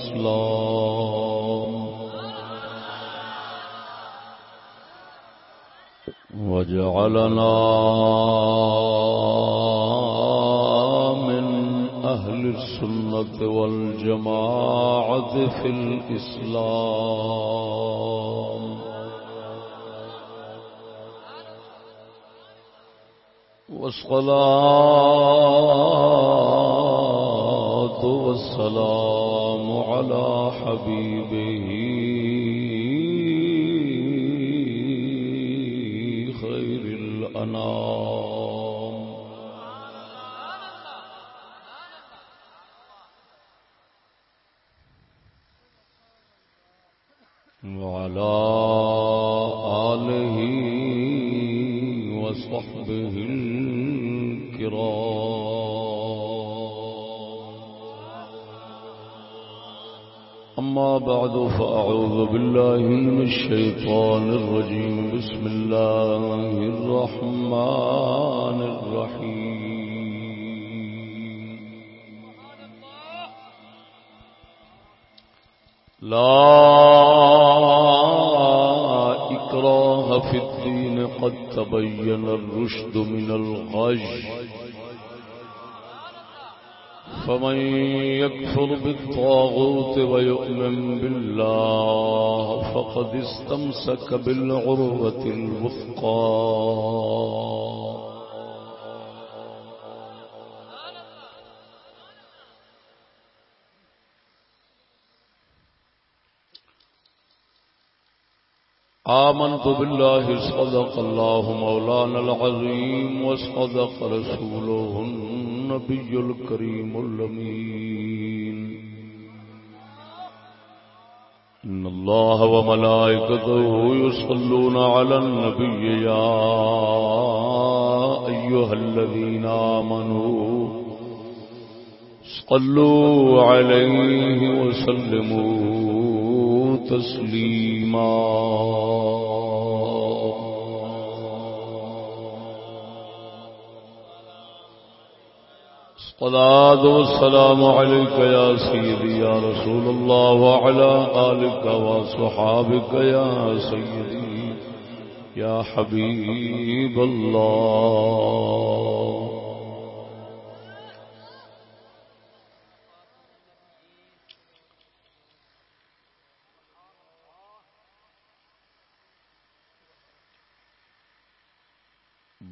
الإسلام وجعلنا من أهل السنة والجماعة في الإسلام. والصلاة والسلام الرشد من الغج فمن يكفر بالطاغوت ويؤمن بالله فقد استمسك بالعروة الوثقى. آمنت بالله صدق الله مولانا العظيم وصدق رسوله النبي الكريم اللمين إن الله وملائكته يصلون على النبي يا أيها الذين آمنوا صلوا عليه وسلموا تسليما الصلاة والسلام عليك يا سيدي يا رسول الله وعلى آلك وصحابك يا سيدي يا حبيب الله.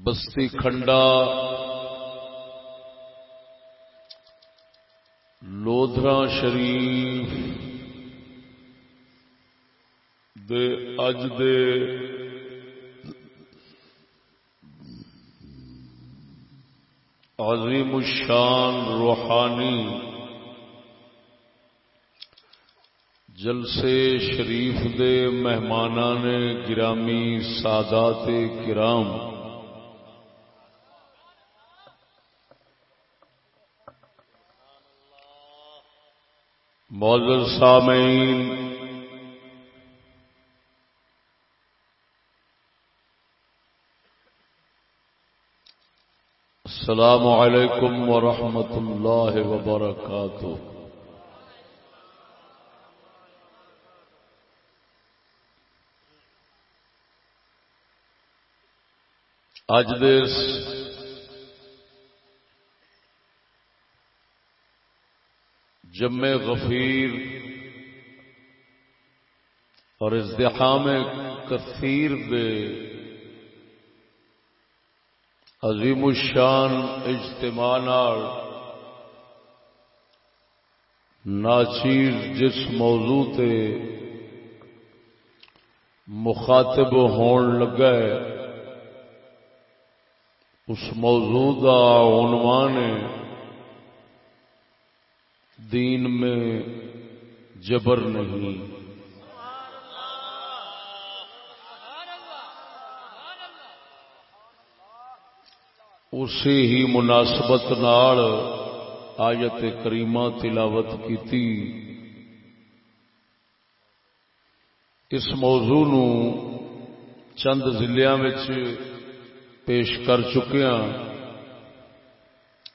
بستی کھنڈا لودھرا شریف دے اج دے عظیم الشان روحانی جلسے شریف دے مہمانان گرامی سادات کرام معذر سامعین۔ السلام علیکم ورحمۃ اللہ وبرکاتہ۔ اج دس جم غفیر اور ازدحام کثیر دے عظیم الشان اجتماع ناچیر جس موضوع تے مخاطب ہون لگا ہے، اس موضوع کا عنوان ہے دین میں جبر نہیں۔ اسی ہی مناسبت نال آیت کریمہ تلاوت کی اس موضوع نو چند ضلع پیش کر چکے ہاں۔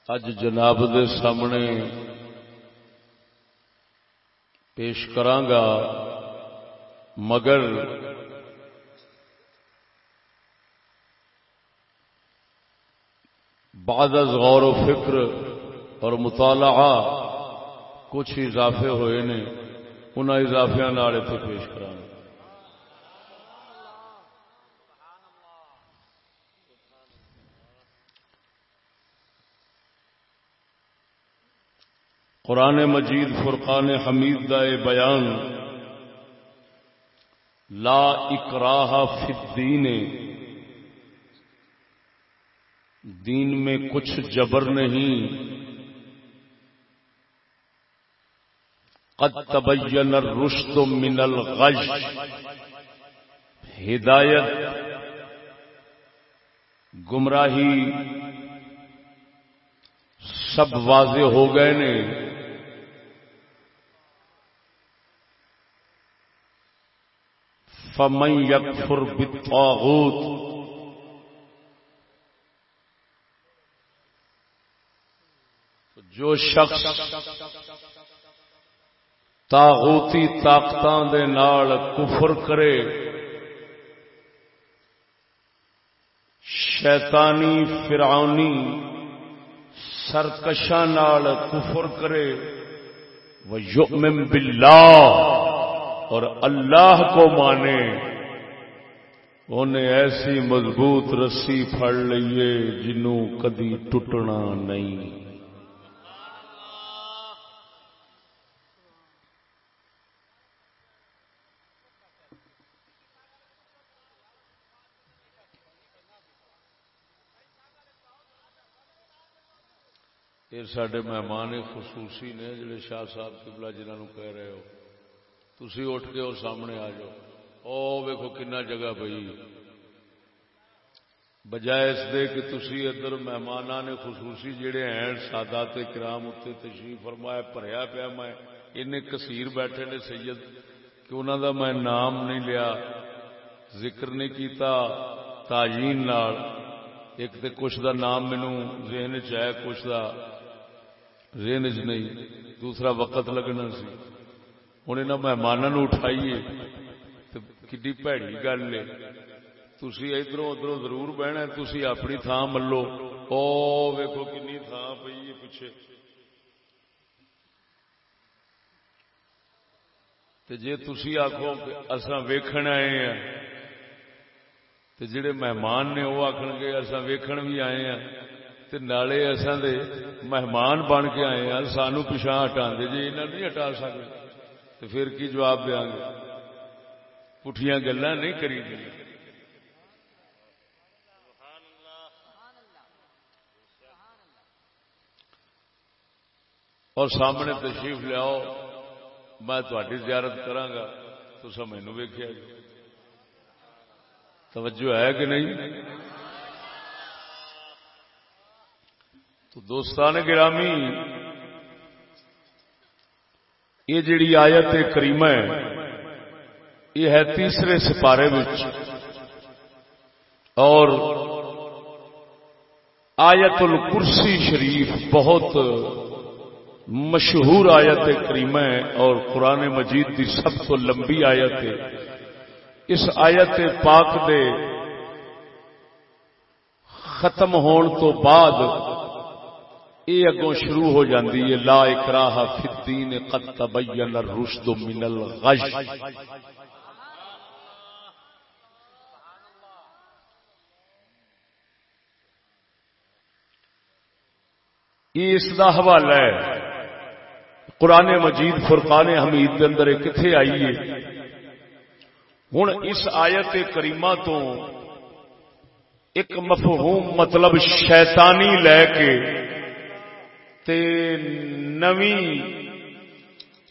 اج جناب دے سامنے پیش کرانگا، مگر بعد از غور و فکر اور مطالعہ، کچھ اضافے ہوئے نے ان اضافیا پیش کرا قرآن مجید، فرقان حمید دا بیان، لا اکراہ فی الدین، دین میں کچھ جبر نہیں۔ قد تبین الرشد من الغش ہدایت، گمراہی، سب واضح ہو گئے نے۔ فمن یکفر بالطاغوت جو شخص تاغوتی طاقتوں دے نال کفر کرے، شیطانی فرعونی سرکشاں نال کفر کرے وہ یؤمن باللہ اور اللہ کو مانے۔ انہیں ایسی مضبوط رسی پھڑ لئیے جنوں کدی ٹوٹنا نہیں۔ یہ سڈے مہمان خصوصی نے، جڑے شاہ صاحب کبلا جنہوں کہہ رہے ہو۔ تھی اٹھ کے اور سامنے آ جاؤ۔ او ویکو کنا جگہ پی بجائے اس دے کہ تسی ادھر مہمان نے خصوصی جڑے ہیں سادہ کرام اتنے تشریف فرمایا بھریا پیا میں۔ ان کثیر بیٹھے نے سید، کہ انہوں دا میں نام نہیں لیا، ذکر نہیں کیتا تاجین نال۔ ایک تے کچھ دا نام مینو ذہن چ کچھ دا رین چ نہیں۔ دوسرا وقت لگنا سی۔ ہوں یہاں مہمانوں اٹھائیے کھی پیڑی گل ہے تھی ادھر ادھر ضرور بہنا تھی اپنی تھان ملو او ویکو کنی تھان پی پیچھے جی تھی آخو اصا ویکھن آئے ہیں تو جڑے مہمان نے وہ آخ گے اصا ویکھن بھی آئے ہیں نالے اصل دے مہمان بن کے آئے ہیں سانو پچھا ہٹا دے جی یہاں نہیں ہٹا سکتے تو پھر کی جواب دیا گے؟ پٹھیاں گلا نہیں کری دی اور سامنے تشریف لیاؤ، میں تھوڑی زیارت کرا تو سب مینو ویکیا جی۔ توجہ ہے کہ نہیں؟ تو دوستان گرامی یہ جڑی آیت کریمہ ہے، یہ ہے تیسرے سپارے اور آیت الکرسی شریف بہت مشہور آیت کریمہ ہے اور قرآن مجید کی سب تو لمبی آیت ہے۔ اس آیت پاک دے ختم ہون تو بعد یہ اگوں شروع ہو جاندی ہے، لا اکراہ فی الدین قد تبین الرشد من الغش. یہ اس کا حوالہ ہے۔ قرآن مجید فرقان حمید کے اندر کتنے آئی ہے۔ ہوں اس آیت کریمہ تو ایک مفہوم مطلب شیطانی لے کے تے نوی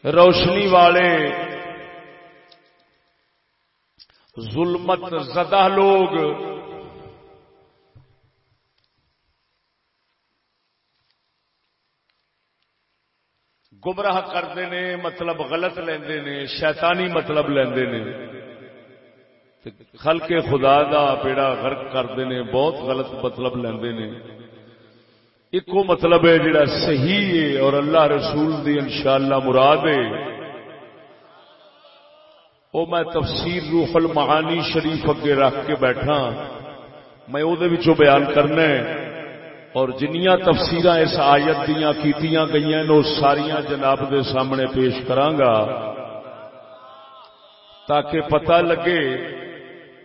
روشنی والے ظلمت زدہ لوگ گمراہ کرتے نے مطلب غلط لیندے نے، شیطانی مطلب لیندے نے۔ خلق خدا دا پیڑا غرق کرتے نے، بہت غلط مطلب لیندے نے۔ ایک مطلب ہے جڑا صحیح ہے اور اللہ رسول دی انشاءاللہ مراد ہے۔ وہ میں تفسیر روح المعانی شریف اگے رکھ کے بیٹھا۔ میں وہ بیان کرنا اور جنیاں تفسیر اس آیت دیا کیتیاں گئی وہ ساریا جناب دے سامنے پیش کرانگا۔ تاکہ پتہ لگے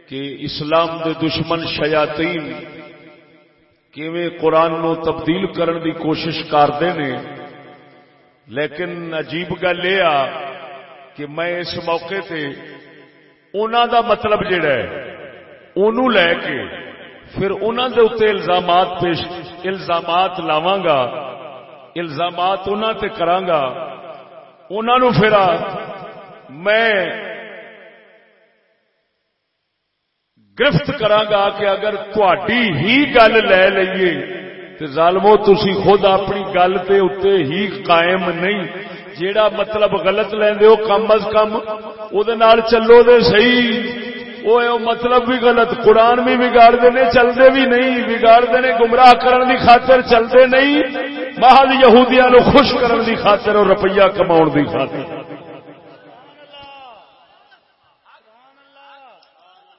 کہ اسلام دے دشمن شیاطین کیویں قرآن نو تبدیل کرن دی کوشش کرتے ہیں لیکن عجیب گل یہ کہ میں اس موقع تے انہوں دا مطلب جڑا ہے انہوں لے کے پھر انہوں دے اتنے الزامات پیش، الزامات لاواں گا، الزامات انہوں تے کراں گا۔ انہوں پھر میں گرفت کراں گا کہ اگر تھی ہی گل لے لئیے تو ظالمو تسی خود اپنی گل تے اتنے ہی قائم نہیں، جیڑا مطلب غلط لیندے ہو کم از کم او دے نال چلو دے صحیح۔ او مطلب بھی غلط، قرآن بھی بگاڑ دے نے بھی نہیں بگاڑتے نے گمراہ کرن دی خاطر چلدے نہیں۔ محض یہودیاں نو خوش کرن دی خاطر اور روپیہ کماون دی خاطر۔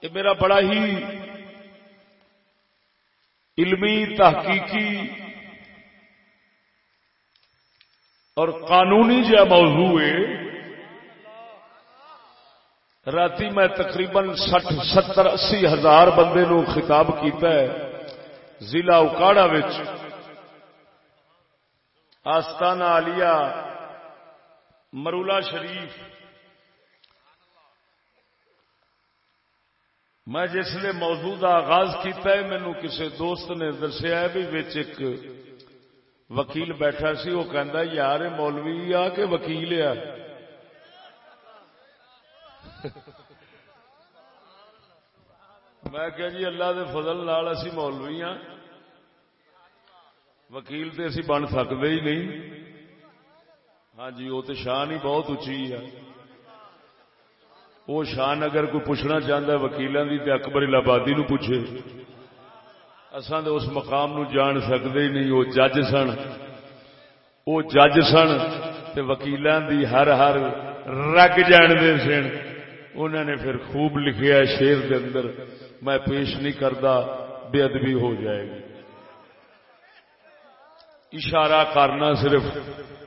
یہ میرا بڑا ہی علمی، تحقیقی اور قانونی جا موضوع ہے رات میں تقریباً سٹھ، ستر، اسی ہزار بندے نو خطاب کیتا ہے ضلع اکاڑا آستانہ آلیا مرولا شریف میں جسے موضوع کا آغاز کیتا ہے مینو کسی دوست نے دسیا بھی ایک وکیل بیٹھا سی، وہ کہہ یار مولوی آ کے وکیل آ میں کہ جی اللہ دے فضل نال اسی مولوی ہاں۔ وکیل تو اسی بن سکتے ہی نہیں۔ ہاں جی وہ تو شان ہی بہت اچھی ہے۔ وہ شان اگر کوئی پوچھنا چاہتا ہے وکیلوں کی تو اکبر آبادی نو پوچھے۔ اسان تو اس مقام نو جان سکتے ہی نہیں، وہ جج سن۔ وہ جج سن وکیلان دی ہر ہر رگ جانتے سن۔ انہوں نے پھر خوب لکھیا شیر کے اندر، میں پیش نہیں کرتا بے ادبی ہو جائے گی۔ اشارہ کرنا صرف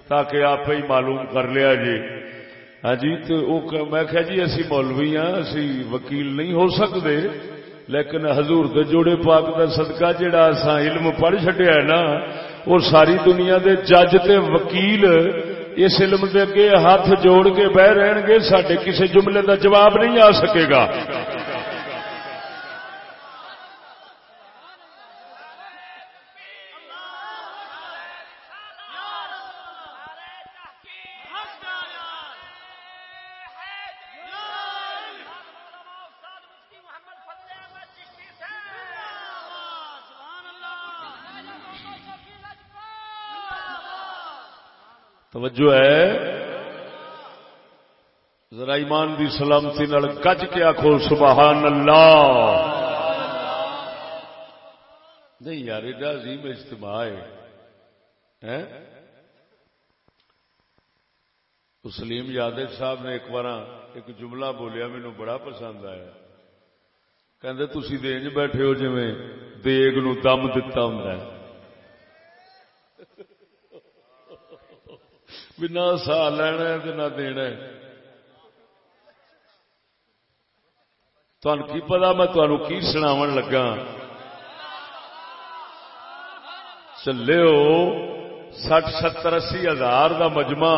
تاکہ آپ ہی معلوم کر لیا جی۔ ہاں جی تو میں کہ جی اسی مولوی ہاں اسی وکیل نہیں ہو سکتے۔ لیکن حضور دے جوڑے پاک دا صدقہ جڑا اساں علم پڑھ چھڈیا ہے نا، وہ ساری دنیا دے جج تے وکیل اس علم دے اگے ہاتھ جوڑ کے بہ رہن گے، ساڈے کسی جملے دا جواب نہیں آ سکے گا۔ توجہ ہے۔ ذرا ایمان دی سلامتی نال کج کے آخو سبحان اللہ نہیں یار، ایڈا عظیم اجتماع ہے۔ سلیم یادو صاحب نے ایک بار ایک جملہ بولیا، مینو بڑا پسند آیا۔ کہ تھی دینج بیٹھے ہو جی دیگ نو دم دتا ہوں بھی نہ سا لینا نہ دینا کی پتا میں تمہوں کی سناو لگا چلے سٹ ستر اسی ہزار کا مجمع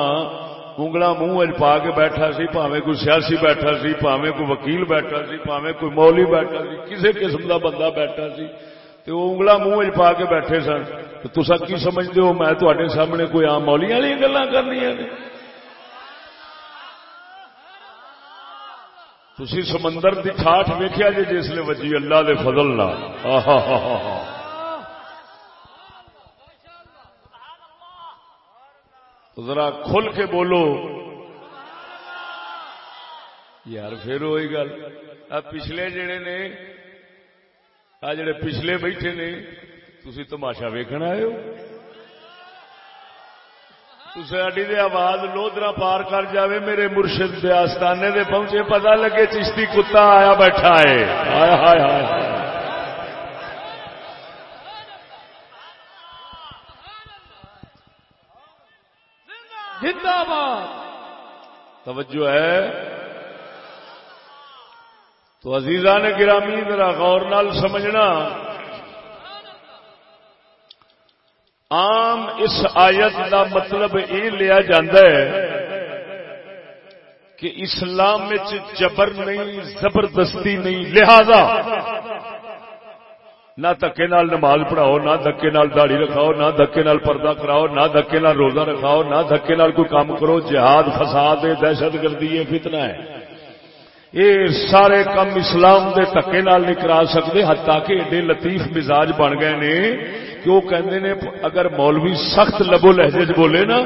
انگلا منہ پا کے بیٹھا سی پاوے کوئی سیاسی بیٹھا سی پاوے کوئی وکیل بیٹھا سی پاوے کوئی مولی بیٹھا سی کسی قسم کا بندہ بیٹھا سی تو انگلا منہ پا کے بیٹھے سن تو تصا کی سمجھتے ہو؟ میں تے سامنے کوئی آم مولی والی گلا کرنی تھی سمندر کی ٹھاٹ ویخیا جی جسے وجی اللہ دے فضل نہ ذرا کھل کے بولو۔ یار پھر وہی گل۔ پچھلے جڑے نے، آ جڑے پچھلے بیٹھے نے تھی تماشا ویکن آئے ہو ساڈی دے آواز لودرا پار کر جاوے میرے مرشد دے آستانے دے پہنچے پتہ لگے چشتی کتا آیا بیٹھا ہے ہائے ہائے ہائے زندہ باد توجہ ہے تو عزیزہ نے گرامی ذرا غور نال سمجھنا عام اس آیت دا مطلب یہ لیا ہے کہ اسلام جبر نہیں، زبردستی نہیں، لہذا نہ دکے نال نماز پڑھاؤ، نہ دکے نال داڑی رکھاؤ، نہ دکے نال پردہ کراؤ، نہ دکے نال روزہ رکھاؤ، نہ دکے نال کوئی کام کرو، جہاد، فساد، دہشت گردی ہے فتنہ ہے۔ یہ سارے کام اسلام دے دکے نال نہیں کرا سکتے، حتیٰ کہ ایڈے لطیف مزاج بن گئے نے کہ وہ کہندے نے؟ اگر مولوی سخت لبو لہجے بولے نا،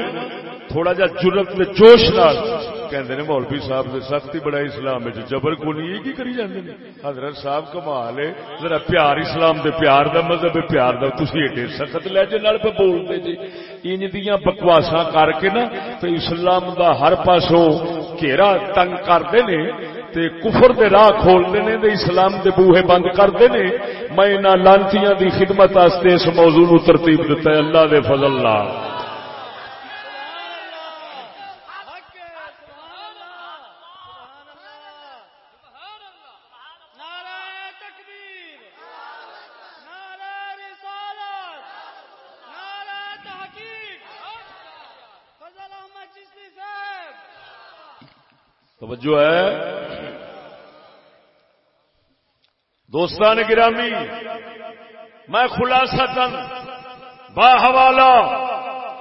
تھوڑا جا جرت جوش نال۔ کہندے نے مولوی صاحب دے سخت ہی بڑا اسلام وچ جبر کو نہیں کی کری جاندے نے؟ حضرت صاحب کمال ہے، ذرا پیار اسلام دے پیار دا مذہب ہے، پیار دا تسی ایڈے سخت لہجے نال پہ بولدے جی۔ انج دیاں بکواساں کر کے نا، تے اسلام دا ہر پاسوں گھیرا تنگ کردے نے، تے کفر دے راہ کھولتے نے، تے اسلام دے بوہے بند کرتے نے۔ میں انہاں لانتیاں دی خدمت واسطے اس موضوع نو ترتیب دتا ہے، اللہ دے فضل اللہ توجہ ہے۔ دوستان گرامی، میں خلاصہ تن با حوالہ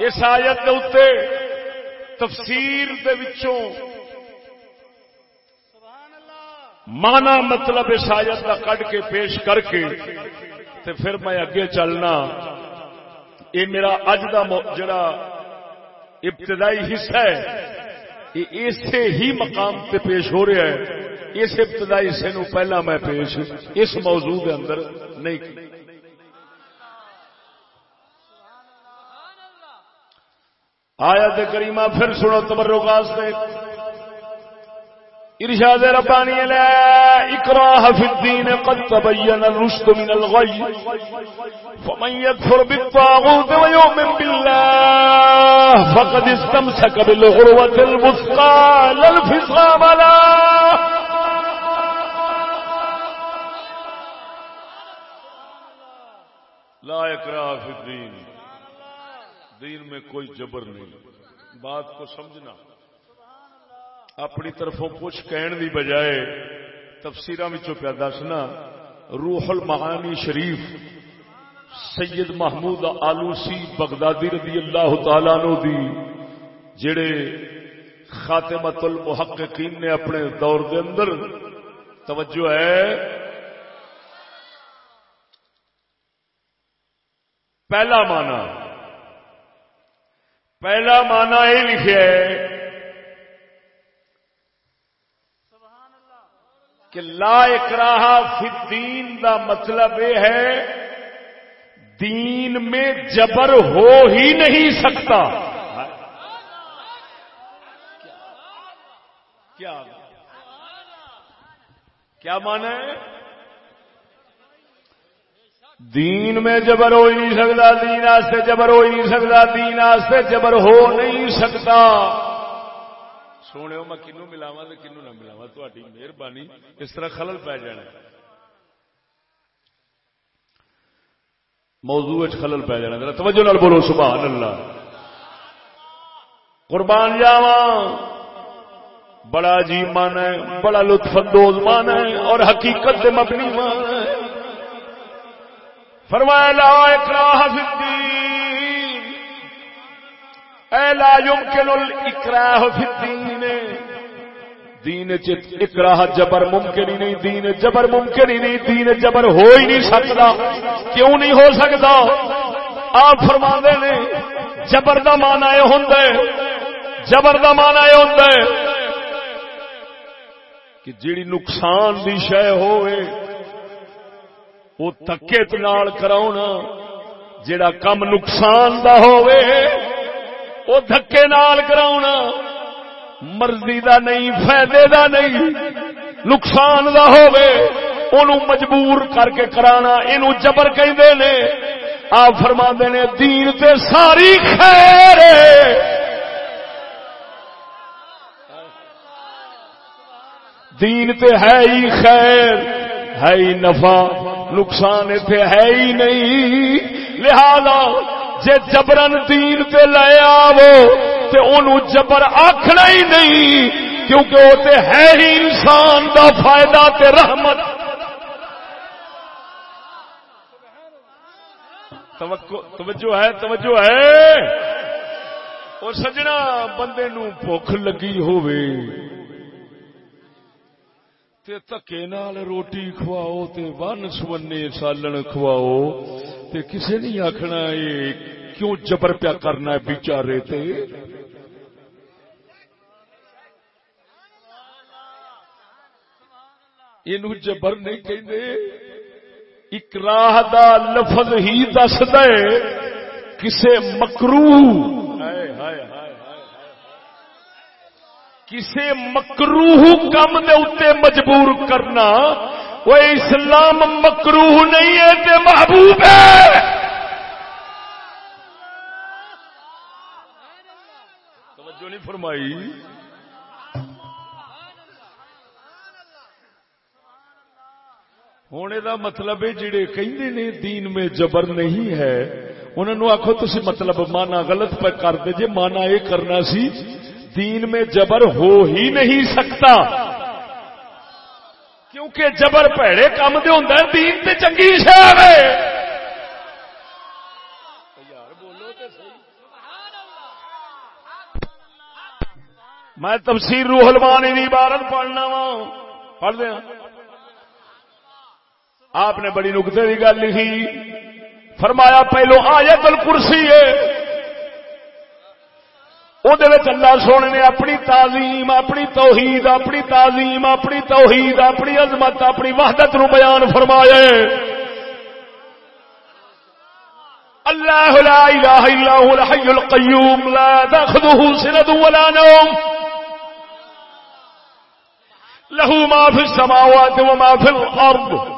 اس آیت کے اتنے تفسیر دے وچوں مانا مطلب اس آیت کا کٹ کے پیش کر کے تے پھر میں اگے چلنا۔ یہ میرا اج کا جڑا ابتدائی حصہ ہے یہ ہی مقام پہ پیش ہو رہا ہے۔ اس ابتدائی حصے نو پہلا میں پیش اس موضوع کے اندر نہیں کی آیا کریمہ پھر سنو تبرکات سے ارشاد ربانی لا اکراہ فی الدین قد تبین الرشد من الغی. فمن یکفر بالطاغوت ویؤمن باللہ فقد استمسک بالغروة الوثقى للفصام لا لا اکراہ فی الدین. دین میں کوئی جبر نہیں. بات کو سمجھنا. اپنی طرفوں کچھ کہن دی بجائے تفسیر پیا دسنا، روح المعانی شریف سید محمود آلوسی بغدادی رضی اللہ تعالی نو دی، جڑے خاتمت المحققین نے اپنے دور دے اندر توجہ ہے۔ پہلا مانا پہلا مانا یہ لکھا ہے کہ لا اکراہ فی الدین دا مطلب یہ ہے، دین میں جبر ہو ہی نہیں سکتا۔ کیا؟ کیا مانا ہے؟ دین میں جبر ہو نہیں سکتا، دین آستے جبر ہو نہیں سکتا، دین آستے جبر ہو نہیں سکتا۔ سونے میں کنو ملاوا تو کنو نہ ملاوا تاری مہربانی۔ اس طرح خلل پی جانا۔ موضوع خلل پی جانا۔ ذرا توجہ نال بولو سبحان اللہ قربان جاوا بڑا عجیب مان ہے، بڑا لطف اندوز مان ہے اور حقیقت مبنی مان ہے۔ فرمایا، لا اکراہ فی الدین۔ اے لا یمکن الاکراہ فی الدین۔ دین اکراہ جبر ممکن ہی نہیں، دین جبر ممکن ہی نہیں، دین جبر ہو ہی نہیں سکتا۔ کیوں نہیں ہو سکتا؟ آپ فرما نے، جبر دا مانا یہ ہوں جبر دا مانا یہ ہوں کہ جیڑی نقصان دی شے ہوئے، وہ تکے نال کراؤنا جڑا کم نقصان دا ہوئے، وہ دھکے نال کراؤنا۔ مرضی دا نہیں، فائدے دا نہیں، نقصان دا ہوے انہوں مجبور کر کے کرانا اینو جبر کہندے نے۔ آپ فرما نے، دین تے ساری خیر دین تے ہے ہی خیر، ہے ہی نفع، نقصان اتنے ہے ہی نہیں۔ لہذا، جے جبرن دین تے لے آو تے انہوں جبر آخنا ہی نہیں، کیونکہ وہ تے ہے ہی انسان دا فائدہ تے رحمت۔ توجہ ہے توجہ ہے۔ اور سجنا بندے نو بھوک لگی ہوئے تے تکے نال روٹی کھواؤ، تے ون سونے سالن کھواؤ۔ تے کسے نہیں آخنا یہ کیوں جبر پیا کرنا ہے بیچارے تے؟ یہ جبر نہیں کہ اکراہ دا لفظ ہی دس دے کسے مکرو کسے مکروہ کم دے اتے مجبور کرنا وہ اسلام مکروہ نہیں ہے تے محبوب ہے توجہ نہیں فرمائی ہوں یہ مطلب ہے جڑے کہیں نے دین میں جبر نہیں ہے انہوں نے آخو تھی مطلب مانا غلط پہ کر دے جے مانا یہ کرنا سی دین میں جبر ہو ہی نہیں سکتا کیونکہ جبر پیڑے کام دے ہوں دین تے چنگی شہر ہے میں تفسیر روح المانی دی عبارت پڑھنا وا پڑھ دیا آپ نے بڑی نقطے کی گل لکھی۔ فرمایا پہلو آیت الکرسی ہے۔ اللہ سونے نے اپنی تعظیم، اپنی توحید، اپنی تعظیم، اپنی توحید، اپنی عظمت، اپنی وحدت نو بیان فرمایا اللہ لا الہ الا هو الحی القیوم، لا تاخذه سنة ولا نوم۔ له ما في السماوات وما في الارض۔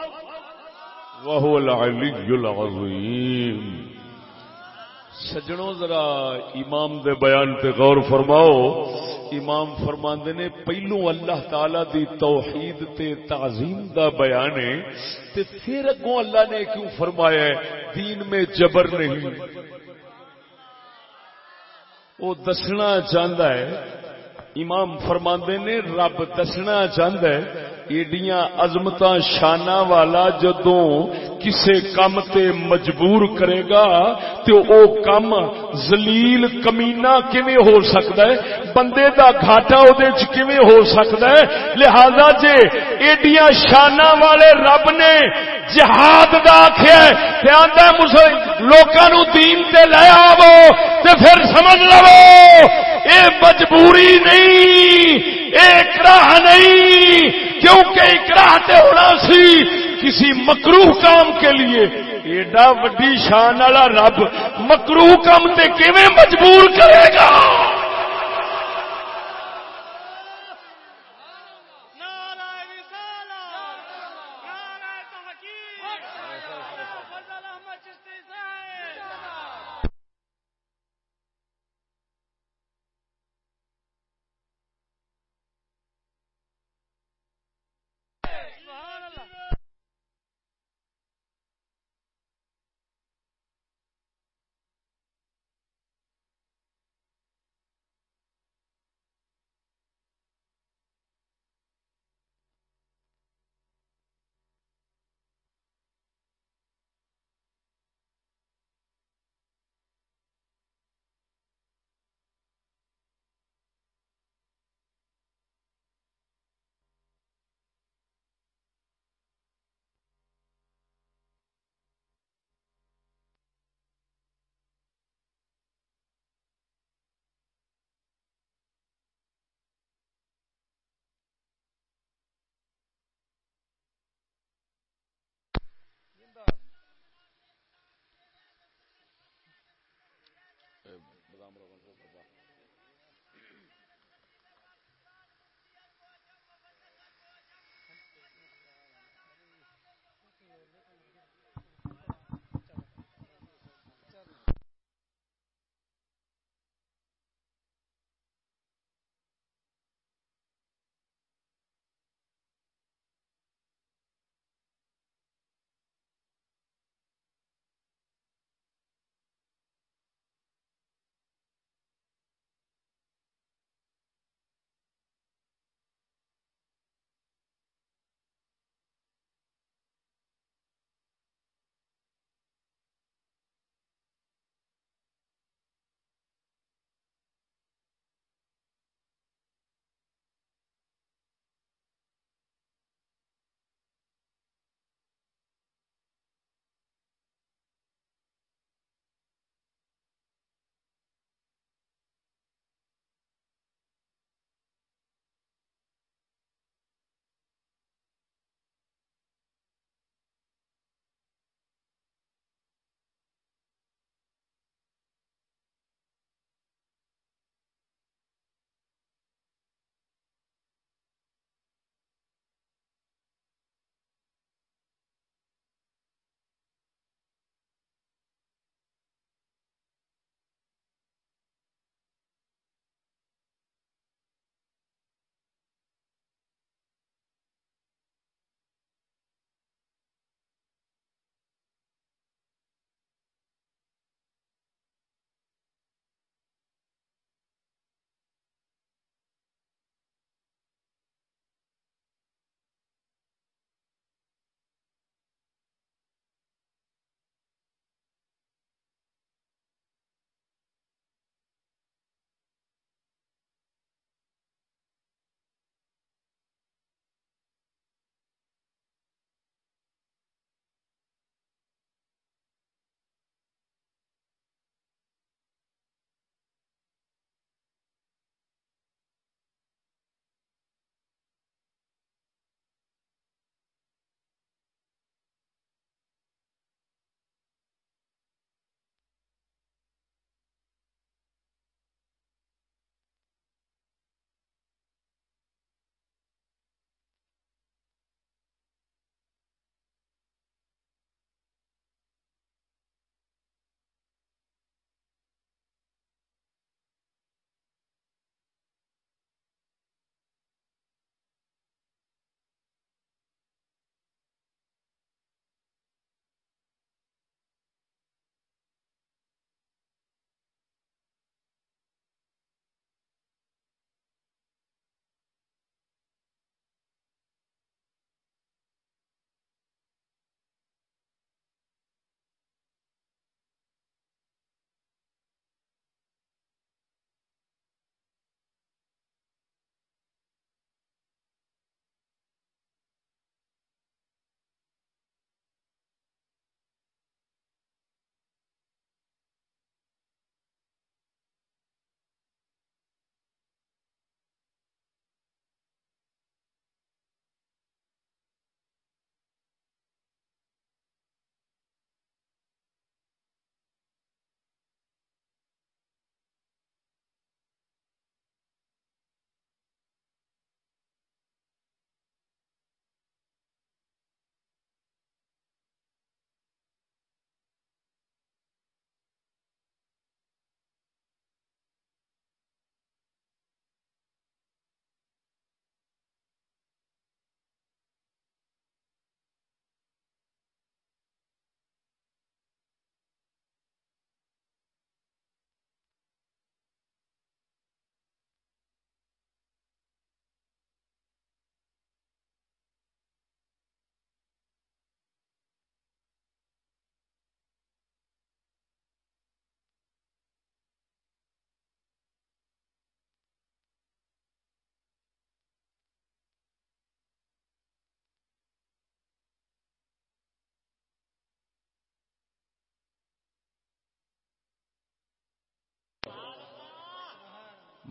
وهو العلي العظيم. سجنوں ذرا امام دے بیان تے غور فرماؤ. امام فرماندے نے پہلو اللہ تعالی دی توحید تے تعظیم دا بیان ہے تے پھر اگوں اللہ نے کیوں فرمایا ہے؟ دین میں جبر نہیں. وہ دسنا چاہتا ہے، امام فرماندے نے رب دسنا چاہتا ہے ایڈیاں عظمت شانہ والا جدوں کسے کم تے مجبور کرے گا تو او کم زلیل کمینا کیویں ہو سکتا ہے؟ بندے دا گھاٹا او دے وچ کیویں ہو سکتا ہے؟ لہذا جے ایڈیاں شانہ والے رب نے جہاد دا آکھیا ہے تے آندا لوکاں نو دین تے لے آو تے پھر سمجھ لو، اے مجبوری نہیں، اے اکراہ نہیں کیونکہ اکراہ تے ہونا سی کسی مکروح کام کے لیے۔ ایڈا وڈی شان والا رب مکروح کام تے کیویں مجبور کرے گا؟ Namral'ın Volkov'a.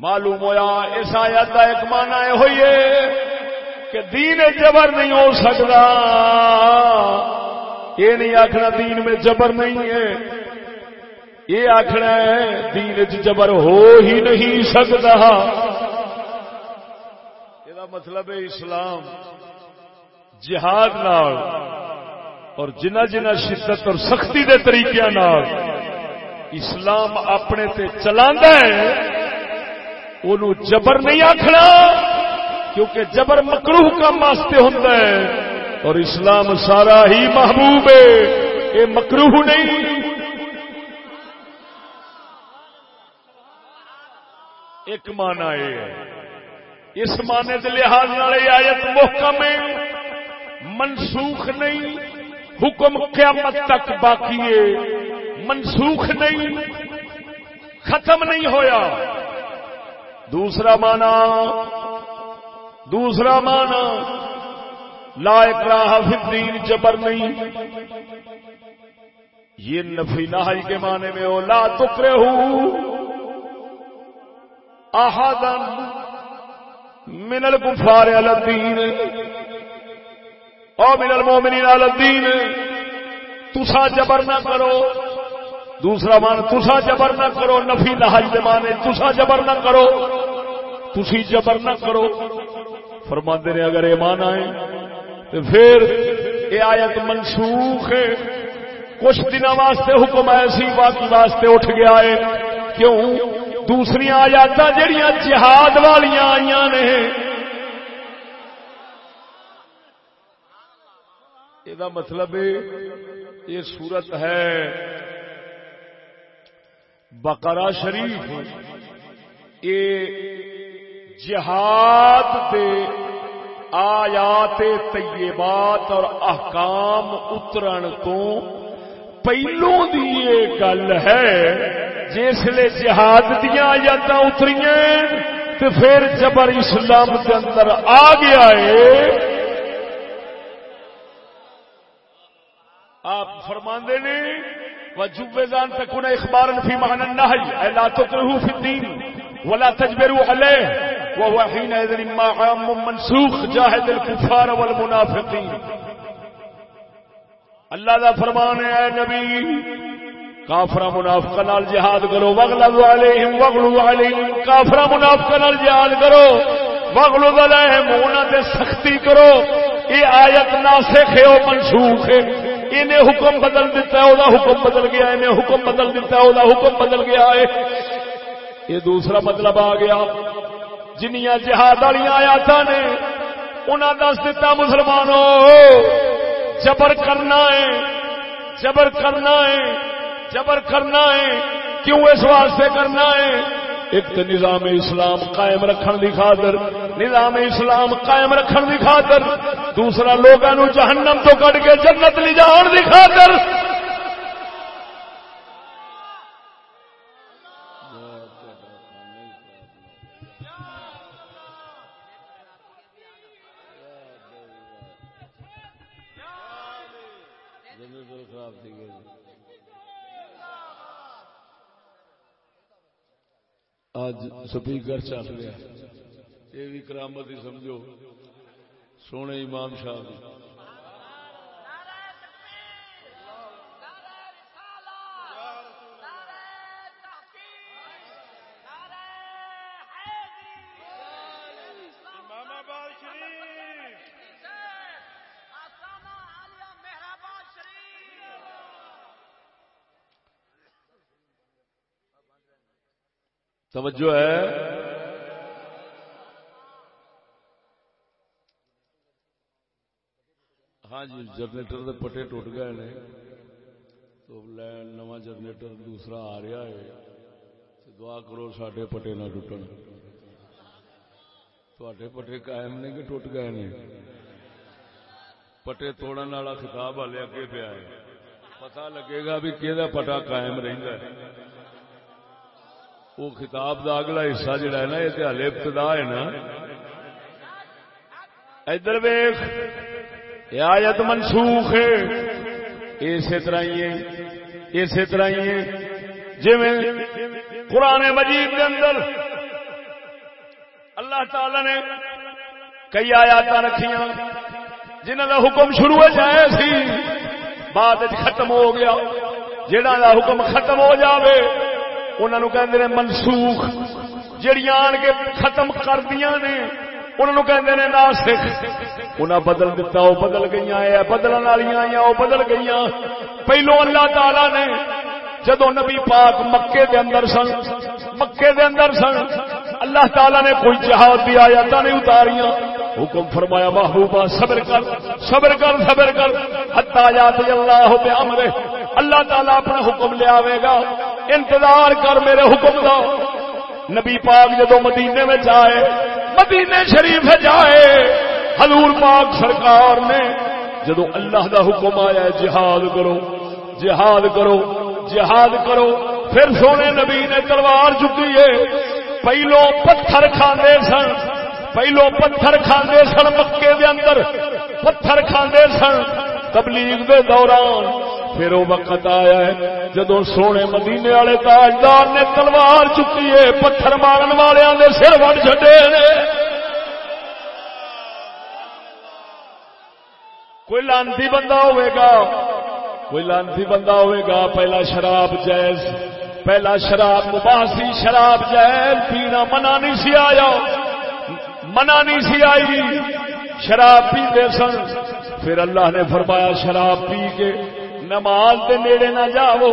معلوم ہوا اس آیت کا ایک مانا یہ ہوئی ہے کہ دین جبر نہیں ہو سکتا۔ یہ نہیں آخنا دین میں جبر نہیں ہے۔ یہ آخنا ہے دین جبر ہو ہی نہیں سکتا۔ یہ مطلب ہے اسلام۔ جہاد نال اور جنہ جنہ شدت اور سختی دے طریقے نال اسلام اپنے تے چلا وہ جبر نہیں آخنا کیونکہ جبر مکروح کام واسطے ہوتا ہے۔ اور اسلام سارا ہی محبوب ہے یہ مکروح نہیں۔ ایک مانا یہ اس مانے کے لحاظ آیت محکم ہے۔ منسوخ نہیں، حکم قیامت تک باقی ہے۔ منسوخ نہیں، ختم نہیں ہویا۔ دوسرا مانا دوسرا مانا لا اکراہ فی الدین جبر نہیں۔ یہ نفی نہائی کے معنی میں ہو، لا تکرے ہوں احدن من الكفار على الدين او من المؤمنين على الدين تسا جبر نہ کرو۔ دوسرا مان تسا جبر نہ کرو، نفی نہج دے مانے تسا جبر نہ کرو۔ تسی جبر نہ کرو۔ فرماندے نے، اگر ایمان آئے، تو پھر یہ آیت منسوخ ہے۔ کچھ دنوں واسطے حکم ایسی باقی واسطے اٹھ گیا ہے۔ کیوں؟ دوسری آیات جہیا جہاد والیا آئی نے۔ یہ مطلب یہ سورت ہے بقرہ شریف یہ جہاد دے آیات طیبات اور احکام اترن تو پہلوں دی یہ گل ہے جسے جہاد دیا آیات اتری تو پھر جبر اسلام کے اندر آ گیا ہے۔ آپ فرماندے نے وجوب دان تکون اخبار فی معنی النهي اي لا تكرهوا في الدين ولا تجبروا عليه وهو حينئذ ما عام منسوخ جاهد الكفار والمنافقين اللہ دا فرمان ہے نبی کافرا منافق نال جہاد کرو وغلو علیہم وغلو علیہم کافرا منافق نال جہاد کرو وغلو علیہم، انہاں تے سختی کرو۔ یہ آیت ناسخ ہے او منسوخ ہے۔ انہیں حکم بدل دیتا ہے او حکم بدل گیا انہیں حکم بدل دیتا ہے او حکم بدل گیا ہے۔ یہ دوسرا مطلب آ گیا۔ جنیاں جہاد والی آیات نے انہاں دس دیتا مسلمانوں جبر کرنا ہے، جبر کرنا ہے، جبر کرنا ہے، کیوں اس واسطے کرنا ہے؟ ایک تو نظام اسلام قائم رکھن دی خاطر، نظام اسلام قائم رکھن دی خاطر، دوسرا لوگوں جہنم تو کٹ کے جنت لے جان دی خاطر۔ اج سپیکر چل رہا یہ بھی کرامت ہی سمجھو۔ سونے امام شاہ توجہ ہے؟ ہاں جی جنریٹر کے پٹے ٹوٹ گئے نے۔ تو نواں جنریٹر دوسرا آ رہا ہے۔ دعا کرو سڈے پٹے نہ ٹوٹن۔ تے پٹے قائم نے کہ ٹوٹ گئے نے؟ پٹے توڑن والا خطاب والے اگے پیا ہے۔ پتا لگے گا بھی کہ پٹا قائم رہتا ہے۔ وہ خطاب دا اگلا حصہ جڑا ہے نا، یہ تو ہلے ابتدا ہے نا۔ ادھر ویخ یہ آیت منسوخ ہے۔ اسی طرح ہی ہے، اسی طرح ہی ہے۔ جی قرآن مجید کے اندر اللہ تعالی نے کئی آیات رکھیاں جنہوں کا حکم شروع جائے سی، بعد ختم ہو گیا۔ جہاں دا حکم ختم ہو جاوے انہوں کہتے ہیں منسوخ جڑیاں آن کے ختم کر دیا نے انہوں کہتے ہیں ناسخ۔ انہیں بدل دیتا وہ بدل گئی ہے بدلن والی آئی وہ بدل گئی پہلو اللہ تعالی نے، جدو نبی پاک مکے دے اندر سن، مکے دے اندر سن، اللہ تعالی نے کوئی جہاد دی آیات نہیں اتاریاں۔ حکم فرمایا، محبوبہ، صبر کر صبر کر صبر کر حتا یات اللہ پہ امرے اللہ تعالی اپنا حکم لے آوے گا۔ انتظار کر میرے حکم دا نبی پاک جدو مدینے میں جائے، مدینے شریف جائے، حضور پاک سرکار نے جدو اللہ دا حکم آیا، جہاد کرو جہاد کرو جہاد کرو، پھر سونے نبی نے تلوار چکی ہے۔ پہلو پتھر کھانے سن، پہلو پتھر کھانے سن مکے دے اندر۔ پتھر کھانے سن۔ تبلیغ دے دوران پھر وہ وقت آیا ہے جدو سونے مدینے والے تاجدار نے تلوار چکی ہے، پتھر مارن والوں نے سر وڑ چڈے کوئی لانتی بندہ ہوئے گا، کوئی لانتی بندہ ہوئے گا، پہلا شراب جائز، پہلا شراب مباسی شراب جائز، پینا منع نہیں سی آیا۔ منع نہیں سی آئی، شراب پیتے سن۔ پھر اللہ نے فرمایا، شراب پی کے نماز کے نیڑے نہ جاؤ،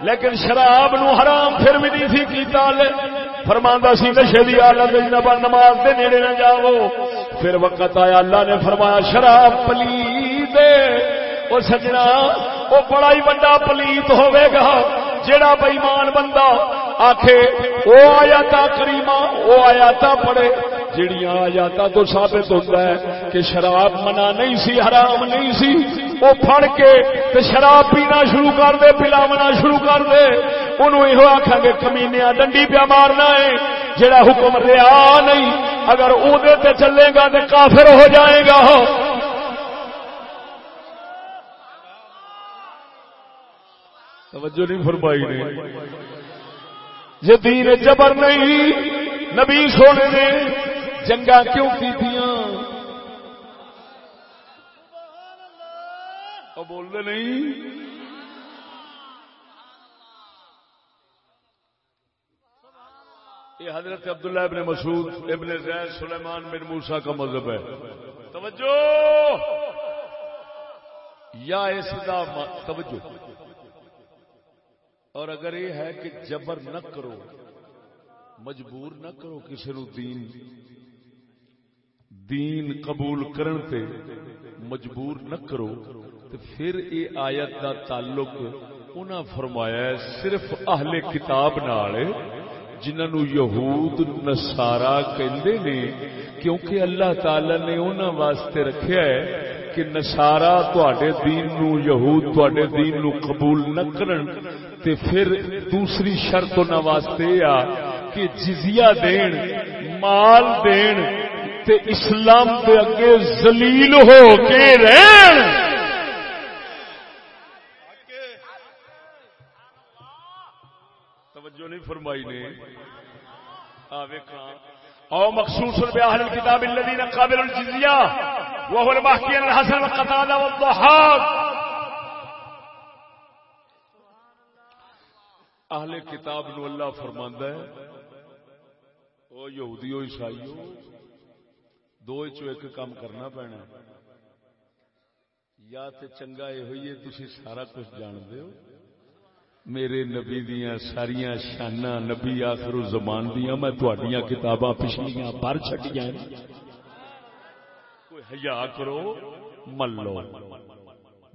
لیکن شراب نو حرام پھر بھی نہیں سی کیتا۔ لے فرماندا سی، نشے دی حالت نماز دے نیڑے نہ جاؤ۔ پھر وقت آیا، اللہ نے فرمایا، شراب پلی دے وہ سجنا وہ بڑا ہی بڑا پلیت ہوئے گا جڑا بےمان بندہ آخے وہ آیا تا کریما وہ آیا پڑے جڑیاں آیاتا تو ثابت ہوتا ہے کہ شراب منع نہیں سی، حرام نہیں سی وہ پھڑ کے تے شراب پینا شروع کر دے پلاونا شروع کر دے۔ انہوں یہ آخا گے کمینیا ڈنڈی پیا مارنا ہے۔ جڑا حکم رہا نہیں، اگر او دے تے چلے گا تے کافر ہو جائے گا۔ توجہ نہیں فرمائی نے۔ یہ دین جبر نہیں۔ نبی سونے نے جنگا کیوں کی بولتے نہیں۔ یہ حضرت عبداللہ ابن مسعود، ابن زید، سلیمان بن موسا کا مذہب ہے۔ توجہ! یا اس کا توجہ۔ اور اگر یہ ہے کہ جبر نہ کرو، مجبور نہ کرو کسی نو دین دین قبول کرن تے مجبور نہ کرو تو پھر یہ آیت کا تعلق انہاں فرمایا ہے، صرف اہل کتاب نال جنہوں یہود نسارا کہندے نے، کیونکہ اللہ تعالی نے انہاں واسطے رکھیا ہے کہ نسارا تے دین نو، یہود تے دین نو قبول نہ کرن تے پھر دوسری شرط نہ واسطے آ کہ جزیہ دین، مال دین تے اسلام دے اگے ذلیل ہو کے رہن۔ توجہ نہیں فرمائی نے۔ آ ویکھاں۔ او مخصوص باہل الكتاب الذين قابلوا الجزيه وهو المحكي عن الحسن والقتاده والضحاك اہل کتاب نو اللہ فرماندا ہے۔ او یہودیو عیسائیو دو چو ایک کام کرنا پینا یا تے چنگا یہ ہوئی ہے، تسی سارا کچھ جان دے ہو۔ میرے نبی دیا ساریا شانا نبی آخر زمان دیا میں تھوڑیاں کتاباں پچھلیاں پر چڈیا کوئی حیا کرو من لو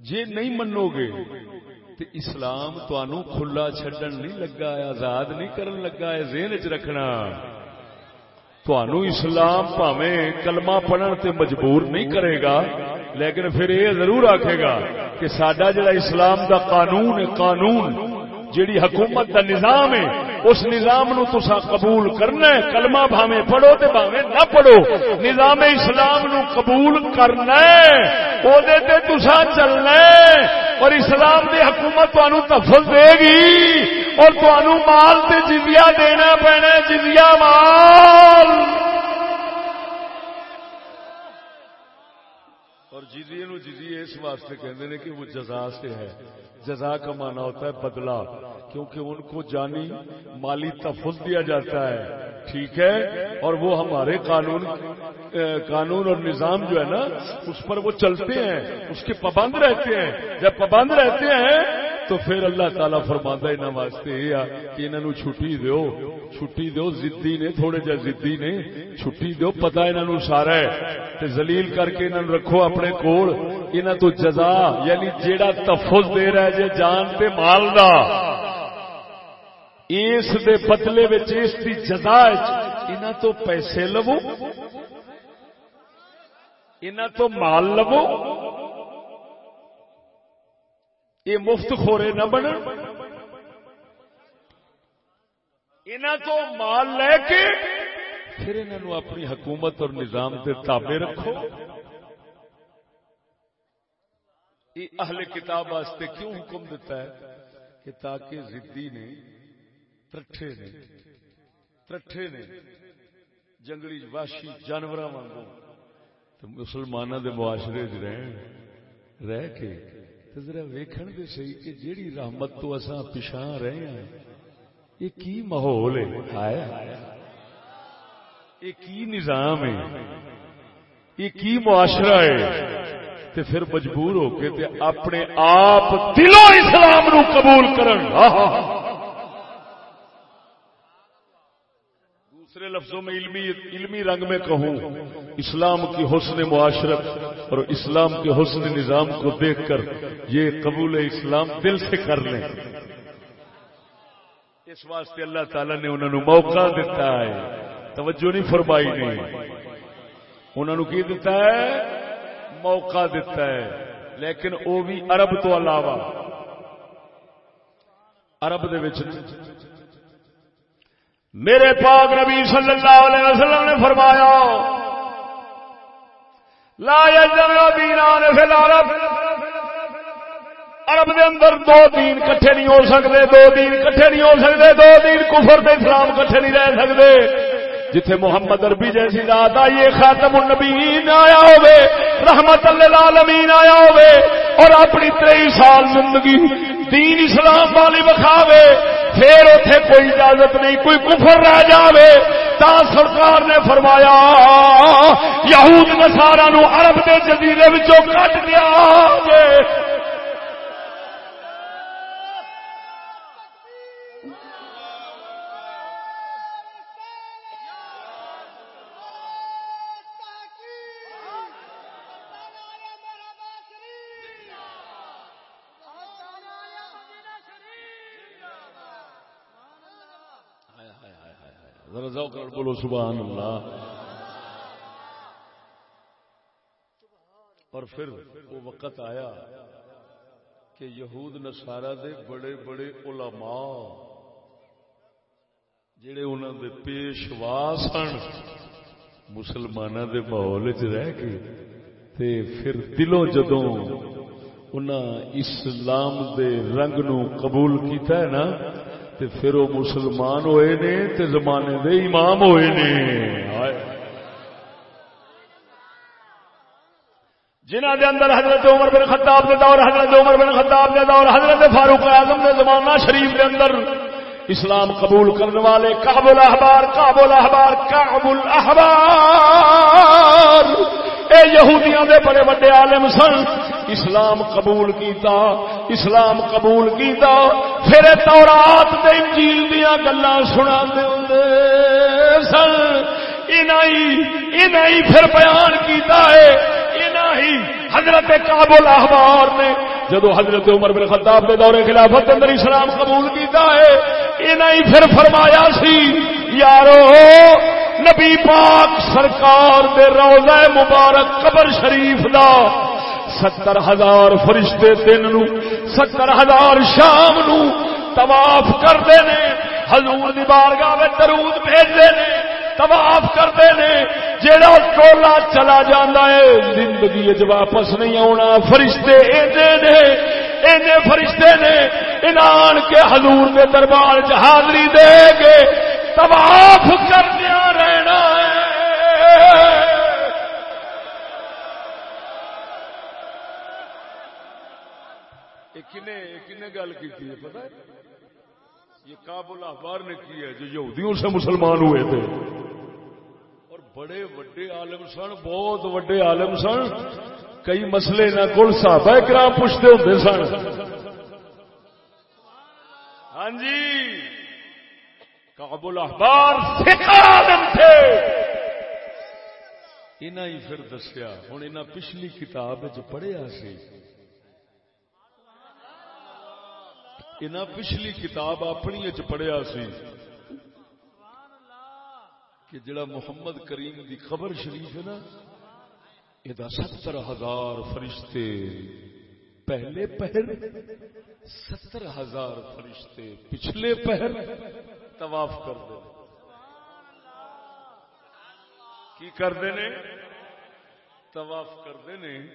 جے نہیں منو گے تے اسلام تانوں کھلا چھڈن نہیں لگا ہے، آزاد نہیں کرن لگا ہے، ذہن چ رکھنا۔ اسلام پاوے کلمہ پڑھن تے مجبور نہیں کرے گا، لیکن پھر یہ ضرور آکھے گا کہ سڈا جڑا اسلام دا قانون ہے، قانون جیڑی حکومت دا نظام ہے اس نظام نو تسا قبول کرنا ہے. کلمہ بھاویں پڑھو تے بھاویں نہ پڑھو. نظام اسلام نو قبول کرنا ہے. او دے تے تسا چلنا ہے. اور اسلام دی حکومت تانوں دے گی. اور تانوں مال تے جزیہ دینا پینا جزیہ مال. جزیے نو جزیے اس واسطے کہتے ہیں کہ وہ جزا سے ہے۔ جزا کا معنی ہوتا ہے بدلہ، کیونکہ ان کو جانی، مالی تحفظ دیا جاتا ہے۔ ٹھیک ہے؟ اور وہ ہمارے قانون قانون اور نظام جو ہے نا، اس پر وہ چلتے ہیں، اس کے پابند رہتے ہیں۔ جب پابند رہتے ہیں تو پھر اللہ تعالیٰ فرماندہ انہوں واسطے یہ آ کہ انہوں چھٹی دو چھٹی دو زدی نے، تھوڑے جہ زدی نے، چھٹی دو پتا انہوں سارا ہے۔ تے زلیل کر کے انہوں رکھو اپنے کول۔ انہوں تو جزا یعنی جیڑا تفظ دے رہا ہے، جے جان تے مال دا۔ اس دے بدلے وچ، اس دی جزا انہوں تو پیسے لو انہوں تو مال لو یہ مفت خورے نہ بن تو مال لے کے پھر انہوں اپنی حکومت اور نظام کے تابے رکھو۔ یہ اہل کتاب واسطے کیوں حکم دیتا ہے کہ تاکہ زدی نے، ترٹھے نے ترٹھے نے جنگلی واشی جانور وانگو تو مسلمانوں کے معاشرے رہ کے تو ذرا ویکھن دے صحیح کہ جیڑی رحمت تو اساں پچھا رہے ہیں یہ کی ماحول ہے؟ یہ کی نظام ہے؟ یہ کی معاشرہ ہے؟ تے پھر مجبور ہو کے تے اپنے آپ دلوں اسلام نو قبول کرن۔ دوسرے لفظوں میں علمی علمی رنگ میں کہوں، اسلام کی حسن معاشرت اور اسلام کے حسن نظام کو دیکھ کر یہ قبول اسلام دل سے کر لیں۔ اس واسطے اللہ تعالی نے انہوں نے موقع دیتا ہے۔ توجہ نہیں فرمائی نہیں۔ انہوں نے کی دیتا ہے؟ موقع دیتا ہے۔ لیکن وہ بھی عرب تو علاوہ۔ عرب دے وچ میرے پاک نبی صلی اللہ علیہ وسلم نے فرمایا، لا دینان فی العرب عرب دے اندر دو دین کٹھے نہیں ہو سکتے، دو دین کٹھے نہیں ہو سکتے، دو دین کفر دے اسلام کٹھے نہیں رہ سکتے۔ جتھے محمد عربی جیسی ذات آئیے خاتم النبیین آیا ہوئے، رحمت للعالمین آیا ہوئے، اور اپنی تری سال زندگی دین اسلام والی بکھاوے پھر اتے کوئی اجازت نہیں، کوئی کفر رہ جاوے۔ تا سرکار نے فرمایا، یہود نسارا نو عرب کے جزیرے کٹ دیا ذوق بولو سبحان اللہ۔ اور پھر وہ وقت آیا کہ یہود نسارا دے بڑے بڑے علماء جڑے انہوں دے پیشوا سن مسلمانوں دے ماحول چ رہ کے، تے پھر دلوں جدوں انہاں اسلام دے رنگ نو قبول کیتا ہے نا تے پھر وہ مسلمان ہوئے نے تے زمانے دے امام ہوئے نے۔ جنہ دے اندر حضرت عمر بن خطاب دے دور، حضرت عمر بن خطاب دے دور، حضرت فاروق اعظم دے زمانہ شریف دے اندر اسلام قبول کرنے والے کعب الاحبار کعب الاحبار کعب الاحبار۔ اے یہودیاں دے بڑے بڑے عالم سن۔ اسلام قبول کیتا، اسلام قبول کیتا، پھر تورات دے انجیل دیاں گلاں سنا دے سن۔ انہی پھر بیان کیتا ہے۔ انہی حضرت کابل احبار نے جدو حضرت عمر بن خطاب دے دورے خلافت اندر اسلام قبول کیتا ہے انہی پھر فرمایا سی، یارو، نبی پاک سرکار دے روزہ مبارک قبر شریف دا ستر ہزار فرشتے دن نو، ستر ہزار شام نو طواف کرتے نے۔ حضور دی بارگاہ میں درود بھیجتے نے، طواف کرتے نے۔ جیڑا ٹولا چلا جانا ہے، زندگی واپس نہیں آنا فرشتے ایجے نے اینے فرشتے نے انان کے حضور کے دربار چ حاضری دے گے طواف کردیا رہنا ہے۔ گل کی پتا یہ کابل اخبار نے کی ہے جو یہودیوں سے مسلمان ہوئے تھے۔ اور بڑے وڈے عالم سن، بہت وڈے عالم سن۔ کئی مسئلے نہ کل صحابہ کرام پوچھتے ہوتے سن۔ ہاں جی۔ کابل اخبار تھے۔ انہیں ہی پھر دسیا ہوں انہیں پچھلی کتاب پڑھیا سی۔ انہیں پچھلی کتاب اپنی پڑھیا سی کہ جڑا محمد کریم دی خبر شریف ہے نا یہ ستر ہزار فرشتے پہلے پہر، ستر ہزار فرشتے پچھلے پہر طواف کر دے کی کرتے نے؟ طواف کرتے نے۔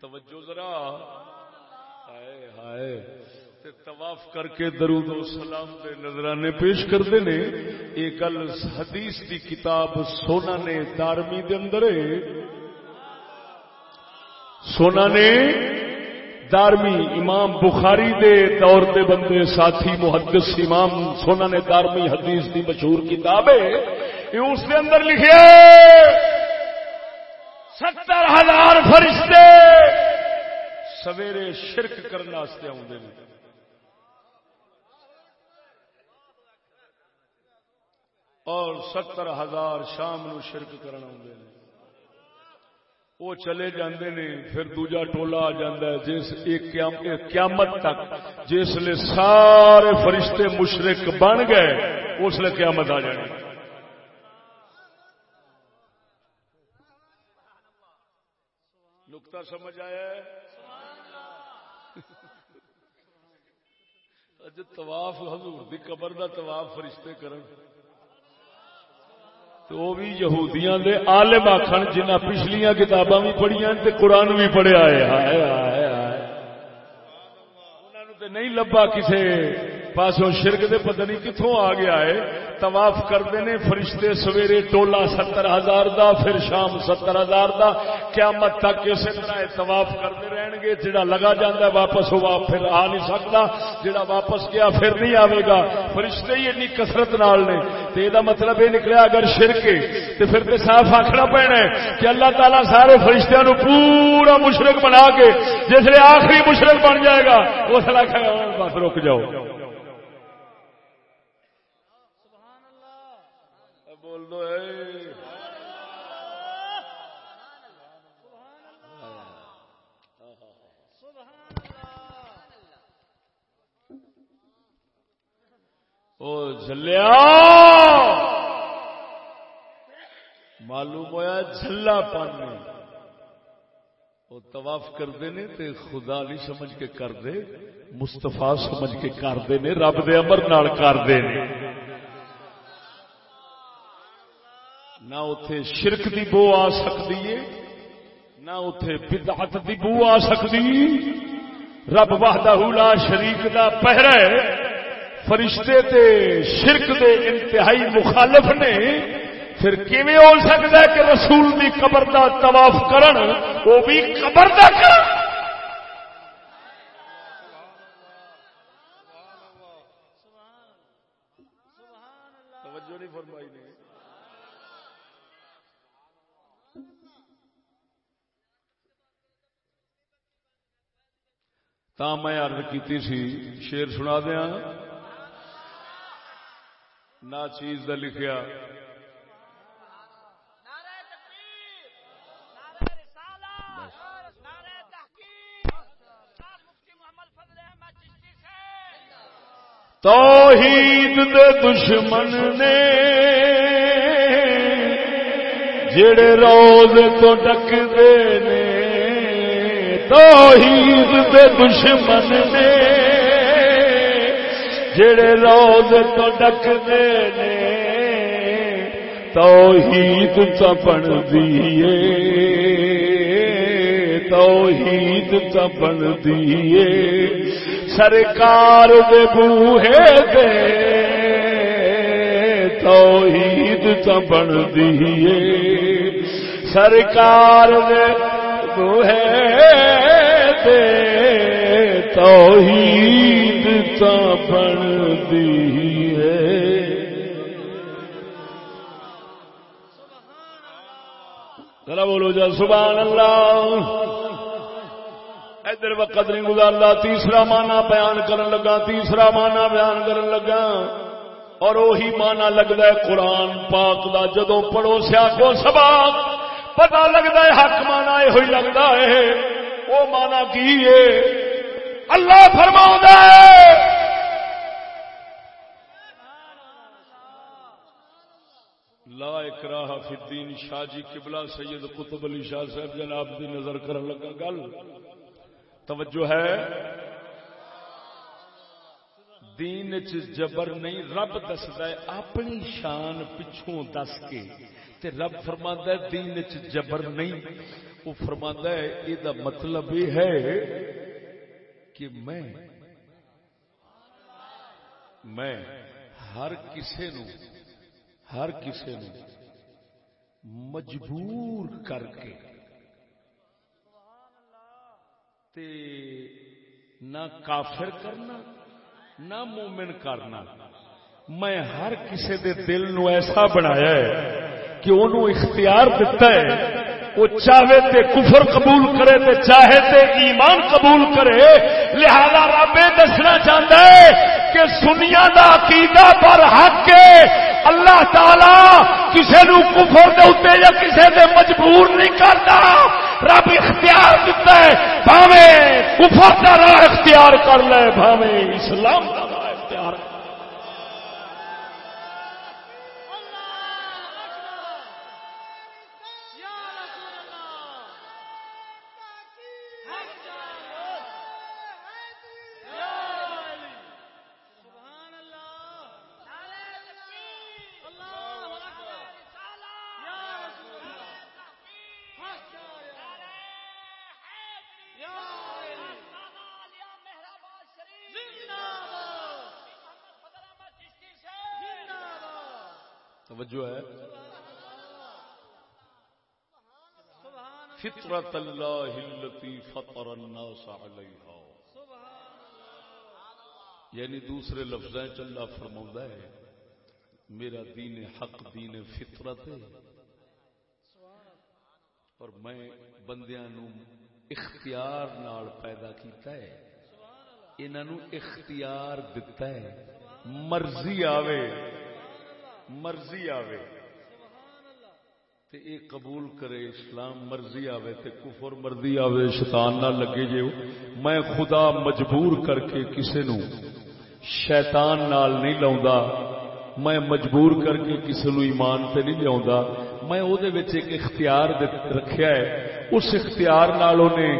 توجہ ذرا۔ ہائے ہائے۔ طواف کر کے درود و سلام دے نظرانے پیش کرتے نے۔ یہ گل حدیث دی کتاب سونا نے دارمی دے اندر سونا نے دارمی امام بخاری دے دور دے بندے ساتھی محدث امام سونا نے دارمی حدیث دی مشہور کتاب ہے۔ یہ اس کے اندر لکھے ستر ہزار فرشتے سویرے شرک کرنے آتے اور ستر ہزار شام نو شرک کرنا آدھے وہ چلے جاندے نے، پھر دوجا ٹولا آ جاندہ ہے۔ جس ایک قیامت تک جس لیے سارے فرشتے مشرک بن گئے، اس لیے قیامت آ جائے نکتا سمجھ آیا ہے؟ اج طواف حضور دی قبر دا طواف فرشتے کرن۔ تو وہ بھی یہودیاں دے عالم آخر جنہ پچھلیاں کتاباں بھی پڑھیاں، تے قرآن بھی پڑھیا ہے ہائے ہائے ہائے نہیں لبا کسے۔ پاسوں شرک دے پتہ نہیں کتوں آ گیا ہے۔ طواف کرتے نے فرشتے سویرے ٹولا ستر ہزار دا، پھر شام ستر ہزار دا۔ قیامت تک اسی طرح طواف کرتے رہن گے۔ جڑا لگا جانا ہے واپس ہوا پھر آ نہیں سکتا۔ جڑا واپس گیا پھر نہیں آئے گا۔ فرشتے ہی اینی کسرت نال نے۔ تو یہ مطلب یہ نکلیا اگر شرک تو پھر تو صاف آخنا پینا ہے کہ اللہ تعالیٰ سارے فرشتوں نو پورا مشرق بنا کے جس آخری مشرق بن جائے گا اس علاقے بس رک جاؤ۔ جلیا معلوم ہوا جلا پانی وہ طواف کرتے نے تے خدا نہیں سمجھ کے کرتے مستفا سمجھ کے کرتے نے، رب دے امر نال کرتے نے۔ نہ اتے شرک دی بو آ سکتی ہے، نہ اتے بدعت دی بو آ سکتی رب وحدہ لا شریک دا پہرا ہے۔ فرشتے تے شرک دے انتہائی مخالف نے، پھر کیویں ہو سکتا ہے کہ رسول دی قبر دا طواف کرن؟ وہ بھی قبر دا کرن۔ تا میں عرض کیتی سی شیر سنا دیا نہ چیز دا لکھیا۔ توحید دے دشمن نے جڑے روز تو ڈک دے نے توحید دے دشمن نے جڑے روز تو ڈکتے نے، توحید چپن دیے توحید چپن دیے سرکار دے بوہے دے، توحید چپن دیے سرکار دے بوہے دے توحید تا بن دی ہے۔ ذرا بولو جا، سبحان اللہ۔ ادھر وقت نہیں گزارتا، تیسرا مانا بیان کرن لگا، تیسرا مانا بیان کرن لگا۔ اور وہی مانا لگتا ہے قرآن پاک دا جدو پڑھو سیا کو سبق پتا لگتا ہے حق مانا یہ لگتا ہے۔ وہ مانا کی ہے؟ اللہ فرما لا اکراہ فی الدین شاہ جی قبلہ سید قطب علی شاہ صاحب جناب دی نظر کرن لگا گل۔ توجہ ہے۔ دین چ جبر نہیں، رب دسد اپنی شان پچھوں دس کے۔ تے رب فرما ہے دین چ جبر نہیں۔ وہ فرما ہے یہ مطلب یہ ہے کہ میں میں ہر کسے نو، ہر کسے نو مجبور کر کے تے نہ کافر کرنا، نہ مومن کرنا، میں ہر کسے دے دل نو ایسا بنایا ہے کہ انہوں اختیار دیتا ہے وہ چاہے تے کفر قبول کرے تے چاہے تے ایمان قبول کرے، لہذا رب دسنا چاہتا ہے کہ سنیا دا عقیدہ پر حق کے اللہ تعالی کسی نو کفر دے اتنے یا کسی دے مجبور نہیں کرتا۔ رب اختیار دیتا ہے بھاوے کفر کا راہ اختیار کر لے بھاوے اسلام کا راہ اختیار کر توجہ ہے فطرت اللہ التي فطر الناس علیہا۔ یعنی دوسرے لفظیں چلا فرما ہے، میرا دین حق، دین فطرت ہے۔ اور میں بندیاں نو اختیار نال پیدا کیتا ہے انہوں اختیار دتا ہے۔ مرضی آوے مرضی آوے۔ تے اے قبول کرے، اسلام مرضی آوے تے کفر مرضی آوے، شیطان نہ لگے جو میں خدا مجبور کر کے کسے نو شیطان نال نہیں لاؤندا، میں مجبور کر کے کسے نو ایمان تے نہیں لاؤندا میں او دے وچ ایک اختیار رکھیا ہے، اس اختیار نال اونے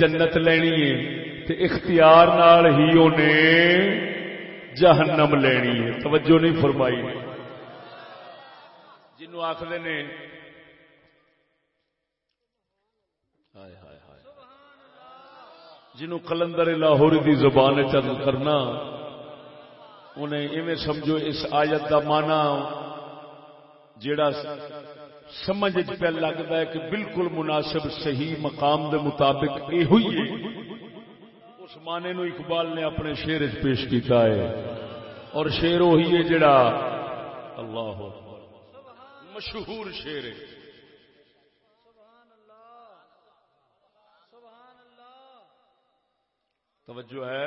جنت لینی ہے، تے اختیار نال ہی اونے جہنم لینی ہے۔ توجہ نہیں فرمائی۔ جنو آخر نے جنو کلندر لاہوری دی زبان چل کرنا، انہیں ایویں سمجھو اس آیت کا مانا جیڑا سمجھ پہ لگتا ہے کہ بالکل مناسب صحیح مقام دے مطابق یہ ہوئی ہے۔ اس معنی نو اقبال نے اپنے شیر پیش کیتا ہے۔ اور شیر وہی ہے جڑا اللہ مشہور شیر ہے۔ توجہ ہے؟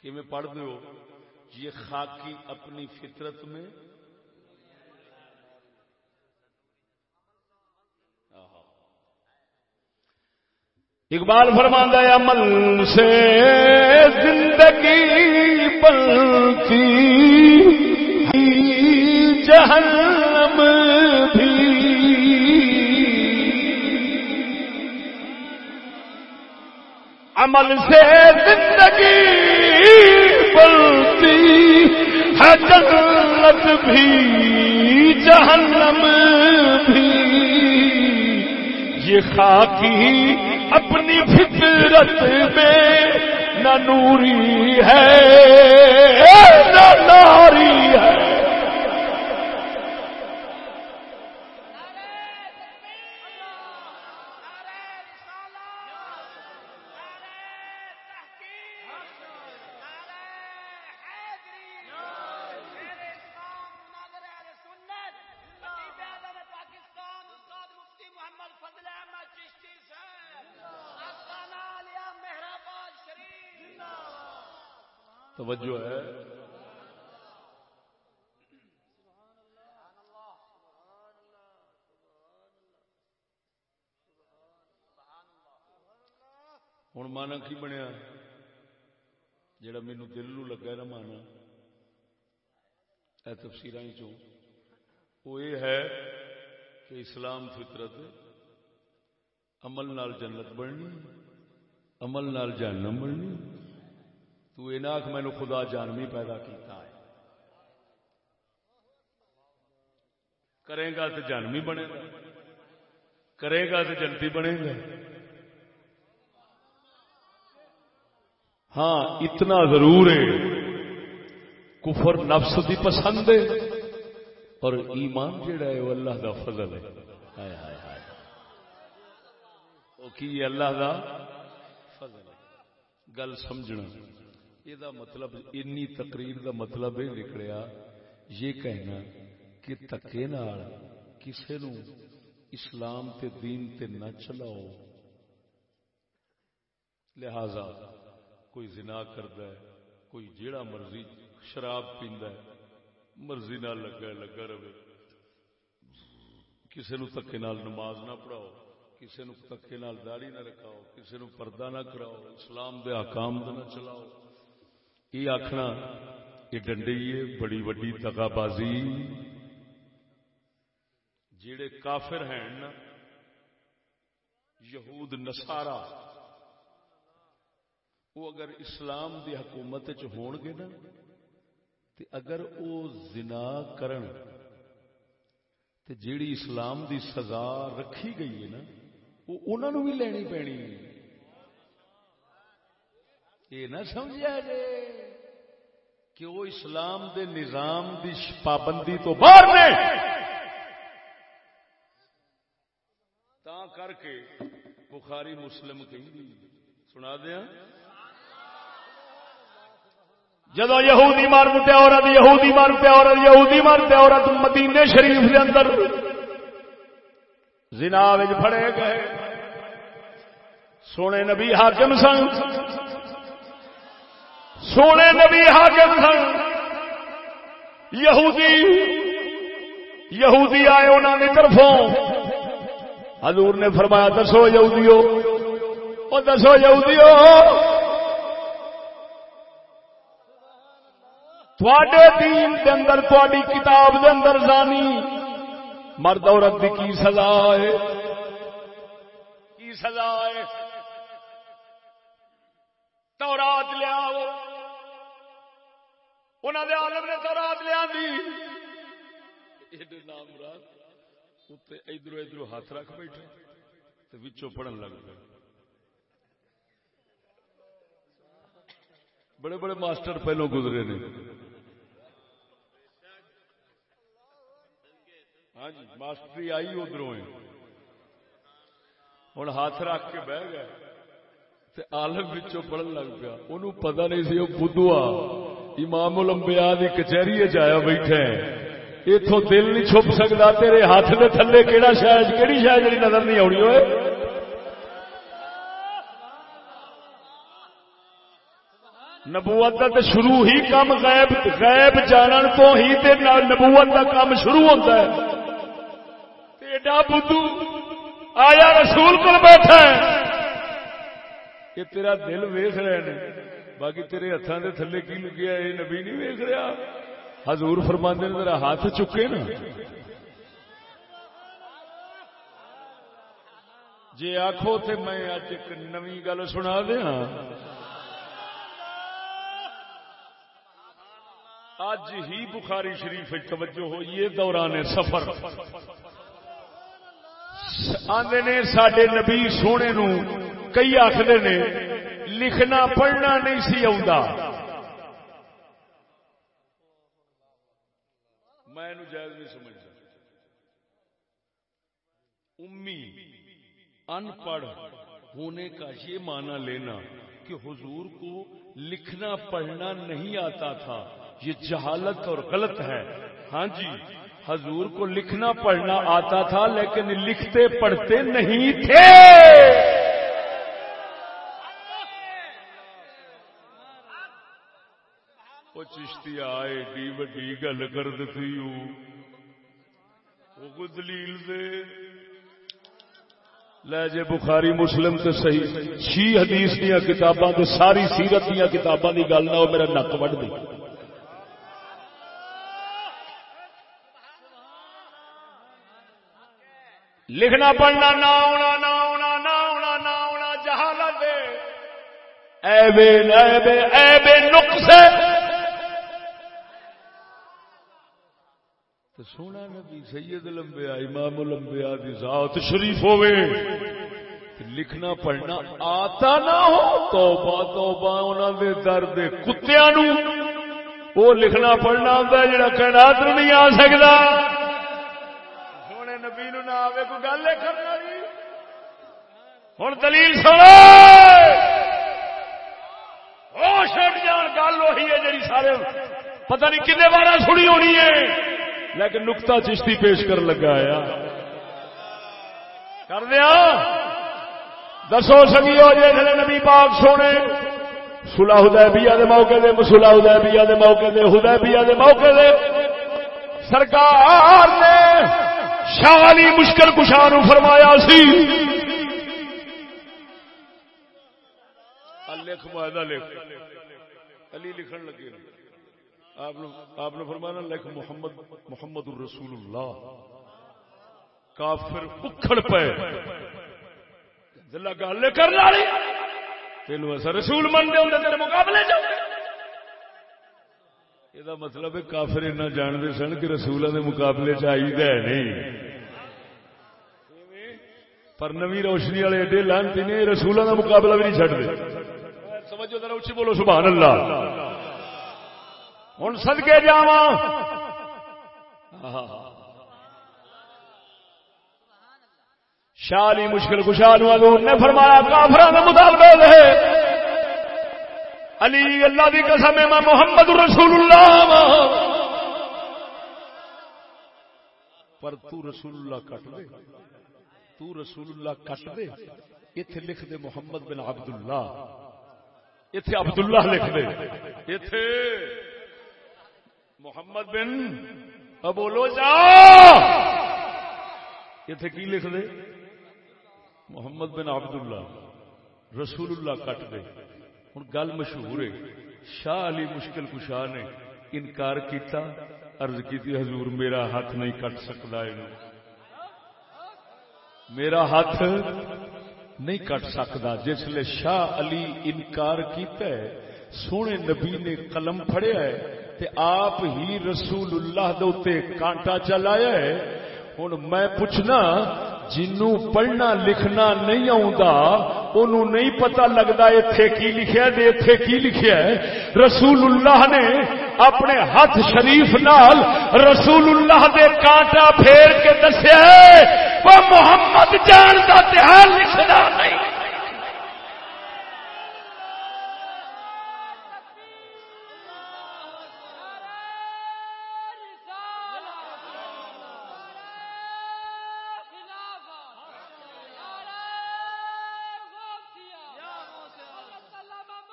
کہ میں پڑھ دو۔ یہ خاکی اپنی فطرت میں۔ اقبال فرماندہ عمل سے زندگی بنتی جہنم عمل سے زندگی بنتی ہے، جنت بھی، جہنم بھی۔ یہ خاکی اپنی فطرت میں نہ نوری ہے، نہ ناری ہے۔ توجہ ہے۔ ہوں مانا کی بنیا؟ جڑا مینو دل نو لگا نا مانا۔ اے تفسیر وہ یہ ہے کہ اسلام فطرت عمل نال جنت بننی، عمل نال جہنم بننی۔ تو یہ نہ مینو خدا جانوی پیدا کیتا ہے۔ کرے گا تو جانوی بنے گا۔ کرے گا تو جنتی بنے گا۔ ہاں اتنا ضرور ہے۔ کفر نفس دی پسند ہے۔ اور ایمان جڑا ہے، وہ اللہ دا فضل ہے۔ ہائے ہائے ہائے۔ وہ کی اللہ دا فضل ہے۔ گل سمجھنا۔ یہ مطلب انی تقریر دا مطلب یہ نکلیا یہ کہنا کہ تکے نال کسے نو اسلام تے دین تے نہ چلاؤ لہذا کوئی زنا کرتا ہے کوئی جیڑا مرضی شراب پیندا ہے مرضی نہ لگا لگا رہے کسی نو تکے نال نماز نہ پڑھاؤ کسی نو تکے نال داڑھی نہ رکھاؤ کسی نو پردہ نہ کراؤ اسلام دے حکام دے نہ چلاؤ یہ آخنا یہ ڈنڈی ہے بڑی وڈی دگا بازی جڑے کافر ہیں نا، یہود نسارا وہ اگر اسلام دی حکومت چ ہون گے نا، تے اگر او زنا کرن، تے جیڑی اسلام دی سزا رکھی گئی ہے نا، وہ انہوں بھی لینی پینی۔ یہ نہ سمجھا جے کہ وہ اسلام دے نظام دی پابندی تو باہر نے۔ تا کر کے بخاری مسلم کہیں سنا دیا؟ جدو یہودی مرد عورت، یہودی مرد عورت، یہودی مرد عورت مدینے شریف کے اندر زنا پڑے گئے۔ سونے نبی حاکم سن۔ سونے نبی حاکم سن۔ یہودی یہودی آئے انہوں نے طرفوں۔ حضور نے فرمایا، دسو یہودیو، او دسو یہودیو تھوڑے دین دے اندر تھوڑی کتاب دے اندر زانی۔ مرد عورت دی کی سزا ہے؟ کی سزا ہے؟ تورات لیا انہوں نے عالم نے تورات لیا دی۔ نام مراد ادھر ادھر ہاتھ رکھ بیٹھے تو بچوں پڑھن لگ گئے۔ بڑے بڑے ماسٹر پہلو گزرے نے۔ ہاں جی ماسٹری آئی ادھر ہوں ہاتھ رکھ کے بہ گئے آلم بچوں پڑھن لگ پیا۔ انہوں پتا نہیں سی، وہ بدھوا امام الانبیاء دی کچہری جایا بیٹھا اتوں دل نہیں چھپ سکتا تیرے ہاتھ کے تھلے کہڑا شاید کہڑی شاید جی نظر نہیں آنی ہوئے؟ نبوت کا شروع ہی کام غیب غیب جانن تو ہی تے نبوت کا کام شروع ہوتا ہے۔ ایڈا بدھو آیا رسول کو بیٹھا ہے۔ یہ تیرا دل ویخ رہے ہیں باقی تیرے ہاتھوں کے تھلے کی لگیا یہ نبی نہیں ویخ رہا۔ حضور فرماندے نے ہاتھ چکے نا۔ جی آخو تو میں اج ایک نوی گل سنا دیا اج ہی بخاری شریف توجہ ہوئی ہے، دوران سفر۔ آدھے نے سڈے نبی سونے نو کئی آخر نے لکھنا، پڑھنا نہیں سی آ میں جائز نہیں سمجھتا۔ امی ان پڑھ ہونے کا یہ معنی لینا کہ حضور کو لکھنا، پڑھنا نہیں آتا تھا۔ یہ جہالت اور غلط ہے۔ ہاں جی حضور کو لکھنا، پڑھنا آتا تھا، لیکن لکھتے، پڑھتے نہیں تھے۔ چشتی آئے، ڈی وڈی گل کر دیتی وہ کوئی دلیل دے۔ لے جے بخاری مسلم تے صحیح۔ چھی حدیث دیا کتاباں تے ساری سیرت دیا کتاباں دی گل نہ ہو، میرا نک وڈ دے۔ لکھنا پڑھنا نہ آنا نہ آنا نہ آنا نہ آنا جہالت ایبے ایبے ایبے نقص تو سونا نبی سید لمبیا امام لمبیا دی ذات شریف ہوئے۔ لکھنا پڑھنا آتا نہ ہو توبہ توبہ انہوں دے درد کتیاں نو۔ وہ لکھنا پڑھنا ہوتا جڑا کہنا نہیں آ سکتا نبی نو نہ آئے کوئی گل کرنا ہوں دلیل سنو۔ جان گل وہی ہے جی سارے پتہ نہیں کنے بار سنی ہونی ہے۔ لیکن نکتا چشتی پیش کر لگا آیا کر دیا۔ دسو سگی ہو جائے جی، نبی پاک سونے سلا ہدیبیہ دے موقع دے مسلا ہدیبیہ دے موقع دے ہدیبیہ دے موقع دے۔ سرکار نے شالی مشکل کشاہ نو فرمایا سی۔ لکھ معاہدہ لکھ۔ علی لکھن لگے۔ آپ نے فرمانا لکھ محمد محمد الرسول اللہ کافر اکھڑ پے لگا لے کر لالی تینوں ایسا رسول من دے ہوں تیرے مقابلے جاؤ یہ مطلب ہے کافر اتنا جانتے سن کہ رسولوں کے مقابلے چاہیے نہیں۔ پر نوی روشنی والے ایڈے لانتی نے رسولوں کا مقابلہ بھی نہیں چڑھتے سمجھو ذرا اچھی بولو، سبحان اللہ۔ ہوں سدکے جا شالی مشکل خوشحال نے فرمایا کافر کا مطابق ہے۔ علی اللہ کی قسم میں محمد رسول اللہ ہاں۔ پر تو رسول اللہ کٹ دے۔ تو رسول اللہ کٹ دے۔ اتے لکھ دے محمد بن عبد اللہ اتے عبد لکھ دے۔ اتے محمد بن بولو جا۔ اتے کی لکھ دے؟ محمد بن عبد اللہ رسول اللہ کٹ دے۔ ہوں گل مشہور ہے، شاہ علی مشکل کشاہ نے انکار کیتا، عرض کی حضور میرا ہاتھ نہیں کٹ سکتا میرا ہاتھ نہیں کٹ سکتا، جس لیے شاہ علی انکار کیتا ہے، سونے نبی نے قلم پھڑیا ہے۔ تے آپ ہی رسول اللہ دے کانٹا چلایا ہے۔ ہوں میں پوچھنا، جنوں پڑھنا لکھنا نہیں آنوں نہیں پتا لگتا اتے کی لکھیا دے اتے کی لکھیا ہے۔ رسول اللہ نے اپنے ہاتھ شریف نال رسول اللہ دے کانٹا پھیر کے دسیا وہ محمد جان کا تہار لکھنا نہیں۔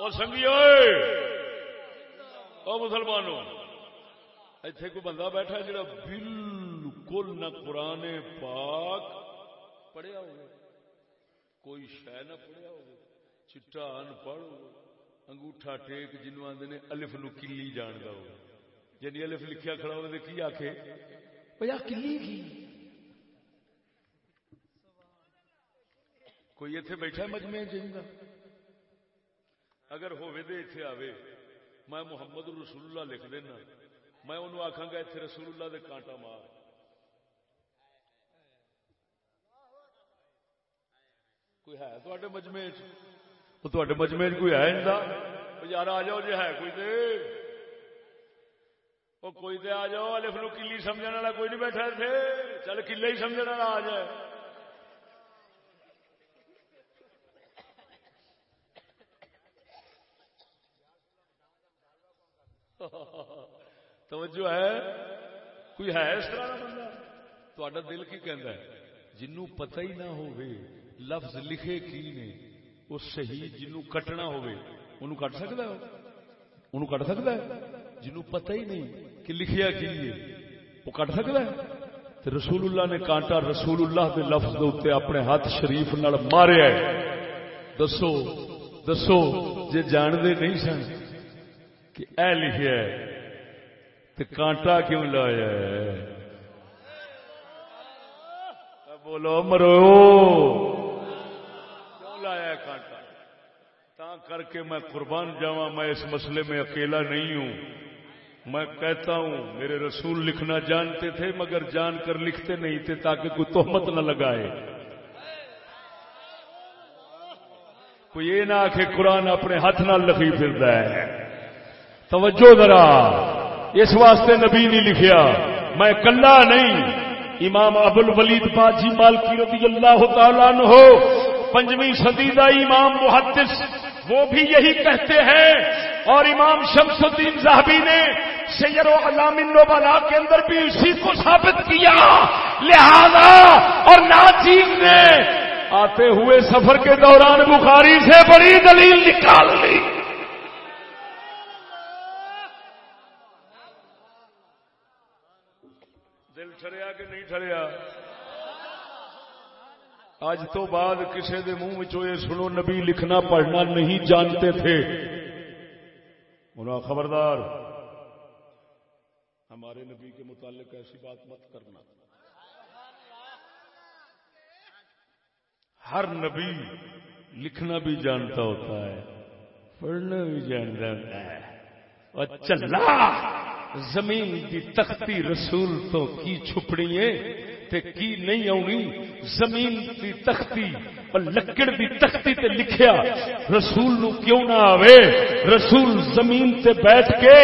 اور سنگیو مسلمانوں اتنے کوئی بندہ بیٹھا جا بالکل نہ قرآن پاک پڑھیا ہو کوئی شہ نہ پڑھیا ہو چٹا ان پڑھ انگوٹھا ٹیک جنوب آدھے نے الف نو کلی جان گا ہو یعنی الف لکھیا کھڑا ہو کی آخ کلی کی۔ کوئی اتنے بیٹھا مجمے چاہیے اگر ہوئے دے اتنے آوے، میں محمد رسول اللہ لکھ دینا۔ میں انہوں آخا گا اتنے رسول اللہ دے کانٹا مار۔ کوئی ہے مجمے تو مجمے کوئی ہے یار آ جاؤ جی ہے کوئی دے وہ کوئی دے آ جاؤ، الف نو کلی سمجھنے والا کوئی نہیں بیٹھا تھے چل کلے ہی سمجھنے والا آ جائے۔ توجہ ہے؟ کوئی ہے اس طرح بندہ؟ تا دل کی کہہ جنوں پتہ ہی نہ ہو لفظ لکھے کی نے وہ صحیح جنوں کٹنا ہو کٹ سکتا ہے؟ انہوں کٹ سکتا ہے؟ جنہوں پتہ ہی نہیں کہ لکھیا کی ہے، وہ کٹ سکتا ہے؟ تو رسول اللہ نے کانٹا رسول اللہ کے لفظ دے اتنے اپنے ہاتھ شریف نال ماریا ہے۔ دسو دسو، جے جانتے نہیں سن کہ اے لکھیا ہے تو کانٹا کیوں لایا ہے؟ بولو، مرو۔ کیوں لایا کانٹا؟ تا کر کے میں قربان جاوا میں اس مسئلے میں اکیلا نہیں ہوں۔ میں کہتا ہوں، میرے رسول لکھنا جانتے تھے، مگر جان کر لکھتے نہیں تھے تاکہ کوئی تہمت نہ لگائے۔ کوئی یہ نہ کہ قرآن اپنے ہاتھ نہ لکھی پھر ہے۔ توجہ ذرا۔ اس واسطے نبی نہیں لکھیا۔ میں کلا نہیں۔ امام ابو الولید باجی مالکی رضی اللہ تعالیٰ ہو پنجویں صدی دا امام محدث، وہ بھی یہی کہتے ہیں۔ اور امام شمس الدین زاہبی نے سیر و علام النبلا کے اندر بھی اسی کو ثابت کیا۔ لہذا، اور ناچیز نے آتے ہوئے سفر کے دوران بخاری سے بڑی دلیل نکال لی۔ ٹھریا کہ نہیں ٹھریا آج تو بعد کسی دے منہ یہ سنو، نبی لکھنا، پڑھنا نہیں جانتے تھے۔ انہوں خبردار، ہمارے نبی کے متعلق ایسی بات مت کرنا۔ ہر نبی لکھنا بھی جانتا ہوتا ہے، پڑھنا بھی جانتا ہوتا ہے۔ اور چلا! زمین کی تختی رسول تو کی چھپڑی ہے تے کی نہیں آنی؟ زمین کی تختی، اور لکڑ کی تختی تے لکھیا، رسول نو کیوں نہ آوے؟ رسول زمین تے بیٹھ کے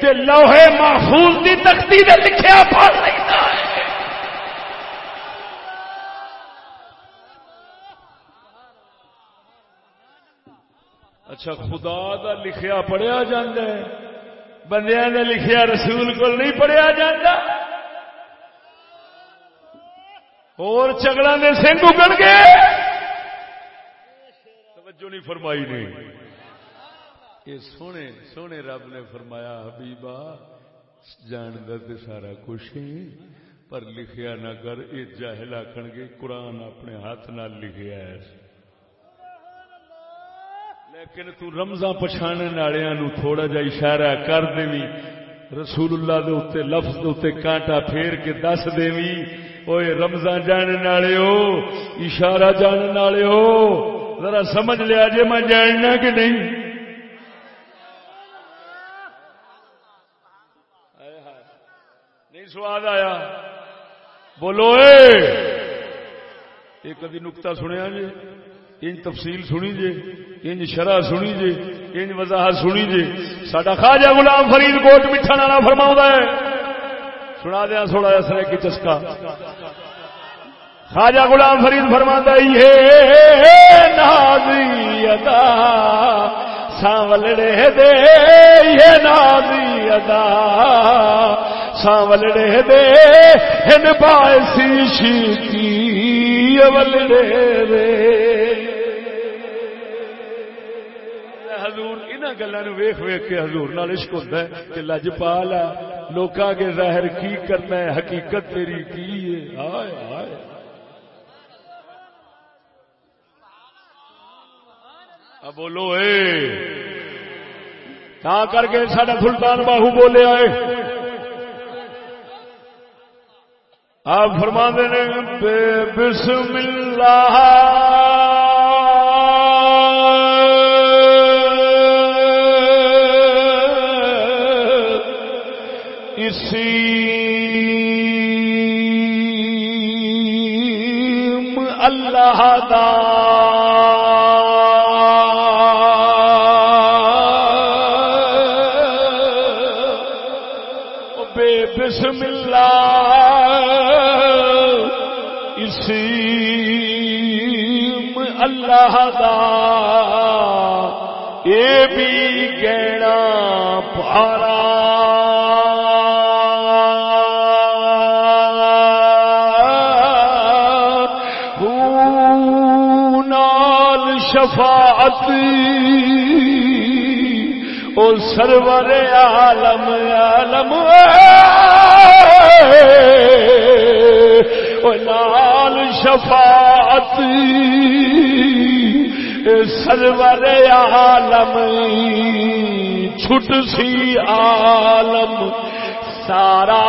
تے لوہے محفوظ دی تختی تے لکھیا پڑھ لیتا ہے۔ اچھا خدا دا لکھیا پڑھیا جاندہ ہے۔ بندیاں نے لکھیا رسول کو نہیں پڑھیا جاندہ اور چگڑا نے سنگ اگڑ گئے۔ توجہ نہیں فرمائی نہیں یہ سونے سونے رب نے فرمایا، حبیبا جاندہ تے سارا کچھ ہی پر لکھیا نہ کر، یہ جاہل آخن گے، قرآن اپنے ہاتھ نہ لکھیا ہے۔ لیکن تو رمضان پچھانے والے نو تھوڑا جا اشارہ کر دیں رسول اللہ دے اتنے لفظ دے اتنے کانٹا پھیر کے دس دیوی۔ اوے رمضان جاننے والے ہو اشارہ جاننے والے ہو ذرا سمجھ لیا جے میں جاننا کہ نہیں۔ نہیں سواد آیا۔ بولو اے۔ یہ کدی نکتا سنیا جی ان تفصیل سنی جے ان شرح سنی جے ان وضاحت سنی جے۔ سڈا خواجہ غلام فرید کوٹ میٹھا نانا فرما ہے۔ سنا دیا تھوڑا جا سر کی چسکا۔ خواجہ غلام فرید فرما یہ نازی ادا سانولڑے دے، یہ نازی ادا سانولڑے دے، ہن باعثی شیتی اولڑے دے۔ حضور انہاں گلاں نو کے حضور نال عشق ہوندا ہے کہ لجپال ہے لوکاں کے ظاہر کی کرنا ہے؟ حقیقت تیری کی ہے؟ ہائے ہائے۔ اب بولو، اے۔ تا کر کے ساڈا سلطان باہو بولے آئے۔ آپ فرما دے بسم اللہ۔ اللہ او سرور عالم عالم او لال شفاعت سرور عالم چھٹ سی عالم سارا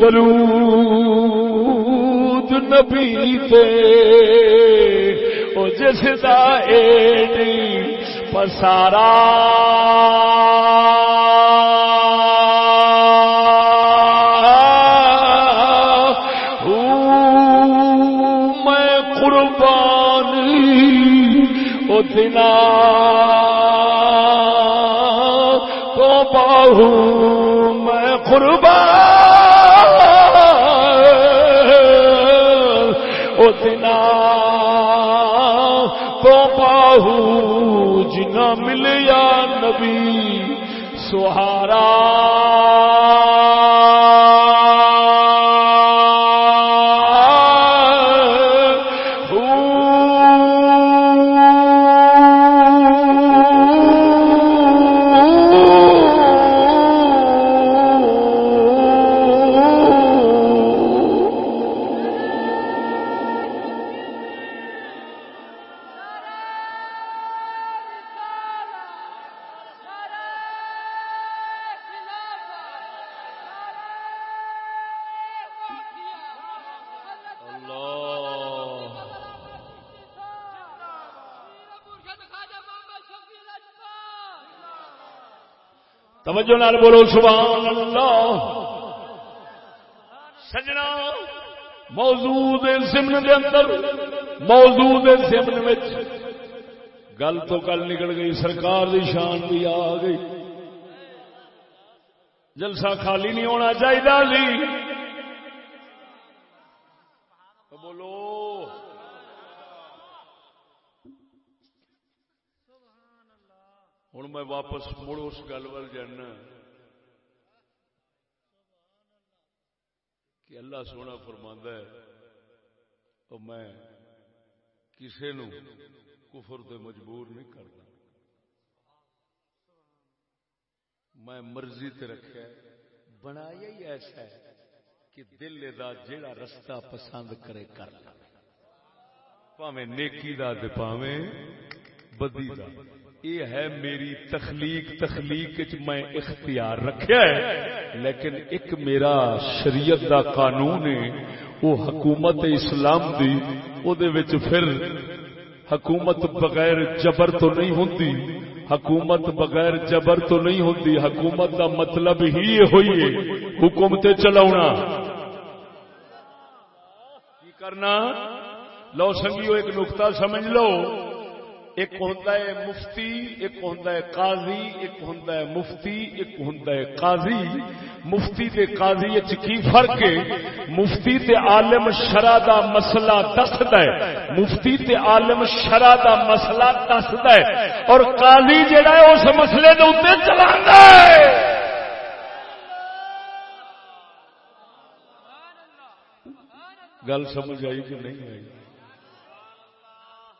درود نبی تے او جس دا ایڈی پسارا۔ میں قربانی او دنا تو باہو میں قربان جنا ملیا نبی سہارا توجہ نال بولو سبحان اللہ سجنا موضوع دے ضمن دے اندر، موضوع دے ضمن وچ گل تو گل نکل گئی، سرکار دی شان بھی آ گئی۔ جلسہ خالی نہیں ہونا چاہیے واپس مڑ اس گل وال جانا کہ اللہ سونا فرماندہ ہے تو میں کسی نو کفر تے مجبور نہیں کرتا میں مرضی تے رکھا بنایا ہی ایسا ہے کہ دل دا جیڑا رستہ پسند کرے کر لے۔ پاویں نیکی دا تے پاویں بدی دا۔ یہ ہے میری تخلیق تخلیق میں اختیار رکھیا ہے۔ لیکن ایک میرا شریعت دا قانون ہے، وہ حکومت اسلام دی او دے وچ پھر حکومت بغیر جبر تو نہیں ہوتی حکومت بغیر جبر تو نہیں ہوتی حکومت دا مطلب ہی یہ ہوئی ہے حکومت چلاونا۔ کی کرنا؟ لو سنگیو ایک نقطہ سمجھ لو۔ ایک ہوتا ہے مفتی، ایک ہوتا ہے قاضی، ایک ہوتا ہے مفتی، ایک ہوتا ہے قاضی۔ مفتی تے قاضی کی فرق ہے؟ مفتی تے عالم شرع دا مسئلہ دسدا ہے۔ مفتی تے عالم شرع دا مسئلہ دسدا ہے۔ اور قاضی جڑا ہے اس مسئلے دے اوپر چلاندا ہے۔ گل سمجھ آئی کہ نہیں آئی؟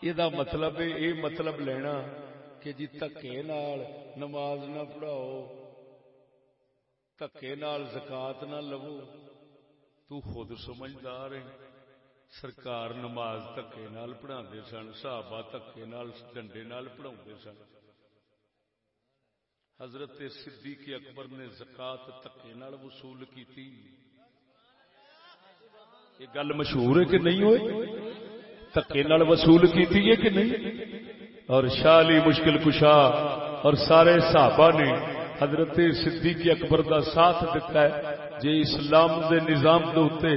یہ مطلب یہ مطلب لینا کہ جی دکے نماز نہ پڑھاؤ دکے زکات نہ لو تو خود سمجھدار ہے سرکار نماز دکے پڑھا سن صحابہ دکے ڈنڈے پڑھا سن حضرت صدیق اکبر نے زکات دکے وصول کی یہ گل مشہور ہے کہ نہیں ہوئے تکے وصول کی کہ نہیں؟ اور شالی مشکل کشا اور سارے صحابہ نے حضرت صدیق اکبر کا ساتھ دیتا ہے جے اسلام دے نظام دے اتے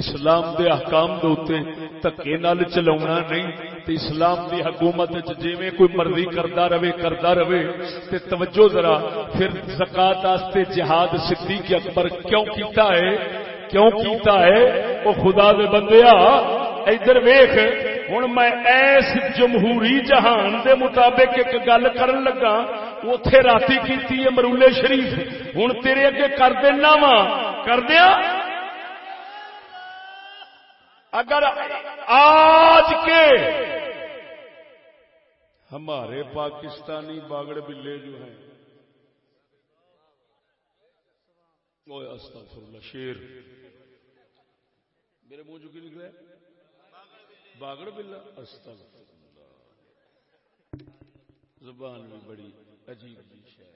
اسلام دے احکام دے اتے تکے نال چلاونا نہیں، تے اسلام دی حکومت جویں کوئی مرضی کردا رہے کردا رہے، تے توجہ ذرا، پھر زکات واسطے جہاد صدیق اکبر کیوں کیتا ہے؟ کیوں کیتا ہے؟ او خدا دے بندیا ادھر ویخ ہوں میں ایس جمہوری جہان دے مطابق ایک گل کرن لگا اتے رات کی مرولے شریف۔ ہوں تیرے اگے کر دینا وا۔ کر دیا؟ اگر آج کے ہمارے پاکستانی باگڑ بلے جو ہیں۔ اللہ، شیر۔ میرے منہ چکی نکلے؟ باگڑ بلا، استغفر زبان بھی بڑی عجیب جی شہ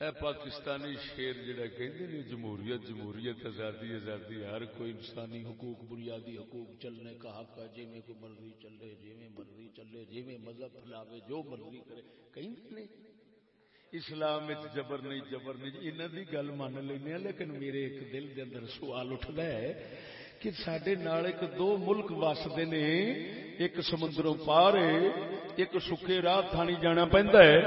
اے پاکستانی شیر جڑا کہندے نے، جمہوریت جمہوریت، آزادی آزادی، ہر کوئی انسانی حقوق، بنیادی حقوق، چلنے کا حق ہے جی میں کوئی مرضی چلے جی میں مرضی چلے جی میں مذہب پھیلاوے، جو مرضی کرے۔ کہیں نہیں اسلام جبر نہیں جبر نہیں۔ انہوں کی گل مان لینا ہاں، لیکن میرے ایک دل کے اندر سوال اٹھتا ہے کہ سڈے نال ایک دو ملک وستے نے، ایک سمندروں پار ہے، ایک سکے راہ تھانی جانا پہنتا ہے،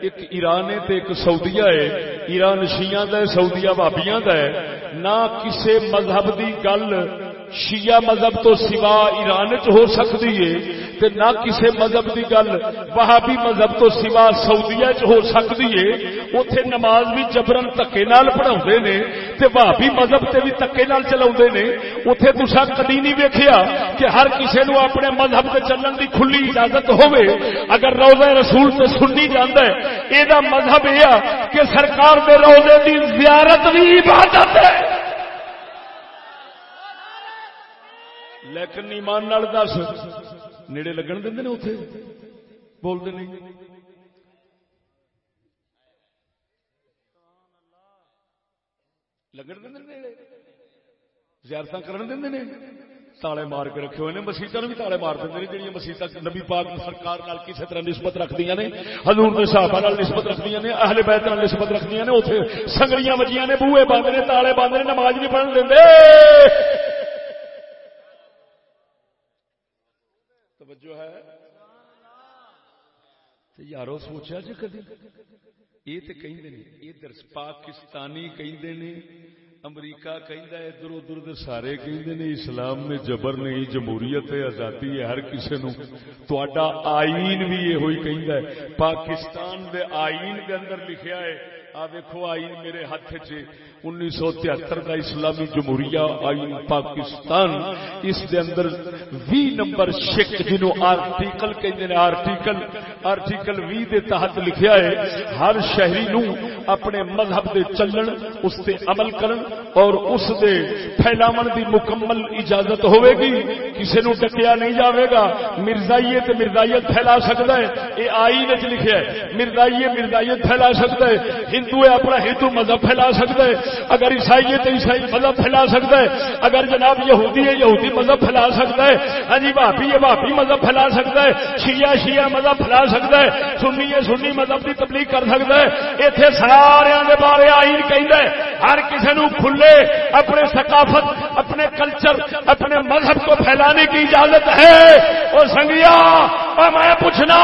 ایک ایران ہے تو ایک سعودیہ ہے۔ ایران شیعہ دا ہے، سعودیہ بابیاں دا ہے۔ نہ کسے مذہب دی گل شیعہ مذہب تو سوا ایران چ ہو سکتی ہے۔ تے نہ کسے مذہب دی گل، وہابی مذہب تو سوا سعودیہ چ ہو سکتی ہے۔ اوتھے نماز بھی جبرن تکے نال پڑھاوندے نے تے وہابی مذہب تے بھی تکے نال چلاوندے نے۔ اوتھے تساں کدی نہیں ویکھیا کہ ہر کسے نو اپنے مذہب تے چلن دی کھلی اجازت ہوے اگر روضہ رسول تے سنی جاندا ہے اے دا مذہب اے کہ سرکار دے روضے دی زیارت بھی عبادت ہے۔ لیکن ایمان نال دس۔ نیڑے لگن دیں اتے بولتے نہیں لگن دیں زیارت کرن دیں تالے مار کے رکھے ہوئے مسیطا بھی تالے مار دیں جی مسیطا نبی پاک سرکار کسی طرح نسبت رکھدی نے ہزور صحابہ نسبت رکھدی نے اہل بیت نسبت رکھدی نے اتنے سنگڑیاں بجیاں نے بوئے بند نے تالے بند نے نماز نہیں پڑھن دیں توجہ ہے یارو سوچا جی کدی؟ یہ تو کہیں ادھر پاکستانی کہیں امریکہ کہہ ادھر ادھر سارے کہیں اسلام میں جبر نہیں، جمہوریت ہے، آزادی ہے، ہر کسی نو تا آئین بھی یہ ہوئی کہ پاکستان دے آئین کے اندر لکھیا ہے، آ دیکھو آئین میرے ہاتھ چ۔ انیس سو تہتر کا اسلامی جمہوریہ آئین پاکستان، اس دے اندر وی نمبر شک جنہوں آرٹیکل کہتے آرٹیکل آرٹیکل وی دے تحت لکھیا ہے، ہر شہری نو اپنے مذہب دے چلن، اس تے عمل کرن اور اس دے پھیلاون دی مکمل اجازت ہوئے گی۔ کسی نو ڈکیا نہیں جاوے گا۔ مرزائیے تے مرزائیت پھیلا سکتا ہے۔ اے آئین وچ لکھیا ہے، مرزائیے مرزائیت پھیلا سکتا ہے۔ ہندو ہے اپنا ہندو مذہب پھیلا سکتا ہے۔ اگر عیسائی ہے تو عیسائی مذہب پھیلا سکتا ہے، اگر جناب یہودی ہے، یہودی مذہب پھیلا سکتا ہے۔ ہاں جی بھابی ہے بھابی مذہب پھیلا سکتا ہے۔ شیعہ شیعہ مذہب پھیلا سکتا ہے۔ سنی ہے، سنی مذہب کی تبلیغ کر سکتا ہے۔ اتنے سارے کے بارے آئین کہ ہر کسی نو کھلے اپنے ثقافت، اپنے کلچر، اپنے مذہب کو پھیلانے کی اجازت ہے۔ اور سنگیا اور میں پوچھنا،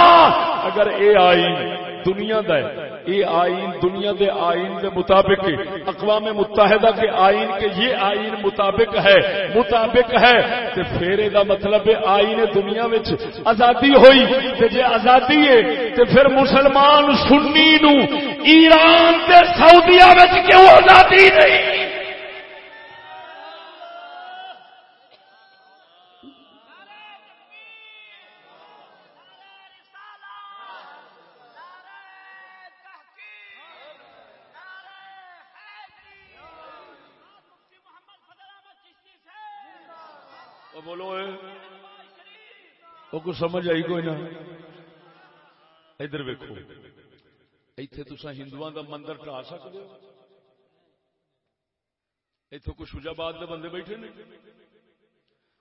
اگر اے آئین دنیا دا یہ آئین دنیا دے آئین دے مطابق اقوام متحدہ کے آئین کے یہ آئین مطابق ہے مطابق ہے، تے پھر دا مطلب ہے آئین دنیا وچ آزادی ہوئی، تے جے آزادی ہے، تے پھر مسلمان سنی نو ایران تے سعودیہ وچ کیوں آزادی نہیں؟ وہ کچھ سمجھ آئی کوئی نہ۔ ادھر ویکو ایتھے تسا ہندو کا مندر ٹا سکتے ہو۔ اتو کچھ شوجاباد کے بندے بیٹھے نے۔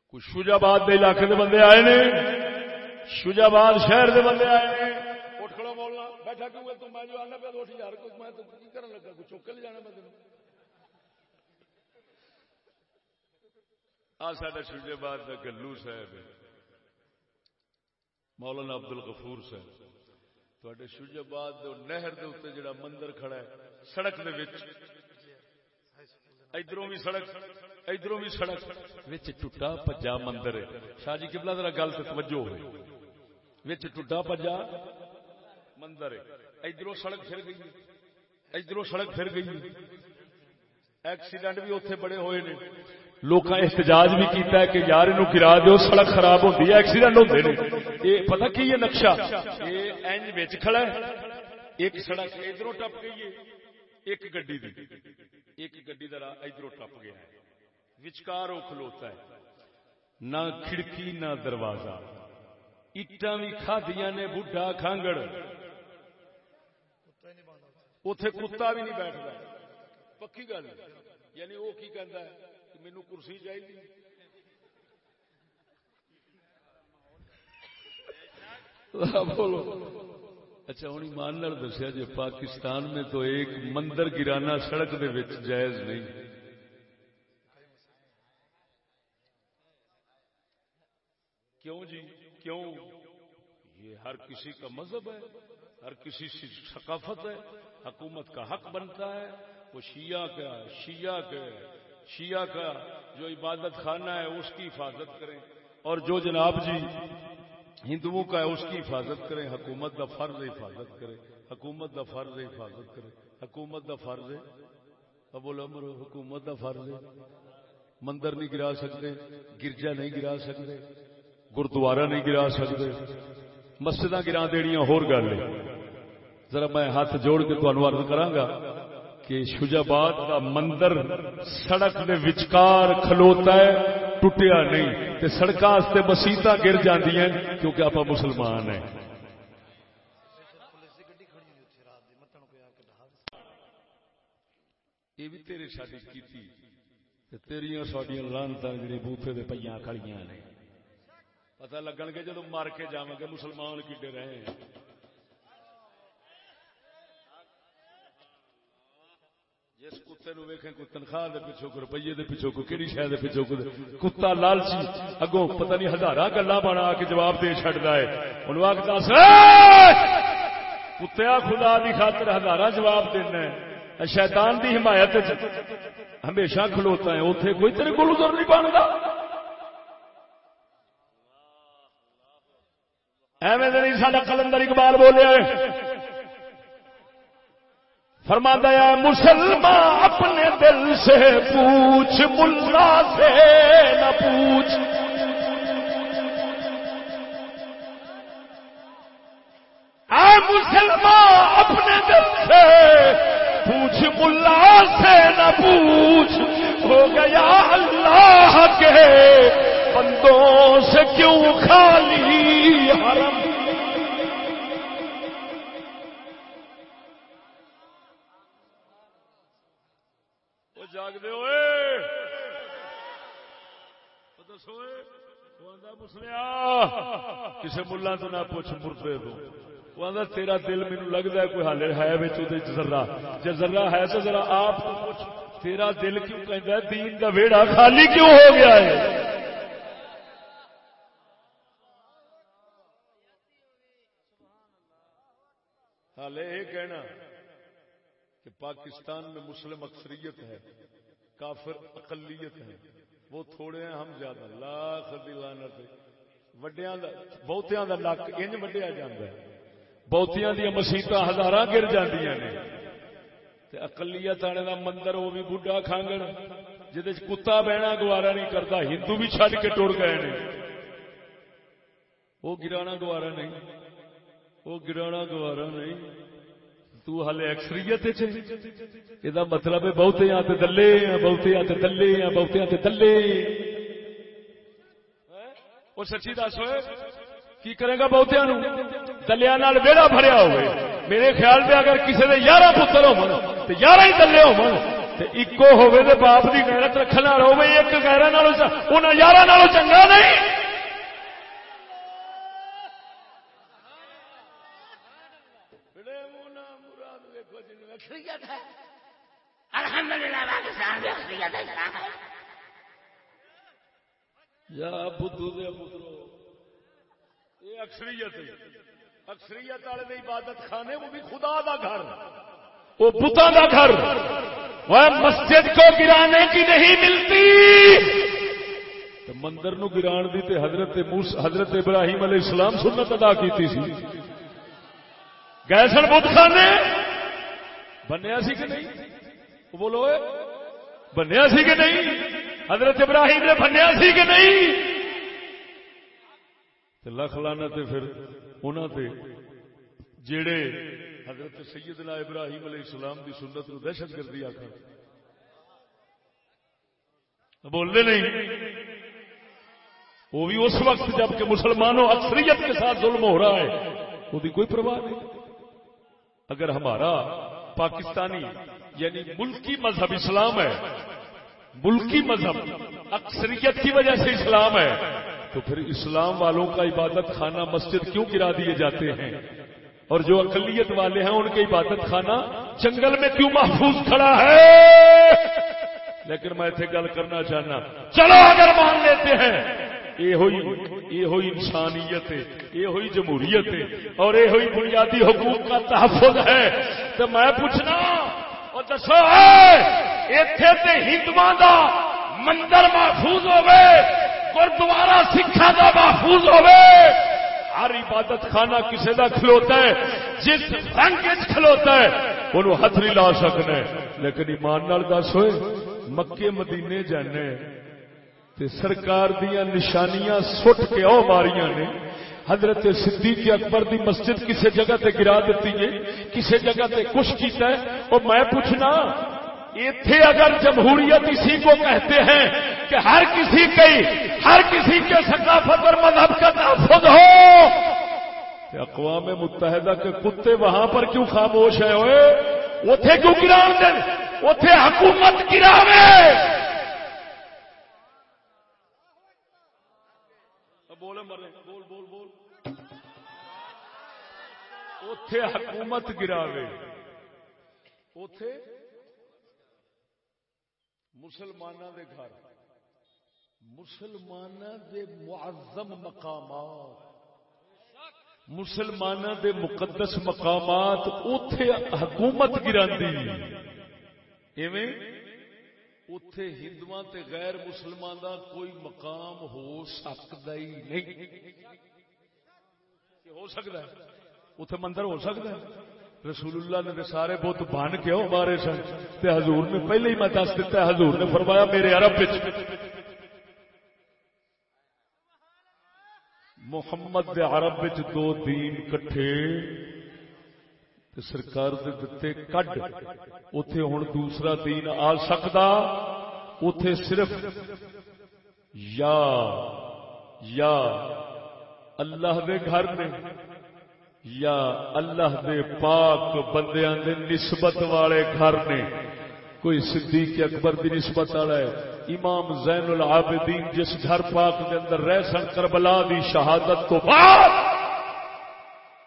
کچھ شوجاباد کے علاقے کے بندے آئے نے۔ شوجاباد شہر کے بندے آئے نے۔ اٹھ کھڑو بولنا۔ بیٹھا کیوں میں جو آنا پہ اٹھ یار کچھ میں تو کی کرن لگا؟ کچھ چوک لے جانا بندے آ سا شوجاباد کا گلو صاحب مولانا عبد الغفور صاحب تے شوجاباد نہر دے اتنے جڑا مندر کھڑا ہے، سڑک دے وچ۔ ادھروں بھی سڑک، ادھروں بھی سڑک۔ وچ ٹوٹا پجا مندر ہے۔ شاہ جی کبلا ذرا گل سے توجہ ہوئے۔ وچ ٹوٹا پجا مندر ہے۔ ادھروں سڑک پھر گئی ادھروں سڑک پھر گئی ایکسیڈنٹ بھی اتنے بڑے ہوئے نے۔ لوگ احتجاج بھی کیتا ہے کہ یار یہ گرا دو سڑک خراب ہوتی ہے ایکسیڈنٹ ہوتے ہیں یہ پتا کی یہ نقشہ؟ یہ اینج بچ کھڑا ہے۔ ایک سڑک ادھر ٹپ گئی ہے، ایک گڈی دی۔ ایک گڈی کا ادھر ٹپ گیا ہے۔ وچکار وہ کھلوتا ہے۔ نہ کھڑکی، نہ دروازہ۔ اٹا بھی کھادیا نے، بڈھا کھانگڑ۔ اتے کتا بھی نہیں بیٹھتا پکی گل یعنی وہ کی کہہ مینو کرسی چاہیے بولو۔ اچھا ہوں ایمان دسیا جی پاکستان میں تو ایک مندر گرانا سڑک دے وچ جائز نہیں۔ کیوں جی؟ کیوں؟ یہ ہر کسی کا مذہب ہے ہر کسی کی ثقافت ہے حکومت کا حق بنتا ہے وہ شیعہ کا شیعہ کا شیعہ کا جو عبادت خانہ ہے اس کی حفاظت کریں۔ اور جو جناب جی ہندوؤں کا ہے اس کی حفاظت کریں۔ حکومت کا فرض حفاظت کرے حکومت کا فرض حفاظت کرے حکومت کا فرض ہے بولو حکومت کا فرض ہے مندر نہیں گرا سکتے، گرجا نہیں گرا سکتے گردوارا نہیں گرا سکتے۔ مسجد گرا دنیا ہو گل ذرا میں ہاتھ جوڑ کے تمہیں ارد کرا کہ شجاباد کا مندر سڑک کے وچکار کھلوتا ہے، ٹوٹیا نہیں، تے سڑک مسیطا گر جاندی ہیں کیونکہ آپ مسلمان ہیں۔ یہ بھی تیرے شادی کی تیریا ساڈیا لانتا جی بوفے دے پہ کھڑیاں نے۔ پتہ لگن گے جدو مار کے جا گے، مسلمان کیڈے رہے ہیں۔ جس کتے نو ویکھیں کوئی تنخواہ دے پیچھے، کوئی روپیے دے پیچھے، کوئی کہڑی شے دے پیچھے، کوئی کتا لالچی اگوں پتہ نہیں ہزاراں گلاں بنا کے جواب دے چھڈدا ہے۔ انہوں آکھ دس کتیا خدا دی خاطر ہزاراں جواب دینا ہے۔ شیطان دی حمایت ہمیشہ کھلوتا ہے، اوتھے کوئی تیرے کول ادھر نہیں بندا ایویں نہیں سارا کلندر اقبال بولے فرما دیا مسلمان اپنے دل سے پوچھ، ملا سے نہ پوچھ۔ اے مسلمان اپنے دل سے پوچھ، ملا سے نہ پوچھ۔ ہو گیا اللہ کے بندوں سے کیوں خالی حرم؟ جاگ دے ہوئے مسلیا کسی ملا تو نہ پوچھ مردے تو وہ تیرا دل مینو لگتا ہے کوئی حال ہے ذرا جی ذرا ہے تو ذرا آپ تیرا دل کیوں کہ دین کا ویڑا خالی کیوں ہو گیا ہے حال یہ کہنا کہ پاکستان میں مسلم اکثریت ہے، کافر اقلیت ہے وہ تھوڑے ہیں، ہم زیادہ لاکھ دلانت وڈیا بہتیا کا لک انج وڈیا جا بہتیاں دیا مسیت ہزار گر جاندیاں نے۔ اقلیت والے کا مندر وہ بھی بڈھا کھانگن جہد کتا بہنا گوارا نہیں کرتا، ہندو بھی چڈ کے ٹر گئے نے۔ وہ گرانا گوارا نہیں۔ وہ گرانا گوارا نہیں۔ تو ہلے اکثریت یہ مطلب ہے بہتے آتے دلے ہیں بہتے آتے دلے ہیں بہتے آتے دلے۔ وہ سچی دس ہوئے، کی کرے گا بہتیا دلیا ویڑا بھریا ہوئے۔ میرے خیال میں اگر کسی نے یارہ پتر ہو یارہ ہی دلے ہو ایکو ہوئے تو باپ کی غیرت رکھنے والا ہوئے، ایک گہرا یارہ چنگا نہیں۔ یا بدھو دیا پترو، یہ اکثریت اکثریت والے عبادت خانے، وہ بھی خدا دا گھر۔ وہ بتان دا گھر۔ وہ مسجد کو گرانے کی نہیں ملتی۔ مندر نو گران دی تے حضرت موس، حضرت ابراہیم علیہ السلام سنت ادا کی سی۔ گئے سن بدھ خانے؟ بنیا سی کہ نہیں؟ بولو بنیا سی کہ نہیں؟ حضرت ابراہیم نے بنیا سی کہ نہیں؟ لکھ لانا پھر انہوں تے جڑے حضرت سیدنا ابراہیم علیہ السلام دی سنت نو دہشت گردی آخر بولتے نہیں؟ وہ بھی اس وقت جبکہ مسلمانوں اکثریت کے ساتھ ظلم ہو رہا ہے وہ بھی کوئی پرواہ نہیں۔ اگر ہمارا پاکستانی یعنی ملکی مذہب اسلام ہے ملکی مذہب، اکثریت کی وجہ سے اسلام ہے۔ تو پھر اسلام والوں کا عبادت خانہ مسجد کیوں گرا دیے جاتے ہیں؟ اور جو اقلیت والے ہیں، ان کے عبادت خانہ جنگل میں کیوں محفوظ کھڑا ہے؟ لیکن میں اتنے گل کرنا چاہنا، چلو اگر مان لیتے ہیں یہ ہوئی یہ ہوئی انسانیت ہے یہ ہوئی جمہوریت ہے، اور یہ ہوئی بنیادی حقوق کا تحفظ ہے۔ تو میں پوچھنا، اور دسو اتے تے ہندو دا مندر محفوظ ہوئے گردوارا سکھا دا محفوظ ہوئے ہر عبادت خانہ کسی کا کھلوتا ہے، جس رنگ کھلوتا ہے انہوں ہاتھ نہیں لا سکنا لیکن ایمان نال دس ہوئے، مکے مدینے جانے تے سرکار دیا نشانیاں سٹ کے او ماریاں نے۔ حضرت صدیق اکبر دی مسجد کسی جگہ تے گرا دیتی ہے کسی جگہ تے کچھ کیتا ہے۔ اور میں پوچھنا ایتھے اگر جمہوریت اسی کو کہتے ہیں کہ ہر کسی کی، ہر کسی کے ثقافت اور مذہب کا تحفظ ہو اقوام متحدہ کے کتے وہاں پر کیوں خاموش ہیں؟ ہوئے اتے کیوں گرا دیں اتے حکومت گراوے۔ بولے مرے بول بول بول۔ اتے حکومت گراوے۔ اتے مسلمانوں دے گھر مسلمان دے معظم مقامات مسلمانوں دے مقدس مقامات اتے حکومت گراندی۔ ایویں اتے ہندو تے غیر مسلمان دا کوئی مقام ہو سکتا ہی نہیں۔ ہو سکتا ہے؟ اتے مندر ہو سکتا ہے؟ رسول اللہ نے سارے بت بن کے مارے سن۔ تے حضور نے پہلے ہی میں دس دیتا حضور نے فرمایا میرے عرب محمد دے عرب دو دین کٹھے سرکار دے دتے کڈ۔ اتے ہوں دوسرا دین آ سکتا اتے صرف یا یا اللہ دے گھر نے۔ یا اللہ دے پاک بندیاں دے نسبت والے گھر نے، کوئی صدیق اکبر دی نسبت والا ہے، امام زین العابدین جس گھر پاک دے اندر رہ سن، کربلا دی شہادت تو بعد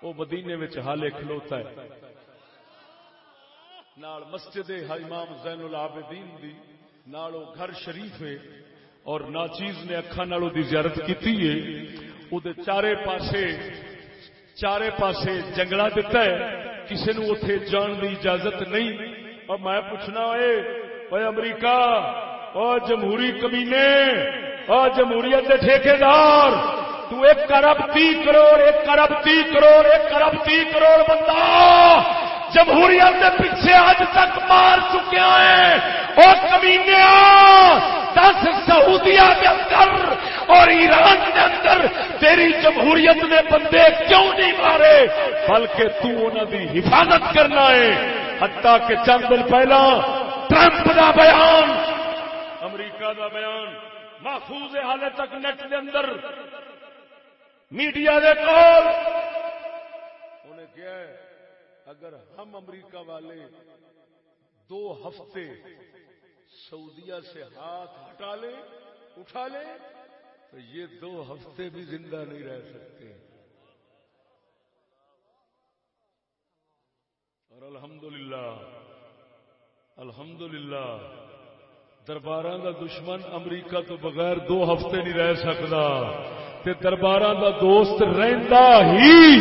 وہ مدینے میں حالے کھلوتا ہے۔ نال مسجد امام زین العابدین دی، نال وہ گھر شریف ہے۔ اور ناچیز نے اکھا نالوں دی زیارت کی ہے۔ وہ چارے پاسے چارے پاسے جنگلا دتا ہے کسی نے اتے جان کی اجازت نہیں۔ اور میں پوچھنا اے امریکہ اور جمہوری کمینے اور جمہوریت کے ٹھیکے تو ایک کرب تی کروڑ، ایک کرب تی کروڑ، ایک کرب تی کروڑ بندہ جمہوریت کے پیچھے اج تک مار چکے ہیں اور کمینے دس سعودیا کے اندر اور ایران کے اندر تیری جمہوریت نے بندے کیوں نہیں مارے؟ بلکہ تو انہوں دی حفاظت کرنا ہے۔ حتیٰ کہ چند دن پہلا ٹرمپ کا بیان، امریکہ کا بیان، محفوظ حال تک نیٹ کے اندر، میڈیا دے کول۔ انہیں کیا ہے، اگر ہم امریکہ والے دو ہفتے سعودیہ سے ہاتھ ہٹا لیں، اٹھا لیں، تو یہ دو ہفتے بھی زندہ نہیں رہ سکتے۔ اور الحمدللہ الحمدللہ دربار کا دشمن امریکہ تو بغیر دو ہفتے نہیں رہ سکتا۔ دربار کا دوست رہندا ہی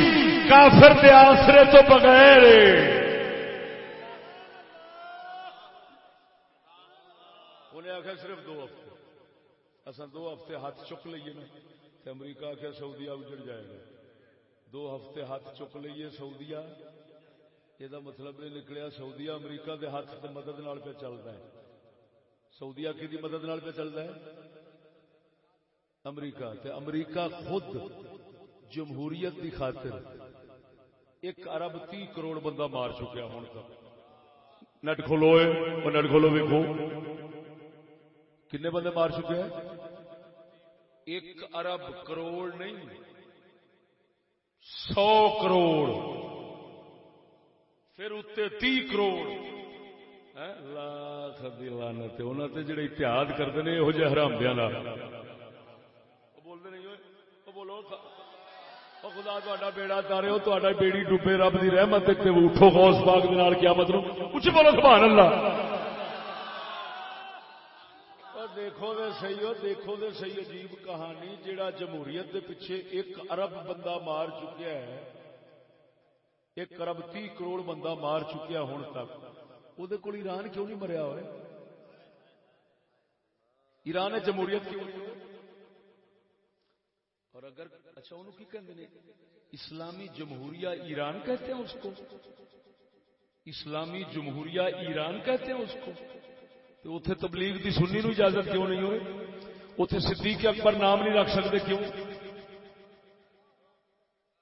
کافر دے آسرے تو بغیر آخیا صرف دو ہفتے۔ اصا دو ہفتے ہاتھ چک لیے نا تو امریکہ آخیا سعودیہ اجڑ جائے گا۔ دو ہفتے ہاتھ چک لیے سعودیہ۔ یہ مطلب یہ نکلیا، سعودیہ امریکہ کے ہاتھ کی مدد نال پہ چلتا ہے۔ سعودیہ کی دی مدد نال پہ چلتا ہے؟ امریکہ۔ تے امریکہ خود جمہوریت کی خاطر ایک ارب تی کروڑ بندہ مار چکیا ہوں تک۔ نیٹ کھولو نیٹ کھولو ویکو کنے بندے مار چکے ہیں؟ ایک ارب کروڑ نہیں، سو کروڑ۔ پھر اتنے تی کروڑ۔ ہاں؟ لاکھ لانت انہوں نے جڑے اتحاد کرتے ہیں یہو جہ حرام دیا بولتے نہیں بولو خدا تا بیڑا تارے تا بیڑی ڈبے رب کی رحمت اٹھو غوث پاک کیا مطلب کچھ بولو، سبحان اللہ۔ دیکھو دے صحیح ہو دیکھو دے صحیح عجیب کہانی جیڑا جمہوریت دے پیچھے ایک ارب بندہ مار چکیا ہے۔ ایک ارب تی کروڑ بندہ مار چکیا ہوں تک۔ وہ ایران کیوں نہیں مریا ہوئے؟ ایران ہے جمہوریت کیوں نہیں اور اگر اچھا انہوں کی کہتے ہیں اسلامی جمہوریہ ایران کہتے ہیں اس کو؟ اسلامی جمہوریہ ایران کہتے ہیں اس کو؟ تو اتنے تبلیغ کی سنی نو اجازت کیوں نہیں ہوئے اتنے صدیق اکبر نام نہیں رکھ سکتے کیوں؟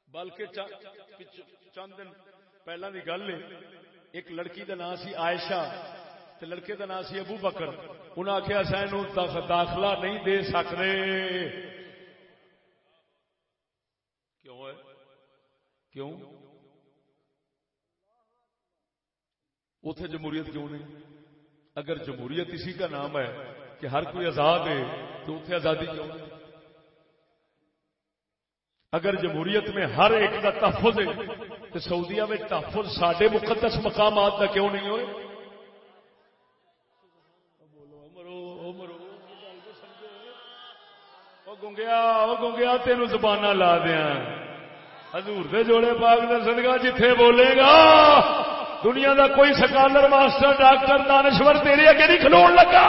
بلکہ چند دن پہلے کی گل ہے، ایک لڑکی کا نام سی عائشہ، تے لڑکے کا نام سی ابو بکر۔ انہیں آخیا سین داخلہ نہیں دے سکتے کیوں ہے؟ کیوں؟ اتے جمہوریت کیوں نہیں؟ اگر جمہوریت اسی کا نام ہے کہ ہر کوئی آزاد ہے، تو اتنے آزادی کیوں؟ اگر جمہوریت میں ہر ایک کا تحفظ ہے، تو سعودیہ میں تحفظ سڈے مقدس مقامات کا کیوں نہیں ہوئے؟ گنگیا وہ گنگیا تین زبان لا دیا حضور دے جوڑے باغ کا سدگا جتھے بولے گا دنیا دا کوئی سکالر ماسٹر، ڈاکٹر، دانشور تیرے اگے نہیں کھلو لگا۔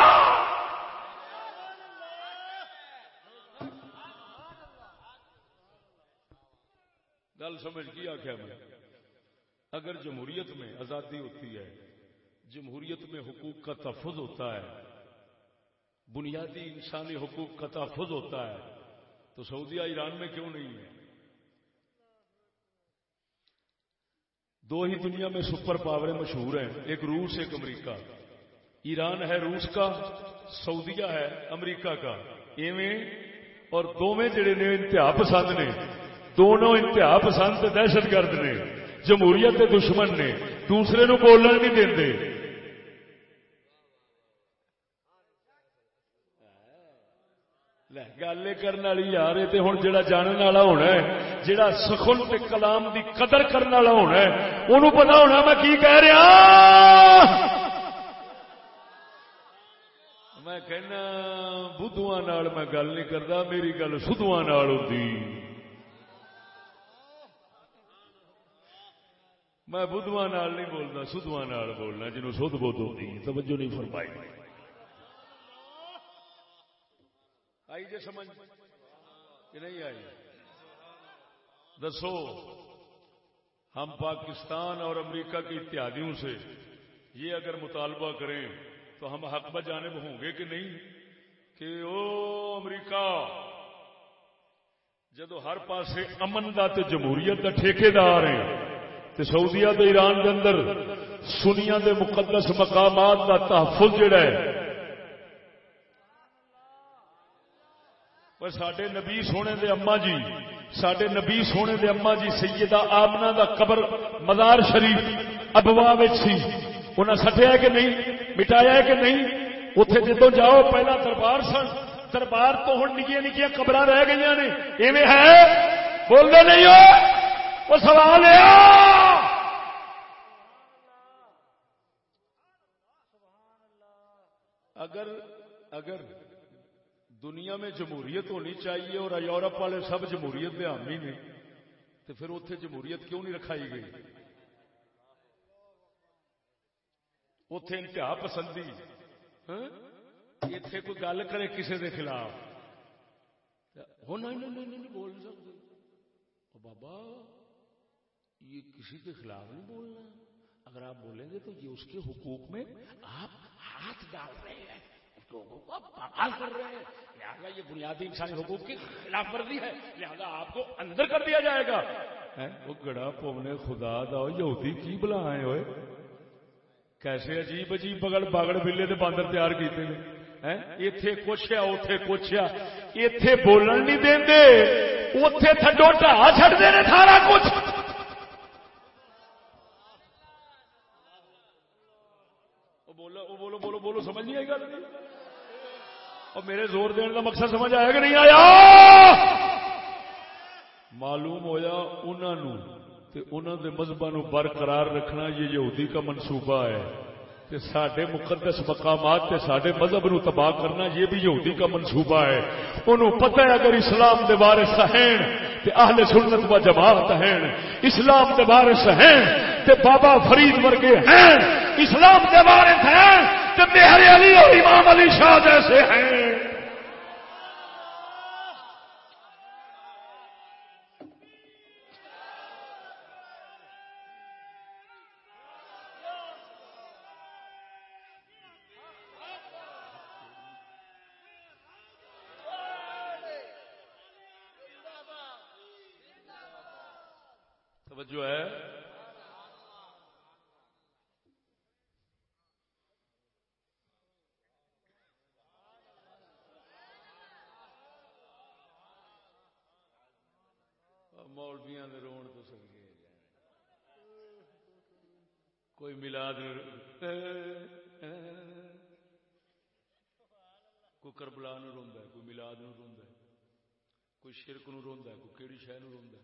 گل سمجھ کی آخیا میں؟ اگر جمہوریت میں آزادی ہوتی ہے، جمہوریت میں حقوق کا تحفظ ہوتا ہے، بنیادی انسانی حقوق کا تحفظ ہوتا ہے، تو سعودیہ ایران میں کیوں نہیں ہے؟ دو ہی دنیا میں سپر پاور مشہور ہیں، ایک روس، ایک امریکہ۔ ایران ہے روس کا، سعودیہ ہے امریکہ کا۔ ایویں اور دونوں جڑے نے انتہا پسند نے، دونوں انتہا پسند دہشت گرد نے، جمہوریت کے دشمن نے، دوسرے نو بولن نہیں دیں گل کرنے والی یار یہ ہوں جا جاننے والا ہونا ہے جہاں سخن تے کلام دی قدر کرنے والا ہونا ہے انہوں پتا ہونا میں کی کہہ رہا۔ میں کہنا بدھو میں گل نہیں کرتا میری گل سدھو ہوتی میں بدھو نہیں بولنا سدھو بولنا جنوب سدھ بدھ ہوتی توجہ نہیں فرمائی۔ آئی جی سمجھ کہ نہیں آئی؟ دسو، ہم پاکستان اور امریکہ کی اتحادیوں سے یہ اگر مطالبہ کریں تو ہم حق بجانب ہوں گے کہ نہیں؟ کہ او امریکہ، جدو ہر پاسے امن دا تے جمہوریت کا ٹھیکےدار ہے تے سعودیہ تے ایران کے اندر سنیا دے مقدس مقامات کا تحفظ جڑا ہے سڈے نبی سونے دے اما جی سڈے نبی سونے دے اما جی سیدہ آمنا دا قبر مزار شریف ابوا سی انہیں سٹیا کہ نہیں مٹایا کہ نہیں اتے جدو جاؤ پہلا دربار سن دربار تو ہوں نکیا نکیا قبر رہ گئی نے ایویں ہے بولتے نہیں ہو وہ سوال ہے اگر اگر دنیا میں جمہوریت ہونی چاہیے اور یورپ والے سب جمہوریت کے حامی نے تو پھر اتنے جمہوریت کیوں نہیں رکھائی گئی؟ اتے انتہا پسندی۔ ہاں؟ اتے کوئی گل کرے کسی کے خلاف۔ ہاں، نہیں نہیں بول نہیں سکتے۔ بابا، یہ کسی کے خلاف نہیں بولنا۔ اگر آپ بولیں گے تو یہ اس کے حقوق میں آپ ہاتھ ڈال رہے ہیں۔ لوگوں کو بحال کر رہے ہیں۔ لہٰذا یہ بنیادی انسانی حقوق کی خلاف ورزی ہے۔ لہذا آپ کو اندر کر دیا جائے گا۔ وہ گڑا پونے خدا دا یہودی کی بلا آئے ہوئے۔ کیسے عجیب عجیب بگڑ باگڑ بلے دے باندر تیار کیتے ہیں؟ اتے کچھ ہے اتے کچھ ہے اتے بولن نہیں دیں اتے تھڈو ٹا چڑھتے ہیں سارا کچھ بولو بولو بولو سمجھ نہیں آئی گل اور میرے زور دینے کا مقصد سمجھ آیا کہ نہیں آیا؟ معلوم ہوا انہوں نے مذہب نو برقرار رکھنا یہ یہودی کا منصوبہ ہے۔ سڈے مقدس مقامات تے سڈے مذہب نو تباہ کرنا یہ بھی یہودی کا منصوبہ ہے۔ انہوں پتہ ہے اگر اسلام دے وارث ہیں تے اہل سنت و جماعت ہیں، اسلام دے وارث ہیں تے بابا فرید ورگے ہیں، اسلام دے وارث ہیں تے میرے علی اور امام علی شاہ جیسے ہیں جو ہے مولویا رون تو سکے کوئی ملاد کوئی کربلا نو روا کوئی ملاد نو روا کوئی شرک نو روا کوئی کہڑی شہ نو روا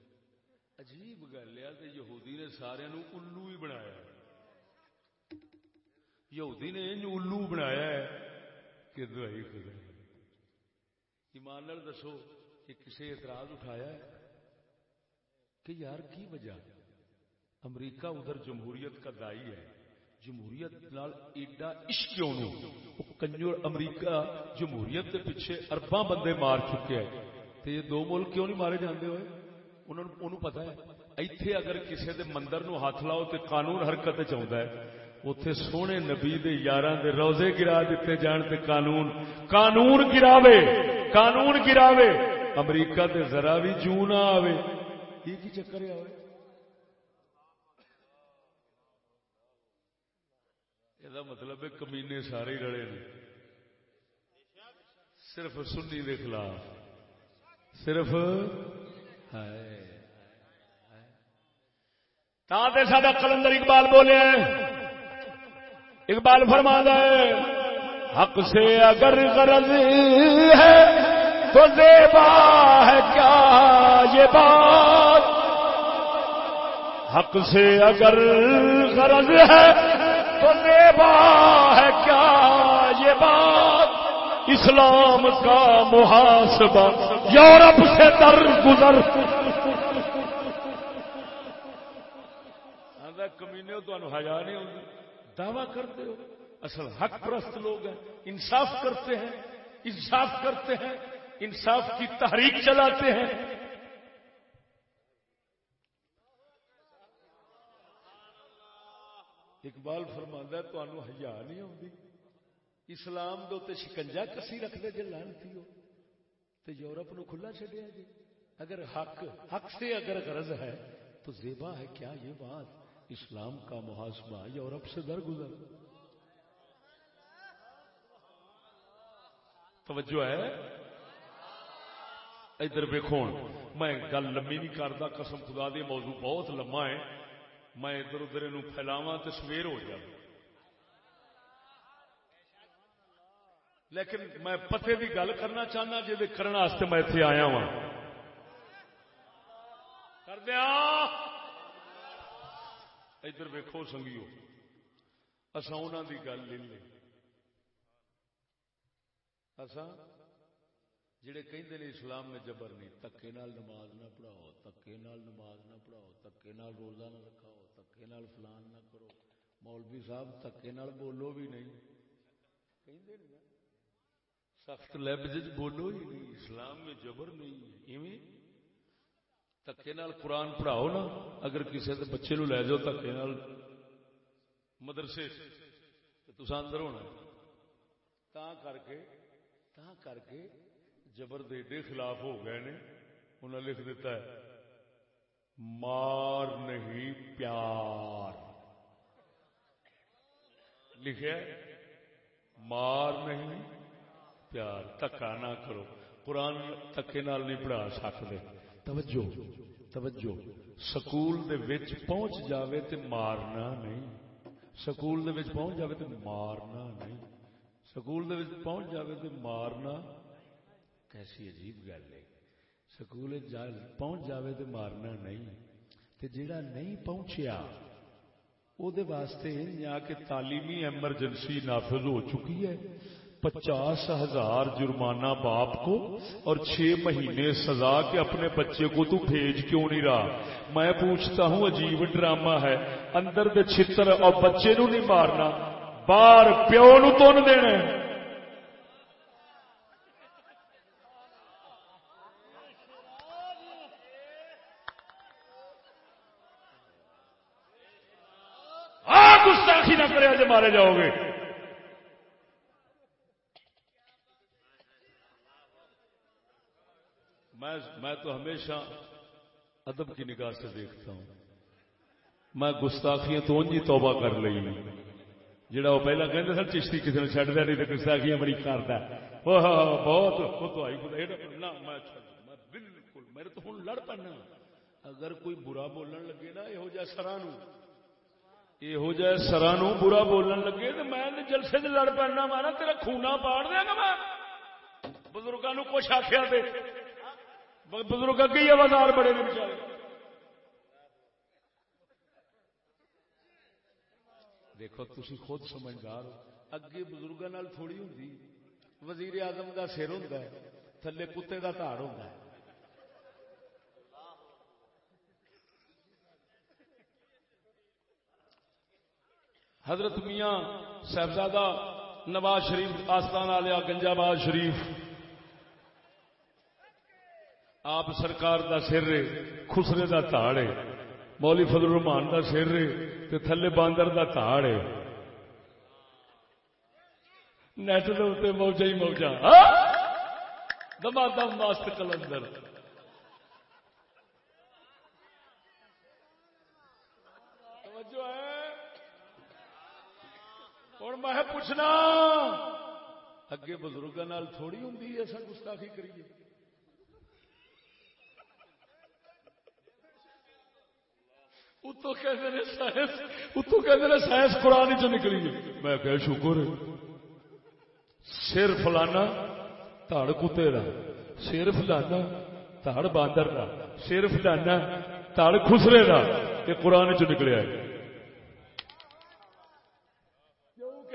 عجیب گل ہے کہ یہودی نے سارے نو الو ہی بنایا یہودی نے الو بنایا ہے کہ دوائی خدا ایمان دسو کہ کسی اعتراض اٹھایا ہے کہ یار کی وجہ؟ ہے امریکہ ادھر جمہوریت کا دائی ہے۔ جمہوریت نال ایڈا عشق کنجور امریکہ جمہوریت کے پیچھے ارباں بندے مار چکے ہیں۔ تو یہ دو ملک کیوں نہیں مارے جاندے ہوئے؟ انہوں پتا ہے، ایتھے اگر کسی دے مندر نو ہاتھ لاؤ تو قانون حرکت چاہتا ہے اتے سونے نبی دے یاراں دے روزے گرا دیتے جان تے قانون۔ قانون گراوے قانون گراوے۔ امریکہ تے ذرا بھی جو نہ آوے۔ یہ کی چکر ہے یہ مطلب ہے کمینے سارے رڑے نے۔ صرف سنی دے خلاف۔ صرف سا کلندر اقبال بولے اقبال فرما ہے، حق سے اگر غرض ہے تو زیبا ہے کیا یہ بات؟ حق سے اگر غرض ہے تو زیبا ہے کیا یہ بات؟ اسلام کا محاسبہ یورپ سے در گزر۔ کمینے ہزار نہیں ہوگی دعوی کرتے ہو۔ اصل حق پرست لوگ ہیں۔ انصاف کرتے ہیں۔ انصاف کرتے ہیں۔ انصاف کی تحریک چلاتے ہیں۔ اقبال فرماندہ تمہوں ہزار نہیں آتی اسلام دے شکنجا کسی رکھتے جی لانتی ہو تو یورپ نو کھلا چڈیا جی اگر حق حق سے اگر غرض ہے، تو زیبا ہے، کیا یہ بات؟ اسلام کا محاسبہ یورپ سے درگزر۔ توجہ ہے؟ ادھر ویکو میں گل لمبی نہیں کرتا قسم خدا دی، موضوع بہت لما ہے۔ میں ادھر ادھر پھیلاوا تو سویر ہو جائے لیکن میں پتے کی گل کرنا چاہنا جی کرنے میں اتنے آیا وا کر دیا۔ ادھر ویکو سنگیو۔ اصا انہوں کی گل لے لیں اصا جڑے کہندے نے اسلام میں جبر نہیں، تکے نال نماز نہ پڑھاؤ، تکے نال نماز نہ پڑھاؤ، تکے نال روزہ نہ رکھاؤ۔ تکے نال فلان نہ کرو مولوی صاحب تکے نال بولو بھی نہیں کہندے نہیں سخت لفظ بولو ہی نہیں اسلام میں جبر نہیں ایویں تکے نال قرآن پڑھاؤ نا اگر کسی کے بچے نو لے جاؤ تکے نال مدرسے تو اندر ہونا تا کر کے تا کر کے جبر دے دے خلاف ہو گئے نے انہیں لکھ دیتا ہے مار نہیں پیار۔ لکھے؟ مار نہیں پیار۔ تکا نہ کرو۔ قرآن تکے نال نہیں پڑھا سکتے۔ توجہ توجہ۔ سکول دے وچ پہنچ جاوے تے مارنا نہیں۔ سکول دے وچ پہنچ جاوے تے مارنا نہیں۔ سکول دے وچ پہنچ جاوے تے مارنا۔ کیسی عجیب گل ہے۔ سکول پہنچ جاوے تے مارنا نہیں تے جیڑا نہیں پہنچیا او دے واسطے یا کہ تعلیمی ایمرجنسی نافذ ہو چکی ہے پچاس ہزار جرمانہ باپ کو اور چھ مہینے سزا کے اپنے بچے کو تو بھیج کیوں نہیں رہا میں پوچھتا ہوں عجیب ڈرامہ ہے اندر دے چھتر اور بچے نو نہیں مارنا باہر پیو نو تن دینا گستاخی نہ کرے مارے جاؤ گے۔ میں تو ہمیشہ ادب کی نگاہ سے دیکھتا ہوں۔ میں گستاخیاں تو انجی توبہ کر لی جڑا وہ پہلا کہتے سر چشتی کسی نے چڈ دیا نہیں تو گستاخیاں بڑی کرتا بہت بالکل میرے تو ہوں لڑ پڑنا اگر کوئی برا بولن لگے نا، یہو جہ سرا یہو جہ سرا برا بولن لگے تو میں جلسے سے لڑ پڑنا مارا تیرا خونا پاڑ دیا گا میں بزرگوں کچھ آخیا بزرگ اگے ہی آوازار بڑے نے بچارے دیکھو تھی خود سمجھدار اگے بزرگ تھوڑی ہوں وزیر اعظم کا سر ہوں تھلے کتے کا تاڑ ہوں حضرت میاں صاحبزادہ نواز شریف آستان آلیا گنجاباد شریف۔ آپ سرکار دا سر رے خسرے دا تاڑ ہے۔ مولی فضل الرحمان دا سر رے تے تھلے باندر دا تاڑ ہے۔ نیٹ دے ہی موجا ہاں؟ دما دم ماست کلندر۔ اور میں پوچھنا، اگے بزرگوں تھوڑی ہوں ایسا گستاخی کریے۔ اتو کہ سائنس قرآن چ نکلی میں کہ شکر سر فلانا تڑ کتے کا سر فلانا تڑ باندر کا سر فلانا تڑ خسرے کا یہ قرآن چ نکلیا ہے۔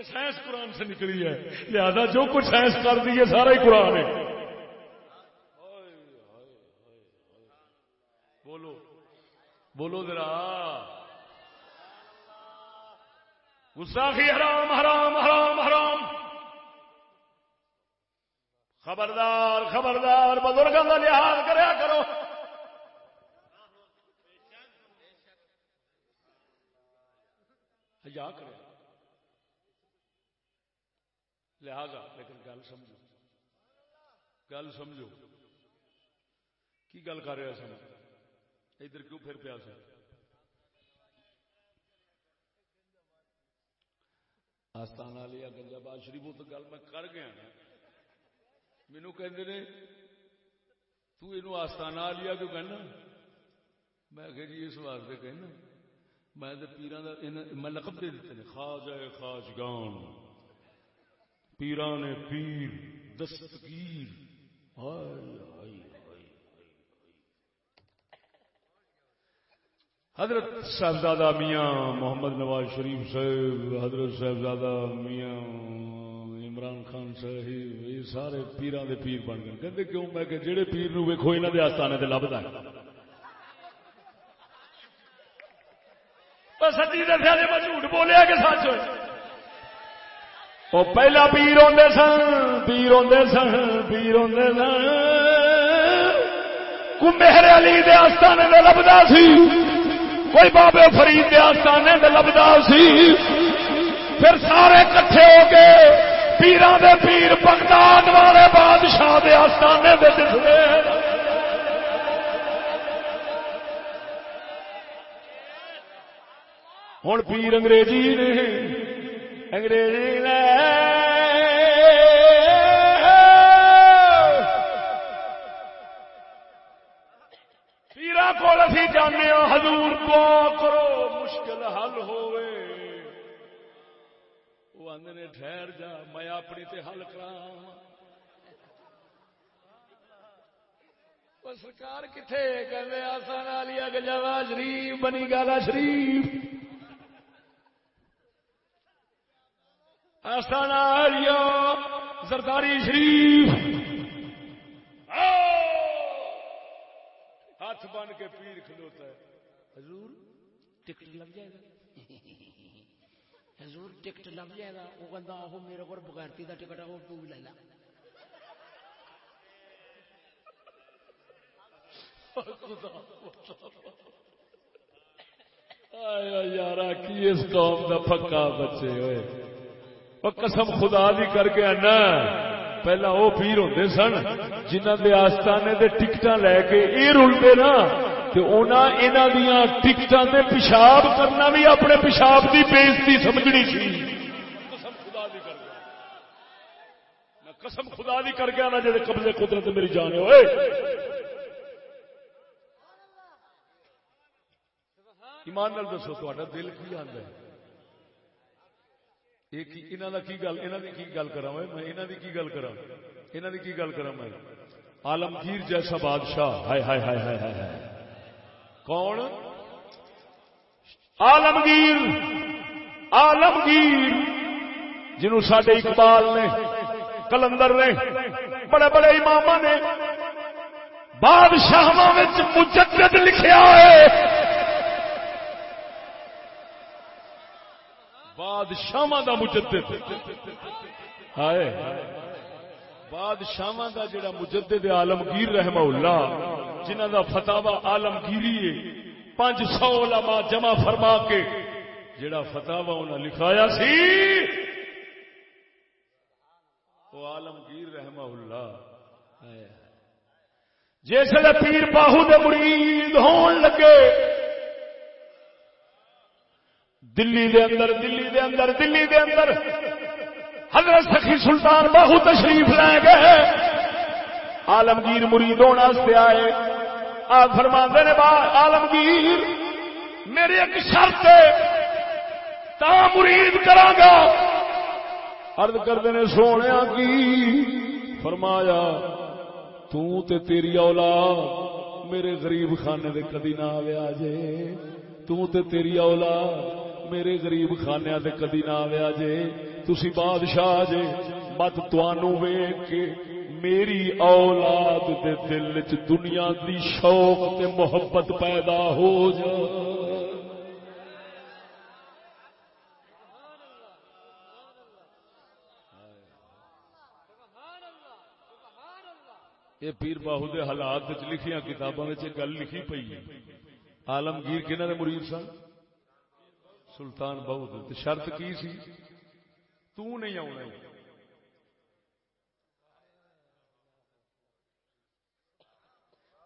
سائنس قرآن سے نکلی ہے۔ لہذا جو کچھ سائنس کر دی ہے، سارا ہی قرآن ہے۔ بولو۔ بولو ذرا۔ گساخی حرام حرام حرام حرام۔ خبردار خبردار بزرگوں کا لحاظ کریا کرو۔ کرے لہذا، لیکن گل سمجھو۔ گل سمجھو۔ کی گل کر رہا سمجھ ادھر کیوں پھر پیا سر آستانہ لیا گنجا باد شریف تو گل میں کر گیا مینو کہ آستانہ لیا کیوں کہنا؟ میں کہ جی اس واسطے کہنا۔ میں پیران میں لقب دے دیتے ہیں خاج ہے خاج گان پیران پیر، دستگیر۔ حضرت صاحبزادہ میاں محمد نواز شریف صاحب، حضرت صاحبزادہ میاں عمران خان صاحب، یہ سارے پیران دے پیر بن گئے۔ کہتے کیوں؟ میں کہ جہے پیر نو ویکو یہاں کے آستانے سے لبتا سچی دسیا جی میں جھوٹ بولیا کہ سچ وہ پہلا پیر آدھے سن پیر آدھے سن پیر آدھے سن کو علی دے آستانے میں لبدا سی کوئی بابے فرید دے آستانے میں لبدا سی پھر سارے کٹھے ہو کے پیران دے پیر بغداد والے بادشاہ دے آستانے دے دسے ہوں پیر انگریزی نے انگریزی نے پیرا کول اسی جانے ہو حضور دعا کرو، مشکل حل ہوئے۔ وہ آدھے نے ٹھہر جا، میں اپنی تے حل کرا سرکار کتنے کہ آسان والی گجاوا شریف، بنی گالا شریف۔ آسان زرداری شریف۔ ہاتھ بن کے پیر کھلوتا ہے۔ حضور ٹکٹ لگ جائے گا۔ حضور ٹکٹ لگ جائے گا۔ وہ کہتا آہو میرے کو بغیرتی کا ٹکٹ ہے وہ تو لے لا۔ یار کی اس قوم کا پکا بچے ہوئے؟ وہ قسم خدا دی کر کے آنا. پہلا وہ پیر ہوتے سن جنہ دے آستانے دے ٹکٹ لے کے یہ رلتے نا دیا ٹکٹاں تے پیشاب کرنا بھی اپنے پیشاب کی بےزتی سمجھنی سی. قسم خدا دی کر کے میں قسم خدا دی کر کے آنا جی قبضے قدرت میری جانے ہوئے ایمان نال دسو تا دل کی آتا ہے؟ یہاں کی گل یہاں کی گل کرا میں یہاں کی کی گل کرا یہاں کی گل کرا میں عالمگیر جیسا بادشاہ ہائے ہائے ہائے ہائے ہائے ہائے کون عالمگیر عالمگیر جنہوں سڈے اقبال نے کلندر نے بڑے بڑے امام نے بادشاہ مجدد لکھیا ہے بادشاہ دا مجدد. ہائے. بادشاہ دا جڑا مجدد عالمگیر رحمہ اللہ جنہ دا فتوا عالمگیری ہے، پانچ سو علماء جمع فرما کے جڑا فتوا انہیں لکھایا سی۔ وہ عالمگیر رحمہ اللہ جس پیر باہو دے مرید ہون لگے دلی دے اندر، دلی دے اندر، دلی دے اندر۔ حضرت سخی سلطان باہو تشریف لے گئے۔ عالمگیر مرید ہونے آئے۔ آ فرما نے عالمگیر، میری ایک شرط تا مرید کرا ارد کرتے نے، سونے کی۔ فرمایا، تو تے تیری اولاد میرے غریب خانے دے کدی نہ آیا جے۔ تو تے تیری اولاد میرے غریب خانے دے کدی نہ آیا جے تسی بادشاہ جے، مت توانو ویک کے میری اولاد دے دل چ دنیا دی شوق تے محبت پیدا ہو جا۔ یہ پیر باہو دے حالات لکھیاں کتابوں میں گل لکھی پئی آلمگیر کنہ دے مرید سن؟ سلطان بہت شرط کی سی؟ تو نہیں آنا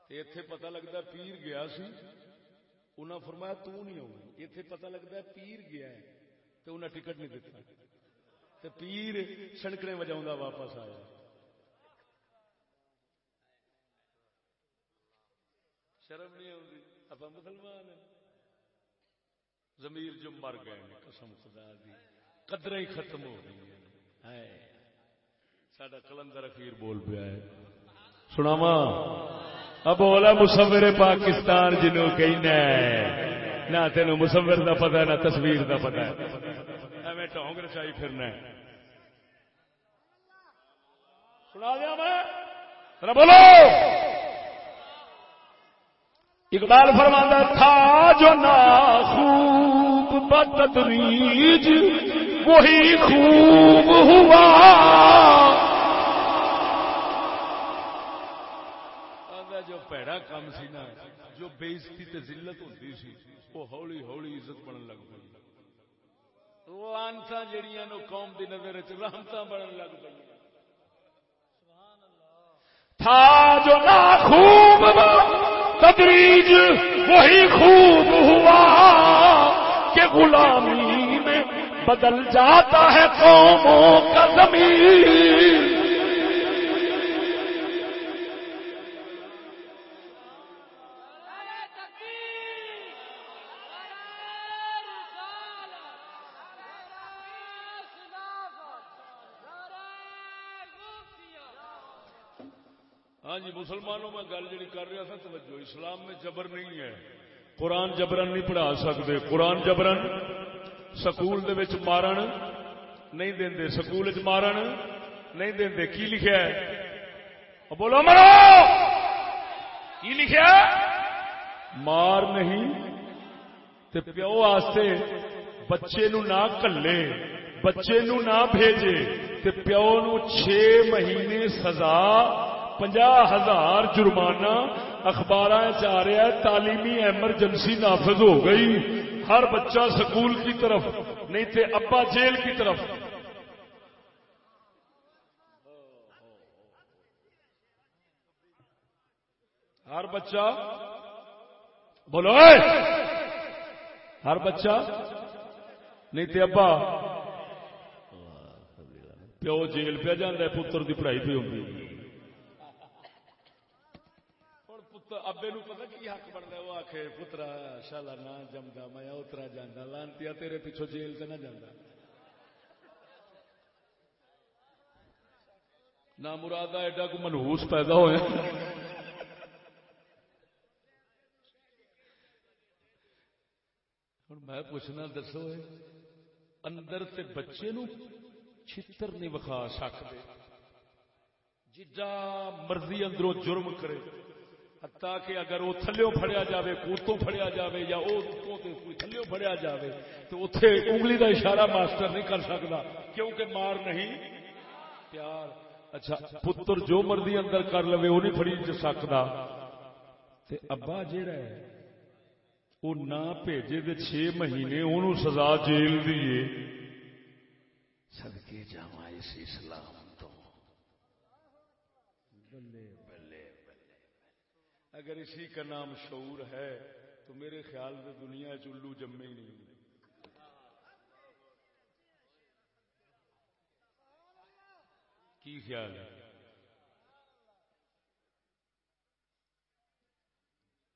اتے پتا لگتا پیر گیا سی۔ انہیں فرمایا تو نہیں آنا اتے پتا لگتا پیر گیا ہے۔ تو انہیں ٹکٹ نہیں دیتا تو پیر سنکڑے وجا واپس آیا۔ شرم نہیں آتی آپ مسلمان ہیں۔ زمیر جو مر گئے قسم خدا دی قدر ہی ختم ہو گئی ہے سڈا کلندر اخیر بول پیا ہے۔ سناوا اب بولا مصور پاکستان جنوں کہنا ہے، نہ تین مصور کا پتا نہ تصویر کا پتا ایویں ٹونگ رچائی پھرنا ہے۔ سنا دیا میں؟ بولو۔ اقبال فرمانا تھا جو ناخو بتدریج وہی خوب ہوا۔ جو پیڑا کام سی نا جو بےزتی تے ذلت ہوتی سی وہ ہولی ہولی عزت بنن لگ پئی۔ لانتا جڑیاں نو قوم دی نظر رحمتاں بنن لگ پئی۔ تھا جو نا خوب تدریج وہی خوب ہوا۔ کہ غلامی میں بدل جاتا ہے قوموں کا زمین۔ ہاں جی مسلمانوں میں گل جی کر رہا تھا، توجہ، اسلام میں جبر نہیں ہے۔ قرآن جبرن نہیں پڑھا سکتے۔ قرآن جبرن سکول دے وچ مارن نہیں دے سکول مارن نہیں دے کی لکھا ہے؟ بولو، مرو! کی لکھا مار نہیں۔ تے پیو واسطے بچے نو نہ کلے، بچے نو نہ بھیجے۔ تے پیو نو چھ مہینے سزا، پنجا ہزار جرمانہ اخبار آ رہا ہے تعلیمی ایمرجنسی نافذ ہو گئی۔ ہر بچہ سکول کی طرف، نہیں تھے ابا جیل کی طرف۔ ہر بچہ، بولو ہر بچہ، نہیں تے ابا۔ پیو جیل پہ جانا پتر کی پڑھائی پہ ہوگی ابے نو پتا کی حق بنتا وہ آخ پترا، شالا نہ جمدا، میں اترا جانا لانتی تیرے پیچھو جیل سے نہ جانا نہ مراد ایڈا کو منہوس پیدا ہوئے۔ ہوں میں پوچھنا، دسو اندر تے بچے نو چھتر نہیں وکھا سکتے جا مرضی اندروں جرم کرے۔ تاکہ اگر وہ تھلو فڑیا جاوے، کوتوں فڑیا جاوے یا وہ کوئی تھلو فڑیا جاوے، تو اتے انگلی دا اشارہ ماسٹر نہیں کر سکتا، کیونکہ مار نہیں، پیار۔ اچھا پتر جو مرضی اندر کر لو وہ نہیں فڑی سکتا۔ ابا جہا ہے، وہ نہ بھیجے تو چھ مہینے انہوں سزا جیل دیے سدکے جا اس اسلام تو بلے بلے بلے اگر اسی کا نام شعور ہے، تو میرے خیال میں دنیا چلو جمے ہی نہیں۔ کی خیال ہے؟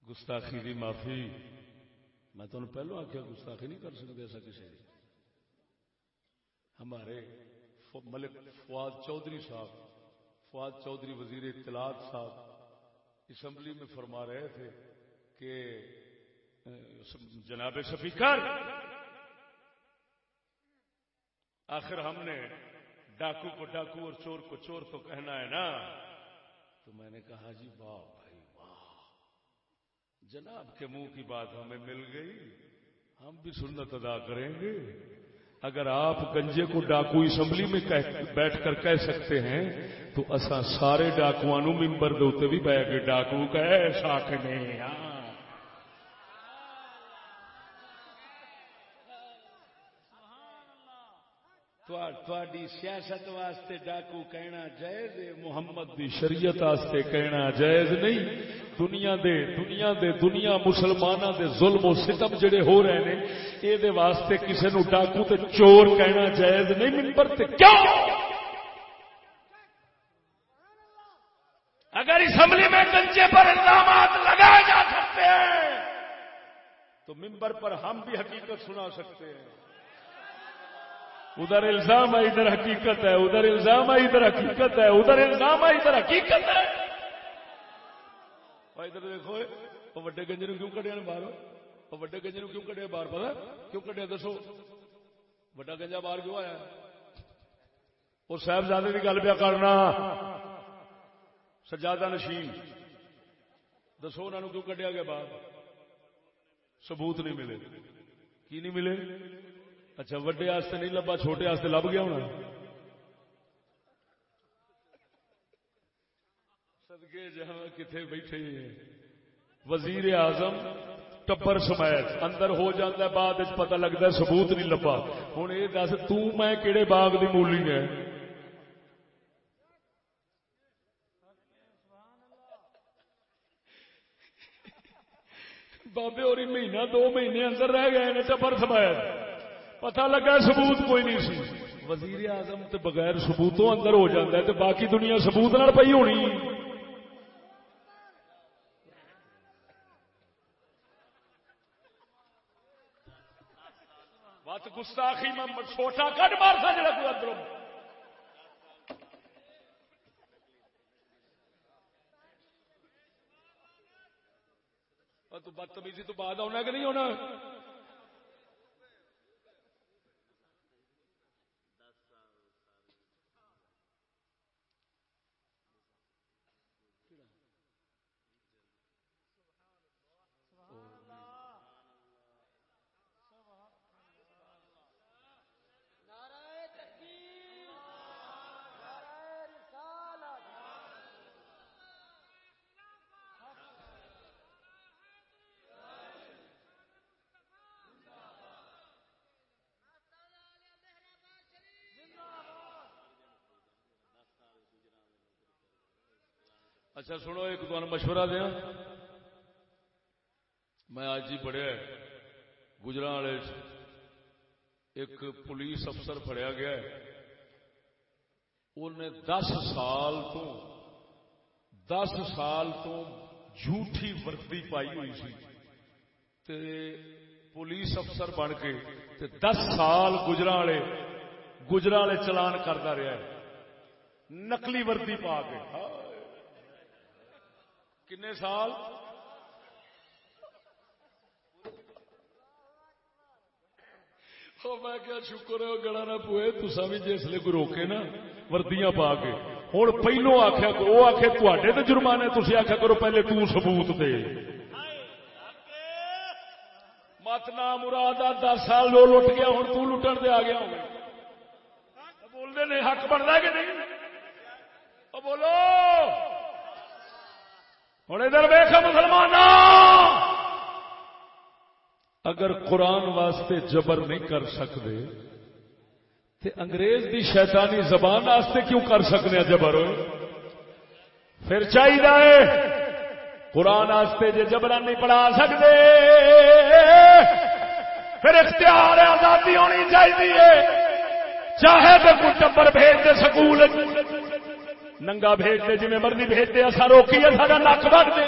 گستاخی دی معافی۔ میں تمہیں پہلو آخیا گستاخی نہیں کر سکتے ایسا کسی ہمارے ملک فواد چودھری صاحب، فواد چودھری وزیر اطلاعات صاحب اسمبلی میں فرما رہے تھے کہ جناب سفیکر آخر ہم نے ڈاکو کو ڈاکو اور چور کو چور تو کہنا ہے نا۔ تو میں نے کہا جی واہ بھائی، واہ۔ جناب کے منہ کی بات ہمیں مل گئی۔ ہم بھی سنت ادا کریں گے۔ اگر آپ گنجے کو ڈاکو اسمبلی میں بیٹھ کر کہہ سکتے ہیں، تو اصا سارے ڈاکوانوں ممبر دے بھی بہ کے ڈاکو کہہ سکنے سیاست واسطے ڈاکو کہنا جائز محمد دی شریعت واسطے کہنا جائز نہیں۔ دنیا دے دنیا دے دنیا مسلمانوں دے ظلم و ستم جڑے ہو رہے ہیں یہ واسطے کسی نو ڈاکو تے چور کہنا جائز نہیں ممبر تے کیوں؟ اگر اسمبلی میں گنجے پر الزامات لگائے جا سکتے ہیں تو ممبر پر ہم بھی حقیقت سنا سکتے ہیں۔ ادھر الزام ہے، ادھر حقیقت ہے، ادھر الزام ہے، ادھر حقیقت ہے، ادھر الزام ہے، ادھر حقیقت ہے۔ ادھر دیکھو، وہ وڈے گنجے کیوں کٹیا باہر؟ وہ وڈے گنجے کیوں کٹیا باہر؟ پتا کیوں کٹیا دسو۔ وڈا گنجا باہر کیوں آیا؟ وہ صاحبزادے کی گل پیا کرنا۔ سجادہ نشین۔ دسو انہوں کیوں کٹیا گیا باہر؟ ثبوت نہیں ملے۔ کی نہیں ملے؟ اچھا وڈے واسطے نہیں، لبا چھوٹے واسطے لب گیا ہونا۔ سدگے جہاں کتنے بیٹھے وزیر اعظم ٹبر سمیت اندر ہو جاتا ہے، بعد پتہ لگتا ہے ثبوت نہیں لبا۔ ہوں یہ دس میں کہڑے باغ کی مولی ہے بابے اور مہینہ، دو مہینے اندر رہ گئے ٹبر سمیت۔ پتہ لگا ثبوت کوئی نہیں سی۔ وزیر اعظم تو بغیر ثبوتوں اندر ہو جاتا ہے تو باقی دنیا ثبوت پی ہونی۔ بات گستاخی میں چھوٹا کٹ مار سا جڑا کوئی تو بدتمیزی تو بعد آنا کہ نہیں ہونا اچھا سنو، ایک تمہیں مشورہ دیا۔ میں آج ہی پڑھیا گجرا والے ایک پولیس افسر پڑیا گیا انہیں دس سال تو، دس سال تو جھوٹھی وردی پائی ہوئی سی۔ تے پولیس افسر بن کے تے دس سال گجرا والے گجرا والے چلان کرتا رہا ہے۔ نقلی وردی پا کے۔ کنے سال؟ میں کیا شکر ہے گڑا نہ پوئے تسا بھی جسے کوئی روکے نا، وردیاں پا کے۔ ہوں پہلو آخیا وہ آخے تے تو جرمانے تھی آخیا کرو پہلے تو سبوت دے۔ مت نہ مراد دس سال لو لٹ گیا ہوں تو لٹن دے آ گیا ہوں بولتے نہیں حق بنتا کہ نہیں؟ بولو! ہوں ادھر ویخ مسلمان اگر قرآن واسطے جبر نہیں کر سکتے تو انگریز دی شیطانی زبان واسطے کیوں کر سکتے جبر پھر چاہیے قرآن واسطے جی جبران نہیں پڑھا سکتے، پھر اختیار آزادی ہونی چاہیے چاہے تو کچھ ٹبر بھیج دے سکول ننگا بھیج اچھا دے جی مرضی بھیج دے اصا روکیے سارا نک بڑھ دے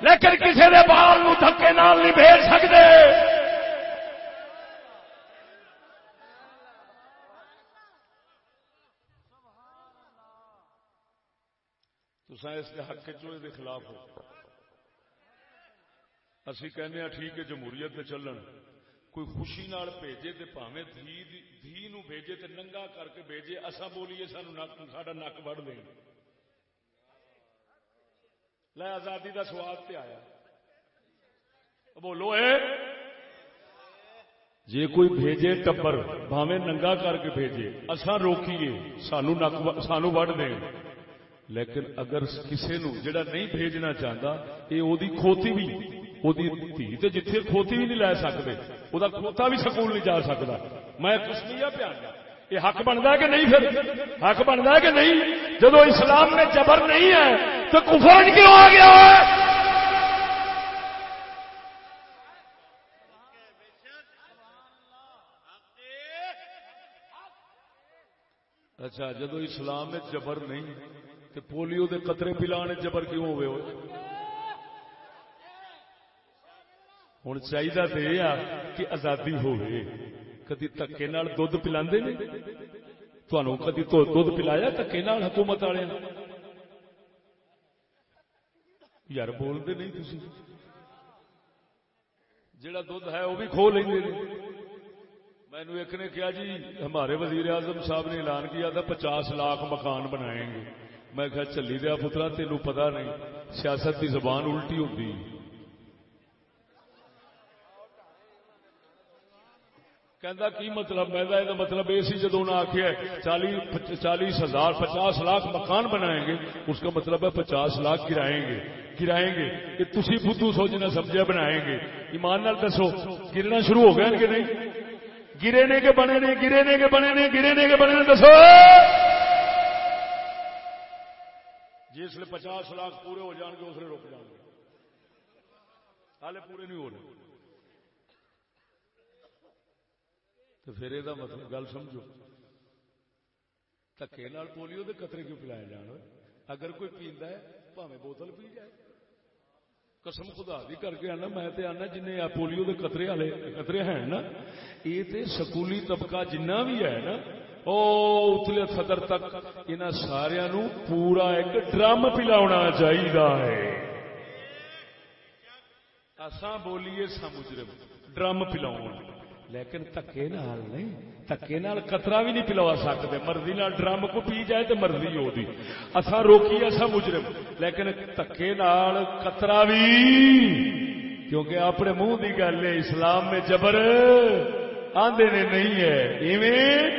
لیکن کسی کے بال دھکے نال نہیں بھیج سکتے۔ اس کے حق کے خلاف ہو۔ اسی کہنے ہاں، ٹھیک ہے، جمہوریت چلن۔ کوئی خوشی نال بھیجے تے پاویں دھی دھی نو بھیجے تے ننگا کر کے بھیجے اسا بولیے سانو نک ساڈا نک وڑ دے لے آزادی دا سواد تے آیا۔ بولو اے۔ جے کوئی بھیجے ٹبر، بھاویں ننگا کر کے بھیجے اسا روکیے، سانو نک سانو وڑ دے لیکن اگر کسے نو جڑا نہیں بھیجنا چاہتا یہ وہ کھوتی بھی۔ دھی جتھے کھوتی بھی نہیں لے سکتے وہ کھوتا بھی سکول نہیں جا سکتا میں کشمیا پیا یہ حق بنتا ہے کہ نہیں پھر حق بنتا ہے کہ نہیں جب اسلام میں جبر نہیں ہے تو کفر کیوں آ گیا ہے اچھا جدو اسلام میں جبر نہیں تو پولیو دے قطرے پلانے جبر کیوں ہوئے ہوئے ہوں چاہیے تو یہ کہ آزادی ہوئے کدی تکے دھد پلا کدی دھد پلایا تکے حکومت والے یار بولتے نہیں تھی جڑا دھد ہے وہ بھی کھو لیں مینو ایک نے کیا جی ہمارے وزیر اعظم صاحب نے اعلان کیا تھا پچاس لاکھ مکان بنائیں گے میں کہا چلی دیا پترا تینوں پتا نہیں سیاست کی زبان الٹی ہوتی کہندا کی مطلب میں یہ مطلب یہ سی جدو انہیں آخیا چالیس چالیس ہزار پچاس لاکھ مکان بنائیں گے اس کا مطلب ہے پچاس لاکھ گرائیں گے گرائیں گے کہ تھی بدھو سوچنا سمجھا بنائیں گے ایمان نال دسو گرنا شروع ہو گیا کہ نہیں گرے نے کے بنے نے گرے نے کے بنے نے گرے نے کے بنے نے دسو جس لیے پچاس لاکھ پورے ہو جان گے اس لیے رک جان گے ہالے پورے نہیں ہو رہے تو پھر یہ مطلب گل سمجھو۔ دکے پولیو کے قطرے کیوں پلائے جان اگر کوئی پیندا ہے پاوے بوتل پی جائے قسم خدا بھی کر کے آنا میں تے آنا جن پولیو کے قطرے والے قطرے ہیں نا یہ تے سکولی طبقہ جنہ بھی ہے نا او اتلے فدر تک ان سارا پورا ایک ڈرم پلا چاہیے اساں بولیے سا مجرم ڈرم پلاؤ لیکن تکے نال نہیں تکے نال قطرہ بھی نہیں پلا سکتے۔ مرضی نال ڈرم کو پی جائے تو مرضی ہو دی۔ اصا روکی ایسا مجرم۔ لیکن تکے نال قطرہ بھی، کیونکہ اپنے منہ کی گل ہے، اسلام میں جبر آندے نے نہیں ہے۔ ایویں؟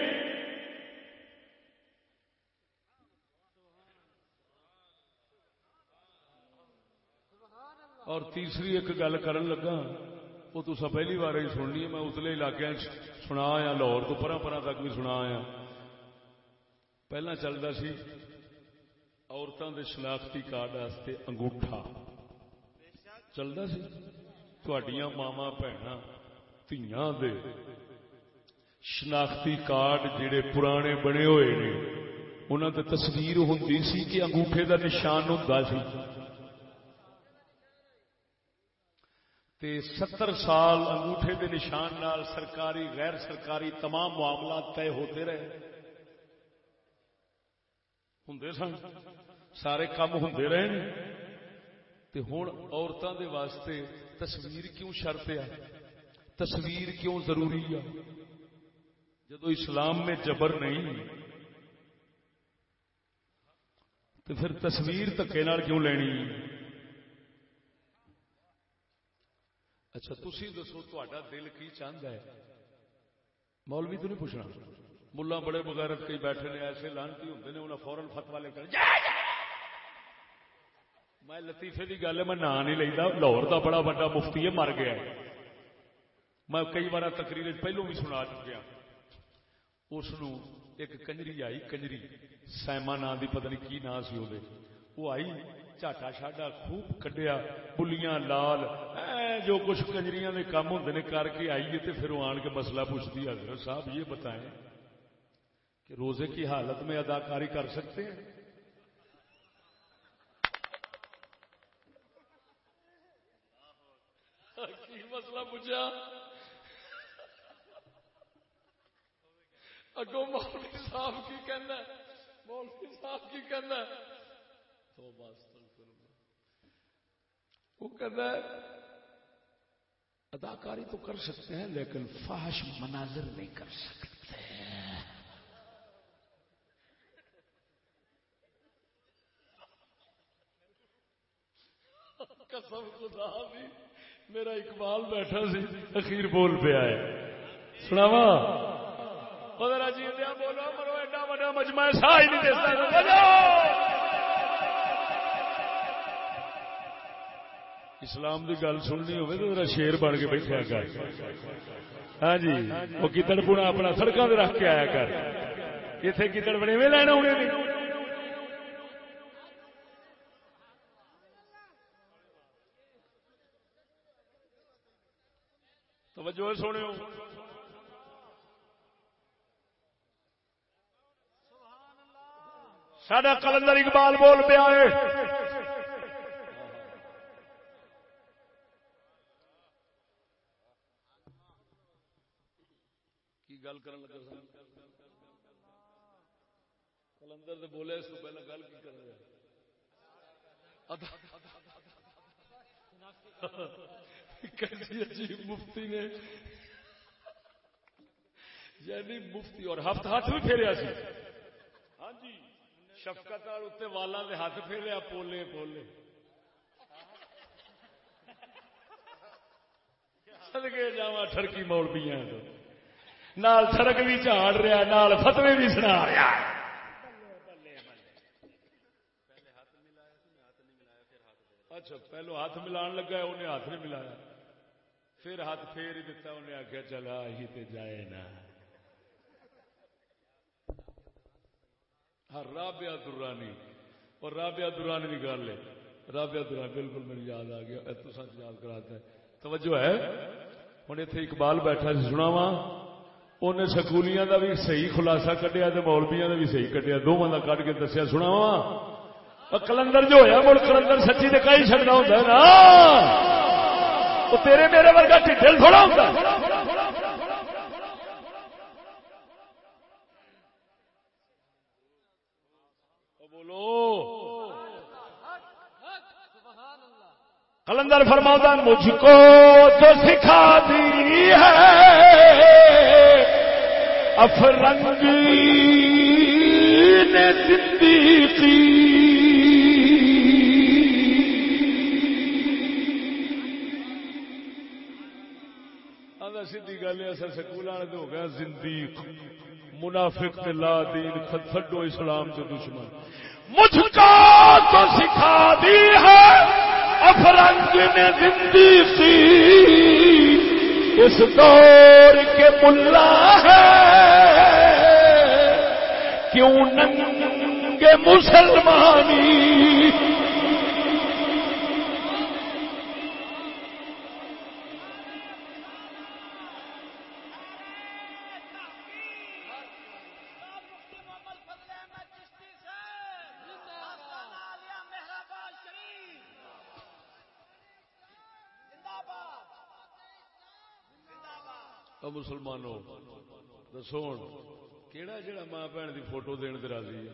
اور تیسری ایک گل کرن لگا۔ وہ تو پہلی بار ہی سننی ہے، میں اتلے علاقے سنا آیا، لاہور تو پرا پرا تک بھی سنا آیا۔ پہلا چلتا سی عورتوں کے شناختی کارڈ واسطے انگوٹھا۔ چلتا سی تھوڑیاں ماوا بھن دے شناختی کارڈ جڑے پرانے بنے ہوئے نے انہوں نے تصویر ہوں سی کہ انگوٹھے کا نشان ہوں سی۔ تے ستر سال انگوٹھے دے نشان نال سرکاری، غیر سرکاری تمام معاملات طے ہوتے رہے۔ ہوں سن، سارے کام ہوں رہے تے ہوں عورتوں دے واسطے تصویر کیوں شرط ہے؟ تصویر کیوں ضروری ہے؟ جدو اسلام میں جبر نہیں تو پھر تصویر تکے کیوں لینی؟ اچھا تھی دسو تا دل کی چاہتا ہے؟ مولوی تو نہیں پوچھنا؟ ملا بڑے بغیرت کئی بیٹھے نے ایسے لانتی ہوں نے انہیں فورن فتوا لے کر میں لطیفے کی گل ہے میں نام نہیں لینا لاہور کا بڑا بڑا مفتی ہے مر گیا میں کئی بار تقریر پہلو بھی سنا چکیا اس ایک کنجری آئی کنجری سیما نام کی پتہ نہیں کی نام سی وہ آئی چاٹا شاڈا خوب کڈیا بلیاں لال جو کچھ کنجریاں کے کام ہوں نے کر کے آئیے تو پھر وہ آن کے مسئلہ پوچھتی حضرت صاحب یہ بتائیں کہ روزے کی حالت میں اداکاری کر سکتے ہیں مسئلہ پوچھا اگو مولوی صاحب کی کہنا مولوی صاحب کی کہنا تو بس وہ کہتا ہے اداکاری تو کر سکتے ہیں لیکن فحش مناظر نہیں کر سکتے۔ قسم خدا بھی میرا اقبال بیٹھا سی اخیر بول پہ آئے سناوا جی بولو مرو ایڈا بڑا مجمع سا ہی نہیں دیتا اسلام کی گل سننی ہوگی تو میرا شیر بن کے بیٹھا کر۔ ہاں جی وہ کتڑ پونا اپنا سڑکوں سے رکھ کے آیا کر۔ اتنے کتڑ بنے میں لینا ہونے توجہ سونے سڈا کلندر اقبال بول پہ آئے گل کر لگا کلندر نے بولے اس کو پہلے گل کی کر رہے کیسی عجیب مفتی نے۔ یعنی مفتی اور ہفت ہاتھ بھی پھیریا سی۔ ہاں جی شفقت اور اتنے والا نے ہاتھ پھیریا، پولے پولے۔ سدگے جا ٹھڑکی موڑ بھی ہیں تو نال سڑک بھی جھاڑ رہا نال فتوی بھی سنا رہا اچھا پہلو ہاتھ ملان لگا انہیں ہاتھ نہیں ملایا۔ پھر ہاتھ پھیر ہی دیتا، انہیں آخیا چلا ہی تے جائے نا۔ ہاں رابعہ درانی۔ اور رابعہ درانی کی گل ہے۔ رابعہ درانی بالکل میری یاد آ گیا تو سچ یاد کراتا ہے۔ توجہ ہے۔ ہوں اتنے اقبال بیٹھا سی سنا وا انہیں سکولیاں کا بھی صحیح خلاصہ کٹیا مولبیاں کا بھی صحیح کٹیا دونوں کا کٹ کے دسیا سنا وا کلندر جو ہوا مڑ کلندر سچی تو کئی چڑنا ہوتا ہے نا وہ تیرے میرے ورگا ٹھل تھوڑا ہوتا بولو کلندر فرما مجھ کو تو سکھا دی ہے افرنگ نے زندگی سیدھی گل ہے سکول والے ہو گیا زندیق۔ منافق تے لا دین کھڈو اسلام سے دشمن۔ مجھ کو تو سکھا دی ہے افرنگ نے زندگی اس دور کے ملا ہے کیوں ننگے مسلمانی؟ مسلمانوں دسو کہڑا جڑا ماں بہن کی فوٹو دین راضی ہے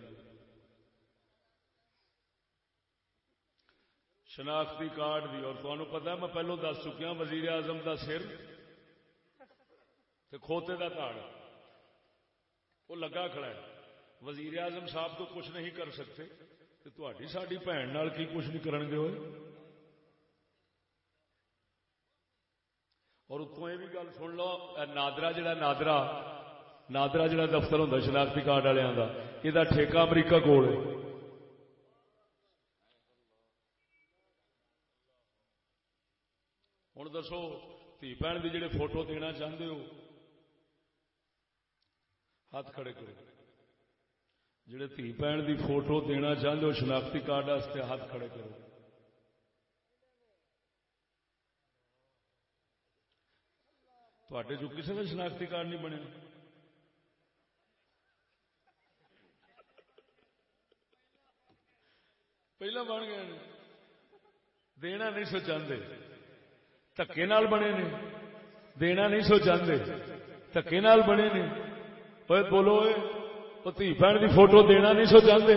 شناختی کارڈ دی اور تمہیں پتا میں پہلو دس چکیا وزیر اعظم دا سر کھوتے دا کاڑ وہ لگا کھڑا ہے وزیر اعظم صاحب تو کچھ نہیں کر سکتے تھی ساری بھن کی کچھ نہیں کرن گے ہوئے اور اتوں یہ بھی گل سن لو نادرا جڑا نادرا نادرا جڑا دفتر ہوں شناختی کارڈ والوں کا یہ ٹھیکہ امریکہ کول ہے۔ ہوں دسو دھی بہن کی جڑے فوٹو دینا چاہتے ہو، ہاتھ کھڑے کرو۔ جڑے دھی بہن کی فوٹو دینا چاہتے ہو، شناختی کارڈ واسطے ہاتھ کھڑے کرو۔ جو کسی کا شناختی کارڈ نہیں بنے۔ پہلا بن گئے دینا نہیں سو چاہتے دکے بنے نے دینا نہیں سو چاہتے دکے بنے نے بولو وہ بہن کی فوٹو دینا نہیں سو چاہتے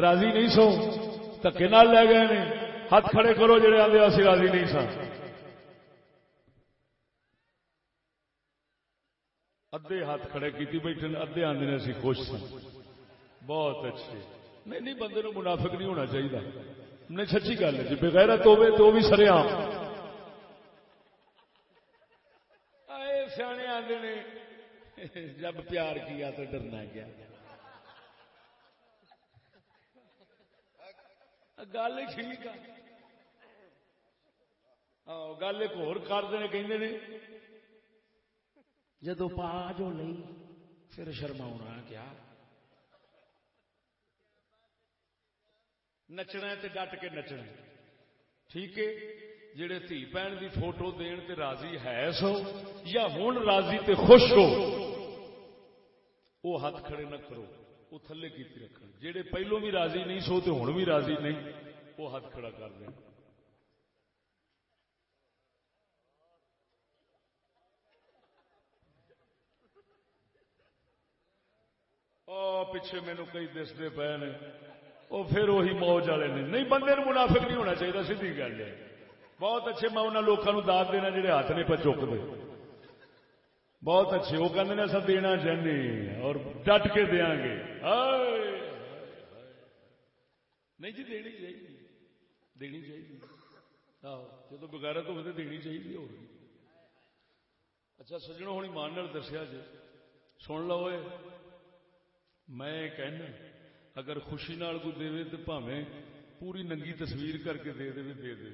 راضی نہیں سو دکے لے گئے ہاتھ کھڑے کرو جڑے آدھے اسی راضی نہیں سن ادے ہاتھ کھڑے کی بیٹھے ادے آدھے اسی خوش سن بہت اچھے نہیں نہیں، بندے نو منافق نہیں ہونا چاہیے نہیں سچی گل ہے جی بغیر تو تو بھی سر آم سیانے آدھے نے، جب پیار کیا تو ڈرنا کیا۔ گل ٹھیک ہے۔ ہاں، گل ایک ہو کرتے ہیں کہ جدو پا جو نہیں پھر شرما کیا؟ نچنا تے ڈٹ کے نچنا ٹھیک ہے جڑے تھی بہن کی فوٹو دین تے راضی ہے سو یا ہوں راضی تے خوش ہو وہ ہاتھ کھڑے نہ کرو وہ تھلے کی رکھ جہے پہلو بھی راضی نہیں سو تو ہوں بھی راضی نہیں وہ ہاتھ کھڑا کر دیں پیچھے مینو کئی دستے پے نے وہ پھر وہی موج والے نے نہیں، بندے منافق نہیں ہونا چاہیے سی گل ہے۔ بہت اچھے میں انہوں لوگوں داد دینا جہے ہاتھ نہیں پہ چک دے بہت اچھے، وہ کہتے ہیں سب دینا چاہتے اور ڈٹ کے دیا گے۔ نہیں جی دینی چاہیے۔ دینی چاہیے۔ جب بغیر تو دینی چاہیے اور۔ اچھا سجنوں ہوں ایمان نال دسیا جی۔ سن لو میں کہنا اگر خوشی نال کوئی دے تو پاویں پوری ننگی تصویر کر کے دے دے دے دے۔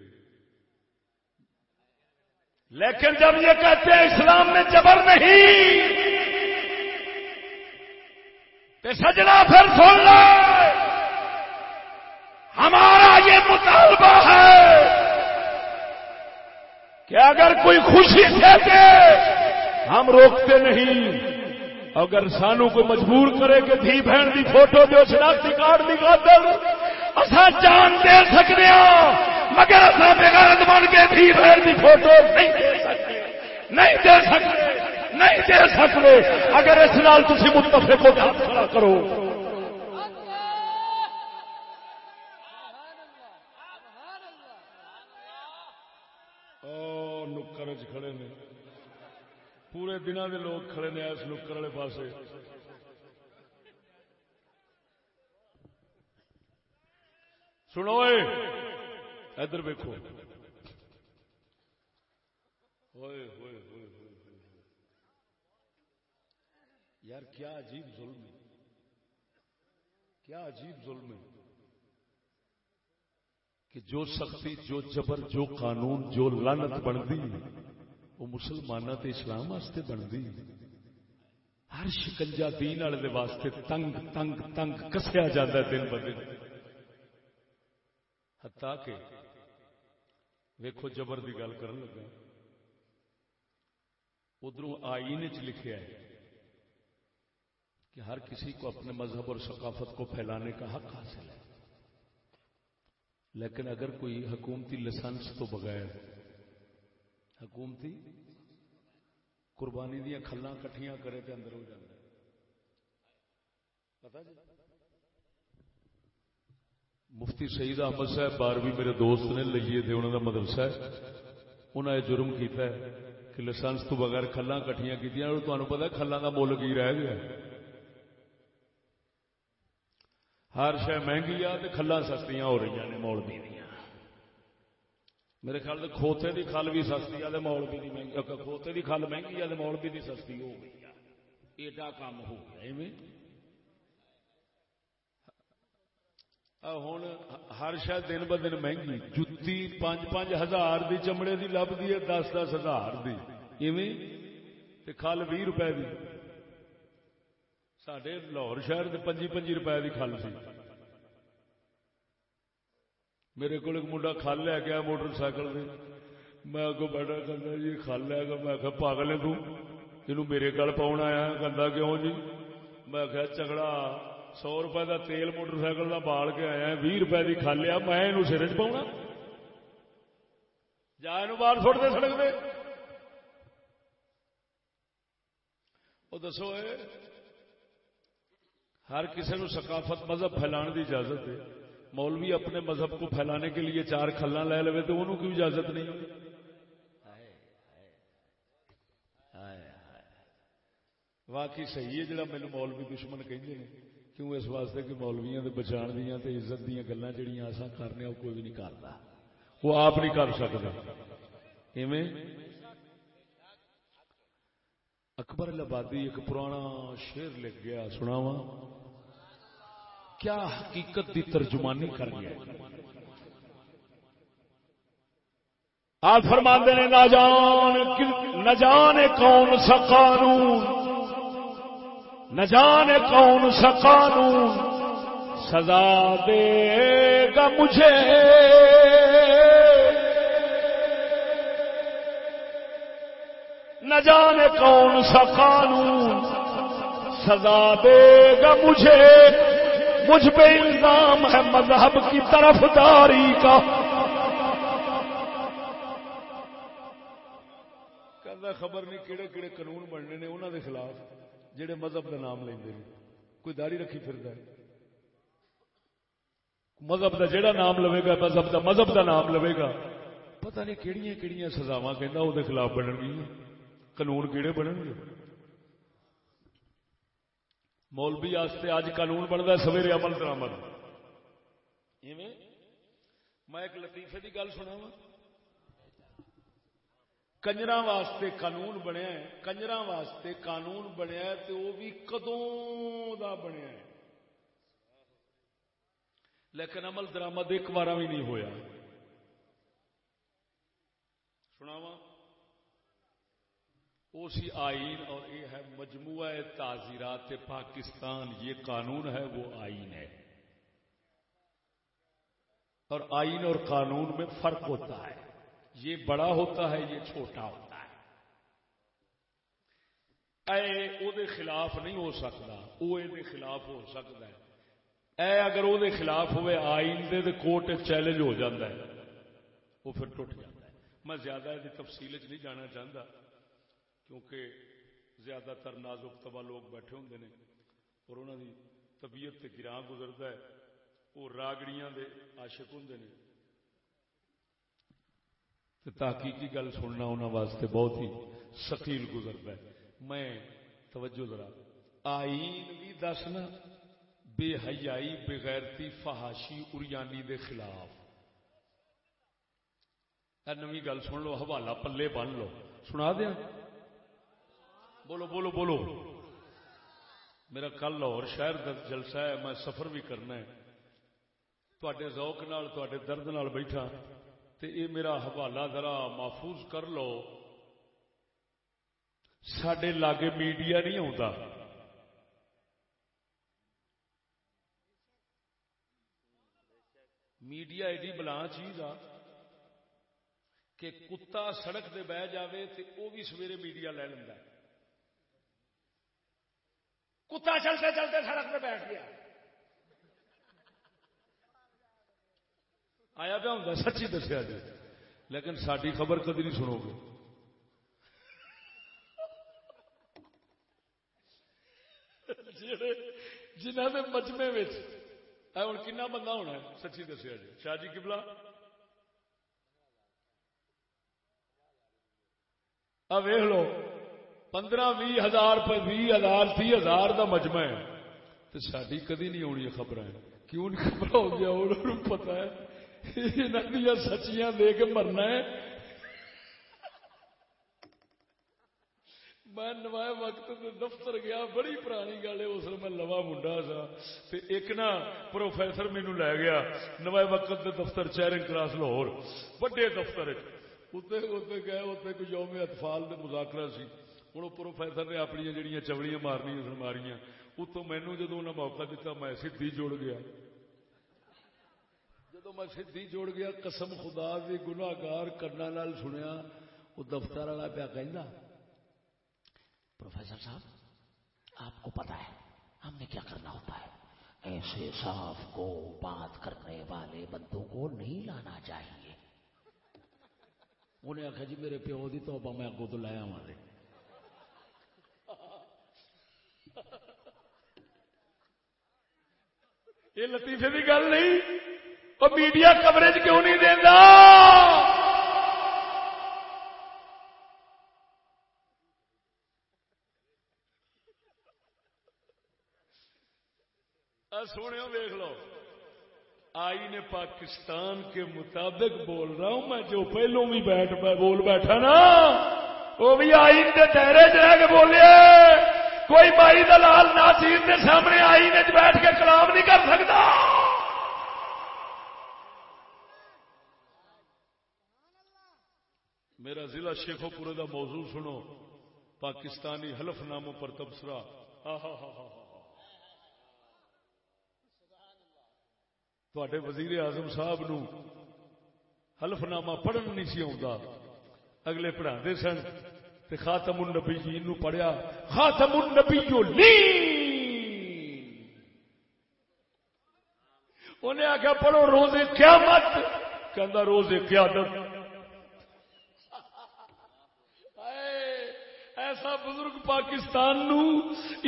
لیکن جب یہ کہتے ہیں اسلام میں جبر نہیں تو سجنا پھر سن لو ہمارا یہ مطالبہ ہے کہ اگر کوئی خوشی دیتے ہم روکتے نہیں۔ اگر سانو کوئی مجبور کرے کہ دھی بہن کی فوٹو دو شناختی کارڈ کی خاطر اصا جان دے سکتے ہاں مگر اصا بےغیرت بن کے دھی بہن دی فوٹو نہیں دے سکتے نہیں دے سکتے نہیں دے سکتے اگر اس نال تسی متفق کو کرو نکر چ کھڑے نے پورے دنوں کے لوگ کھڑے نے اس نکر والے پاسے۔ سنو ادھر ویکو ہوئے ہوئے ہوئے یار، کیا عجیب ظلم ہے۔ کیا عجیب ظلم ہے۔ کہ جو سختی، جو جبر، جو قانون، جو لانت بنتی وہ مسلمانوں کے اسلام واسطے بنتی۔ ہر شکنجا دین والے واسطے تنگ تنگ تنگ کسیا جاتا دن ب دن۔ ہتا کہ ویکو جبر کی گل کر لگا۔ ادھر آئین چ لکھا ہے کہ ہر کسی کو اپنے مذہب اور ثقافت کو پھیلانے کا حق حاصل ہے۔ لیکن اگر کوئی حکومتی لائسنس تو بغیر حکومتی قربانی دیا کھلا کٹیاں کرے تو اندر ہو جائے پتا جی؟ مفتی سعید احمد صاحب بارہویں میرے دوست نے لیے تھے، انہوں کا مدرسہ ہے۔ انہوں نے جرم کیتا ہے کہ لائسنس تو بغیر کھلا کٹیاں کی تمہیں پتا کھلا کا مل کی رہ گیا۔ ہر شہ مہنگی آ کھلا سستیاں ہو رہی نے مولوی دیا میرے خیال سے کھوتے کی کھل بھی سستی ہے مولوی کی مہنگی کھوتے کی کھل مہنگی ہے مولوی کی سستی ہو گئی ایڈا کام ہو گیا ہوں ہر شاید دن ب دن مہنگی۔ جتی پانچ پانچ ہزار دی، چمڑے دی لبھی ہے، دس دس ہزار دی۔ کھل بھی روپے دی۔ سڈے لاہور شہر کے پنجی پنجی روپے کی کھل سی۔ میرے کو منڈا کھل لے گیا موٹر سائیکل سے میں اگو بیٹھا کہ جی کھل لے گا۔ میں پاگل ہے تین میرے گل پاؤن آیا کہ کیوں جی؟ میں آخیا چگڑا سو روپے کا تیل موٹر سائیکل کا بال کے آیا بھی روپے کی کھا لیا، میں یہ سر چ پاؤنا۔ جا باہر سٹ دے سڑک دے وہ دسو ہر کسی نو ثقافت مذہب پھیلان کی اجازت ہے مولوی اپنے مذہب کو پھیلانے کے لیے چار کھلا لے لے تو انہوں کی اجازت نہیں واقعی صحیح ہے جڑا میرے مولوی دشمن کہیں کیوں اس واسطے کہ مولویا کے بچان دیا تے عزت دیا گلیں جہیا اصا کرنے وہ کوئی بھی نہیں کرتا۔ وہ آپ نہیں کر سکتا۔ اکبر لبادی ایک پرانا شیر لکھ گیا سنا وا کیا حقیقت دی ترجمانی کر گیا آپ فرماندے نے نہ جان نہ جانے کون سا قانون نہ جانے کون سا قانون، سزا دے گا مجھے۔ نہ جانے کون سا قانون، سزا دے گا مجھے۔ مجھ پہ الزام ہے مذہب کی طرف داری کا۔ خبر نہیں کہڑے کہڑے قانون بننے نے انہوں کے خلاف جڑے مذہب کا نام لیں کوئی داری رکھی پھر ہے؟ مذہب کا جڑا نام لوے گا، مذہب کا مذہب کا نام لوے گا۔ پتہ نہیں کہڑی کہڑی سزاوا کہ وہ خلاف بنن گی۔ قانون کہڑے بنن گے؟ مولوی واسطے اج قانون بنتا سویرے عمل درامد میں ایک لطیفے کی گل سنا وا کنجر واسطے قانون بنیا ہے کنجر واسطے قانون بنیا تو وہ بھی کدوں دا بنیا ہے۔ لیکن عمل درامد ایک بار بھی نہیں ہویا۔ سناوا اسی آئین اور یہ ہے مجموعہ تعزیرات پاکستان، یہ قانون ہے، وہ آئین ہے۔ اور آئین اور قانون میں فرق ہوتا ہے۔ یہ بڑا ہوتا ہے، یہ چھوٹا ہوتا ہے۔ اے، او دے خلاف نہیں ہو سکتا وہ دے خلاف ہو سکتا ہے۔ اے، اگر وہ دے خلاف ہوئے، آئین دے دے کوٹ چیلنج ہو جاتا ہے۔ وہ پھر ٹوٹ جاتا ہے۔ میں زیادہ یہ تفصیل نہیں جانا چاہتا کیونکہ زیادہ تر نازک تبا لوگ بیٹھے ہوں نے اور انہوں کی طبیعت گراں گزرتا ہے وہ راگڑیاں دے عاشق ہوں نے۔ تحقیقی گل سننا انہوں واسطے بہت ہی سکیل گزرتا ہے۔ میں توجہ ذرا، آئین بھی دسنا، بے حیائی بغیرتی فہاشی اریانی دے خلاف۔ نوی گل سن لو، حوالہ پلے بن لو۔ سنا دیا بولو بولو بولو۔ میرا کل لاہور شہر جلسہ ہے، میں سفر بھی کرنا ہے۔ تے ذوق نال تے درد نال بیٹھا۔ تے اے میرا حوالہ ذرا محفوظ کر لو۔ سڈے لاگے میڈیا نہیں آتا میڈیا ایڈی بلا چیز آ کہ کتا سڑک دے بہ جاوے تے وہ بھی سویرے میڈیا لے لینا کتا چلتے چلتے سڑک پہ بیٹھ گیا۔ آیا پہ ہوں سچی دسیا جی۔ لیکن ساری خبر کدی نہیں سنو گے۔ جنہ کے مجمے ہوں کنا بندہ ہونا ہے؟ سچی دسیا جی۔ شاہ جی کبلا ویخ لو۔ پندرہ بھی ہزار بھی ہزار تی ہزار کا مجمع ہے۔ تو ساری کدی نہیں آنی خبر کیوں نہیں خبر ہو گیا؟ انہوں پتا ہے۔ سچیاں دے کے مرنا ہے۔ میں نوائے وقت دفتر گیا، بڑی پرانی گل ہے، اس میں لوا منڈا سا۔ ایک نا پروفیسر مینو لے گیا نوائے وقت دے دفتر چیرنگ کلاس لاہور، وڈے دفتر اتنے اتنے گئے اتنے کوئی یوم اطفال کے مذاکرہ سی۔ ہوں پروفیسر نے اپنی جہاں چوڑیاں مارنیا ماریاں اتوں مینو جدو انہیں موقع دیتا میں سی جوڑ گیا جدو میں سی جوڑ گیا قسم خدا دی گناگار کرنا نال سنیا وہ دفتر والا پیا کہ پروفیسر صاحب آپ کو پتا ہے ہم نے کیا کرنا ہوتا ہے ایسے صاف کو بات کرنے والے بندوں کو نہیں لانا چاہیے انہیں آخیا جی میرے پیو کی تو میں اگوں تو لایا ہمارے یہ لطیفے کی گل نہیں، وہ میڈیا کوریج کیوں نہیں دینا سونے ویخ لو، آئی نے پاکستان کے مطابق بول رہا ہوں، میں جو پہلو بھی بیٹھ بول بیٹھا نا، وہ بھی آئین کے چہرے چ کے بولے۔ کوئی بائی دلال ناچیر کے سامنے آئین بیٹھ کے کلام نہیں کر سکتا۔ میرا ضلع شیخو پورے کا موضوع سنو۔ پاکستانی حلف ناموں پر تبصرہ۔ تے وزیر اعظم صاحب نو حلف نامہ پڑھن نہیں سی آتا اگلے پڑھا سن۔ تے خاتم النبی جی نو پڑھیا خاتم النبی لی انہیں آخیا پڑھو روزے قیامت، کہ روزے قیادت۔ ایسا بزرگ پاکستان نو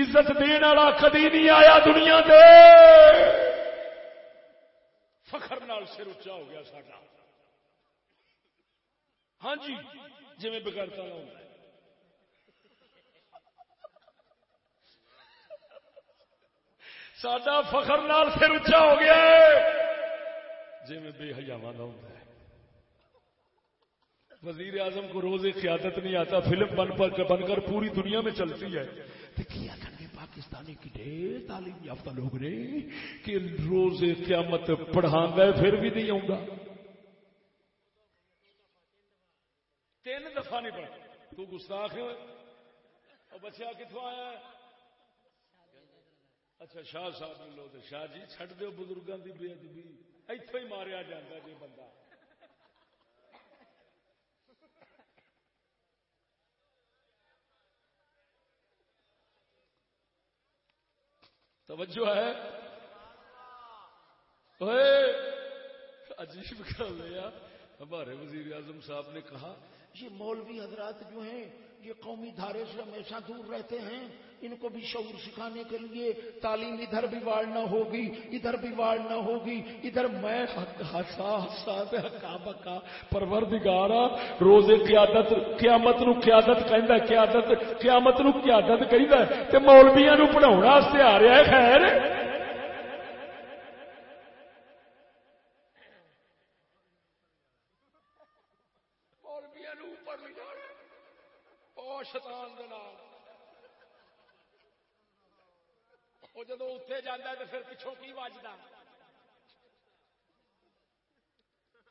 عزت دین والا کدی نہیں آیا دنیا دے۔ فخر نال سر اچا ہو گیا ساڈا۔ ہاں جی جی بگڑتا ہوں۔ سڈا فخر نال سر اچا ہو گیا جی میں بے حجاوا کا ہوتا ہے۔ وزیر اعظم کو روز قیادت نہیں آتا، فلم بن پر بن کر پوری دنیا میں چلتی ہے۔ کیا کرنے پاکستانی کی ڈھیر تعلیم یافتہ لوگ نے کہ روز قیامت پڑھا گئے پھر بھی نہیں آؤں گا تین دفعہ نہیں پڑھا تو گستاخ ہے۔ اور بچہ کتوں آیا ہے؟ اچھا شاہ صاحب نے لو شاہ جی چڈ دو بزرگوں کی بے ادبی۔ اتوں ہی ماریا جاتا جی بندہ۔ توجہ ہے؟ عجیب کر لیا ہمارے وزیر اعظم صاحب نے کہا، یہ مولوی حضرات جو ہیں، یہ قومی دھارے سے ہمیشہ دور رہتے ہیں۔ ان کو بھی شعور سکھانے کے لیے تعلیم ادھر بھی نہ ہوگی، ادھر بھی نہ ہوگی، ادھر میں ہسا ہسا ہکا بکا پرور دگارا روزے قیادت، قیامت نو قیادت کہندا قیادت، قیامت نو قیادت کہندا تے مولویاں نو پڑھاون واسطے آ رہا ہے، خیر۔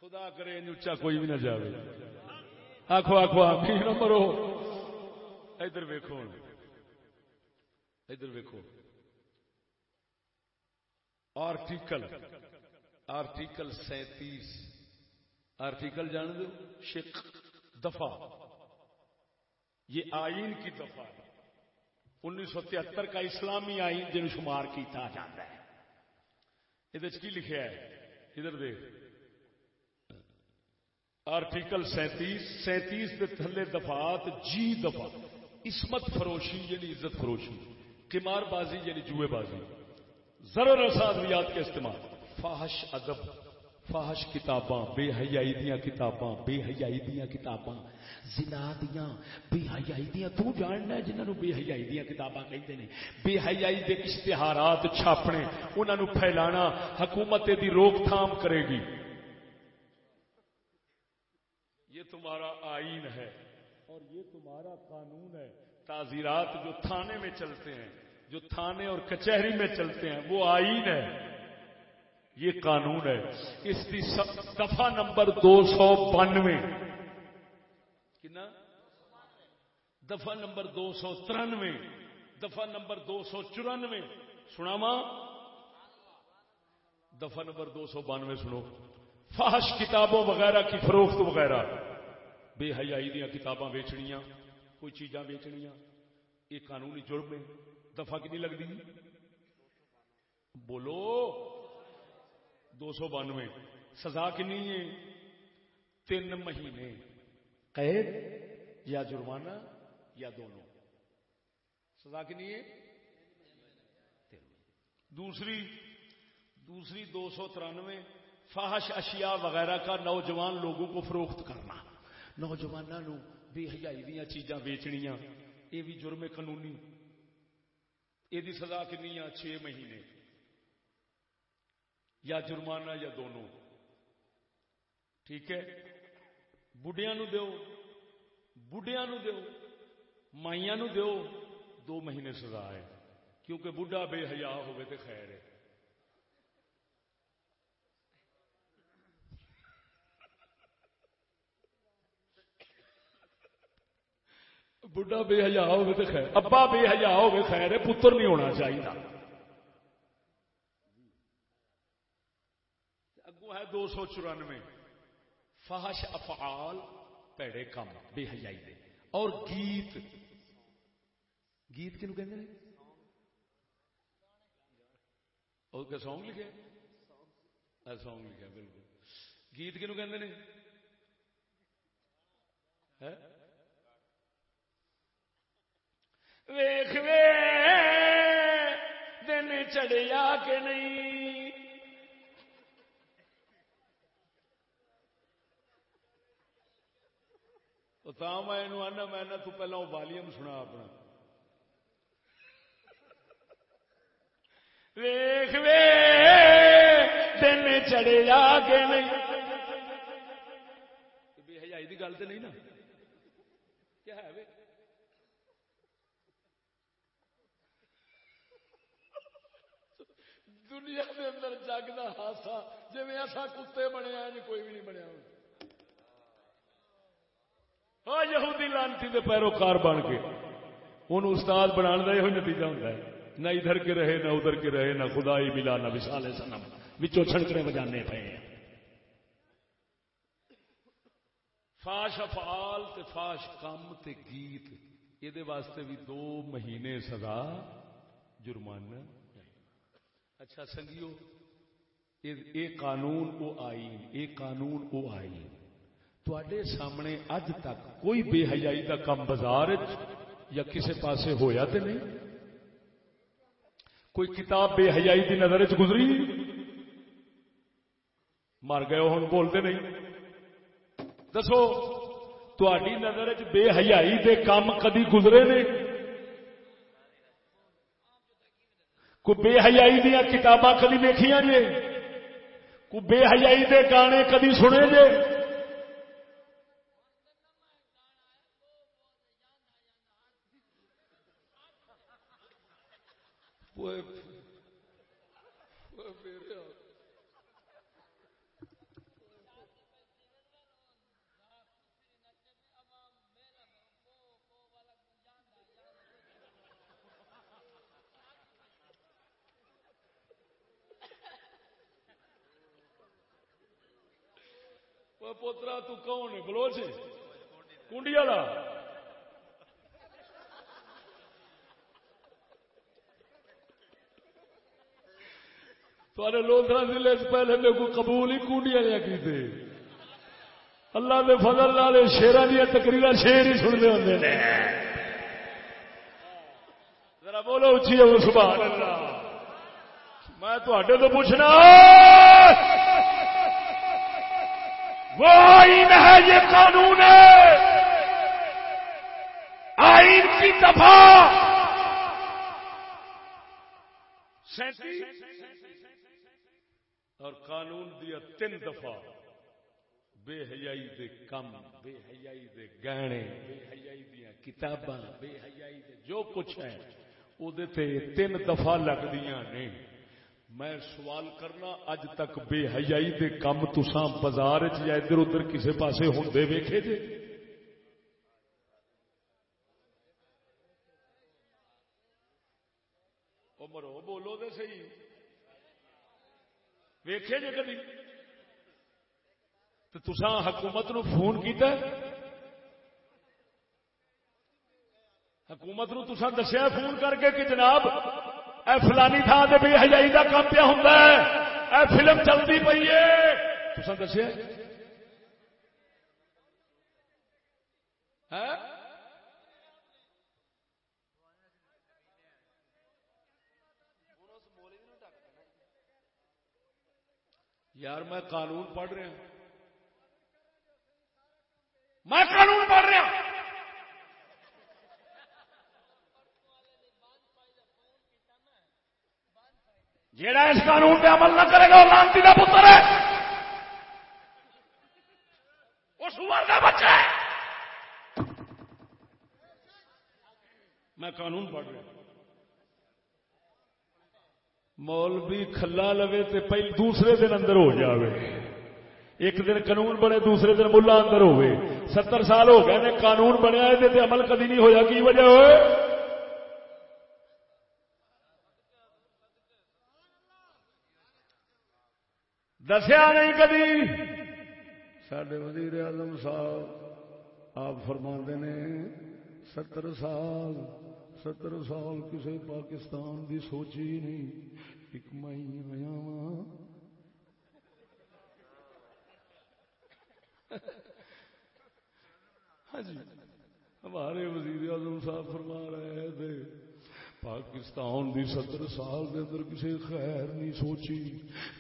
خدا کرے اچا کوئی بھی نہ جائے آخو آخو آخی نہ مرو۔ ادھر ویکو ادھر ویکو آرٹیکل آرٹیکل سینتیس۔ آرٹیکل جان دو شک دفاع یہ آئین کی دفعہ انیس سو تہتر کا اسلامی آئین جن شمار کیا جاتا ہے۔ یہ لکھا ہے؟ ادھر دیکھ۔ آرٹیکل سینتیس سینتیس کے تھلے دفات جی دفاع اسمت فروشی یعنی عزت فروشی، قمار بازی یعنی جوئے بازی۔ ضرور ادویات کا استعمال۔ فاحش ادب۔ فاحش کتاباں، بے حیائی دیا کتاباں، بے حیائی دیا کتاباں۔ زنا دیا بے حیائی دیا تو جاننا جنہوں بے حیائی دیا کتاباں کہتے ہیں بے حیائی دے اشتہارات چھاپنے انہوں پھیلانا حکومت دی روک تھام کرے گی۔ یہ تمہارا آئین ہے اور یہ تمہارا قانون ہے۔ تعزیرات جو تھانے میں چلتے ہیں، جو تھانے اور کچہری میں چلتے ہیں، وہ آئین ہے۔ یہ قانون ہے۔ اس کی دفعہ نمبر دو سو بانوے۔ کنا؟ دفعہ نمبر دو سو ترانوے۔ دفعہ نمبر دو سو چورانوے۔ سنا دفعہ نمبر دو سو بانوے سنو۔ فحش کتابوں وغیرہ کی فروخت وغیرہ۔ بے حیائی دیا کتاباں ویچنیاں کوئی چیزاں ویچنیاں یہ قانونی جرم ہے۔ دفعہ کنی لگتی بولو۔ دو سو بانوے۔ سزا کنی ہے؟ تین مہینے۔ قید یا جرمانہ یا دونوں۔ سزا کنی ہے؟ دوسری دوسری دو سو ترانوے۔ فاحش اشیاء وغیرہ کا نوجوان لوگوں کو فروخت کرنا۔ نوجوانوں بے حیائی دیا چیزاں ویچنیا یہ بھی جرم قانونی۔ یہ سزا کنی چھ مہینے۔ یا جرمانہ یا دونوں۔ ٹھیک ہے؟ بڑھیا نو دو بڑھیا نو دو مائیا نو دو دو مہینے سزا ہے۔ کیونکہ بڑھا بے حیا ہوئے تو خیر ہے۔ بڑھا بے حیا ہوگی تو خیر، ابا بے حیا ہوگی خیر پتر نہیں ہونا چاہیے۔ اگو ہے دو سو چورانوے۔ فحش افعال، پیڑے کم، بے حیائی دے۔ اور گیت۔ گیت کنو کہ اور سونگ لکھے؟ سونگ لکھا بالکل۔ گیت کنو کہ ویخ وے دن چڑیا کہ نہیں؟ تو میں آنا میں تو پہلا والیوم سنا اپنا ویخ وے دن چڑیا کہ نہیں بھائی کی گل تو نہیں نا کیا ہے دنیا کے اندر جگ کا ہاسا جی ایسا کتے بنیا کوئی بھی نہیں بنیا ہاں یہودی لانتی دے پیروکار بن کے۔ ان استاد بنا کا یہ نتیجہ ہوتا ہے۔ نہ ادھر کے رہے، نہ ادھر کے رہے، نہ خدا ہی ملا، نہ وشال سنم۔ بچوں چھڑکنے بجانے پے فاش افعال تے فاش کم تے گیت۔ یہ واسطے بھی دو مہینے سزا جرمانہ اچھا سنگیو اے قانون او آئین، اے قانون او آئین۔ تے سامنے اج تک کوئی بے حیائی کا کم بازار یا کسی پاسے ہویا تے نہیں کوئی کتاب بے حیائی کی نظر چ گزری مر گئے ہوں بولتے نہیں دسو تھی نظر چ بے حیائی دے کام کدی گزرے نے کوئی بے حیائی دیا کتاباں کدی دیکھیا جے کوئی بے حیائی دے گانے کدی سنے جے پوترا تو کون ہے؟ بلوچ کنڈی والا۔ لوترا ضلع پہلے میرے کو قبول ہی کنڈی والے کی اللہ کے فضل والے شیران دیا تقریر شیر ہی سنتے ہوں ذرا بولو اچھی ہے سبحان اللہ۔ میں تو پوچھنا۔ وہ آئین ہے یہ قانون ہے۔ آئین کی دفاع۔ اور قانون دیا تین دفعہ۔ بے حیائی دے کم، بے حیائی دے گہنے بے حیائی دیا کتاباں، بے حیائی دے جو کچھ ہے وہ تین دفعہ لگ دیا نہیں میں سوال کرنا، اج تک بے حیائی دے کم تسا بازار یا ادھر ادھر کسی پاسے ہوں ویکھے جے؟ مرو بولو دے سی ویکھے جے کبھی تو تسا حکومت نو فون کیتا حکومت نو تسا دسیا فون کر کے کہ جناب اے فلانی تھان سے بھی ہجائی کا کام پیا ہوں اے فلم چلتی پی ہے تو دسیا؟ ہاں؟ یار میں قانون پڑھ رہا میں قانون پڑھ رہا جیڑا اس قانون پہ عمل نہ کرے گا وہ لانتی کا پتر ہے۔ وہ سور کا بچہ ہے۔ میں قانون پڑھ رہا مولوی کھلا لوے تو پہلے دوسرے دن اندر ہو جاوے۔ ایک دن قانون بنے، دوسرے دن ملا اندر ہوئے ستر سال ہو گئے قانون بنیا عمل کدی نہیں ہویا، کی وجہ ہوئے؟ دسیا نہیں کدی سڈے وزیر اعظم صاحب آپ فرما نے، ستر سال ستر سال کسی پاکستان دی سوچی نہیں، ایک مئی آیا ہاں جی ہمارے وزیر اعظم صاحب فرما رہے تھے۔ پاکستان دی ستر سال دے اندر کسی خیر نہیں سوچی،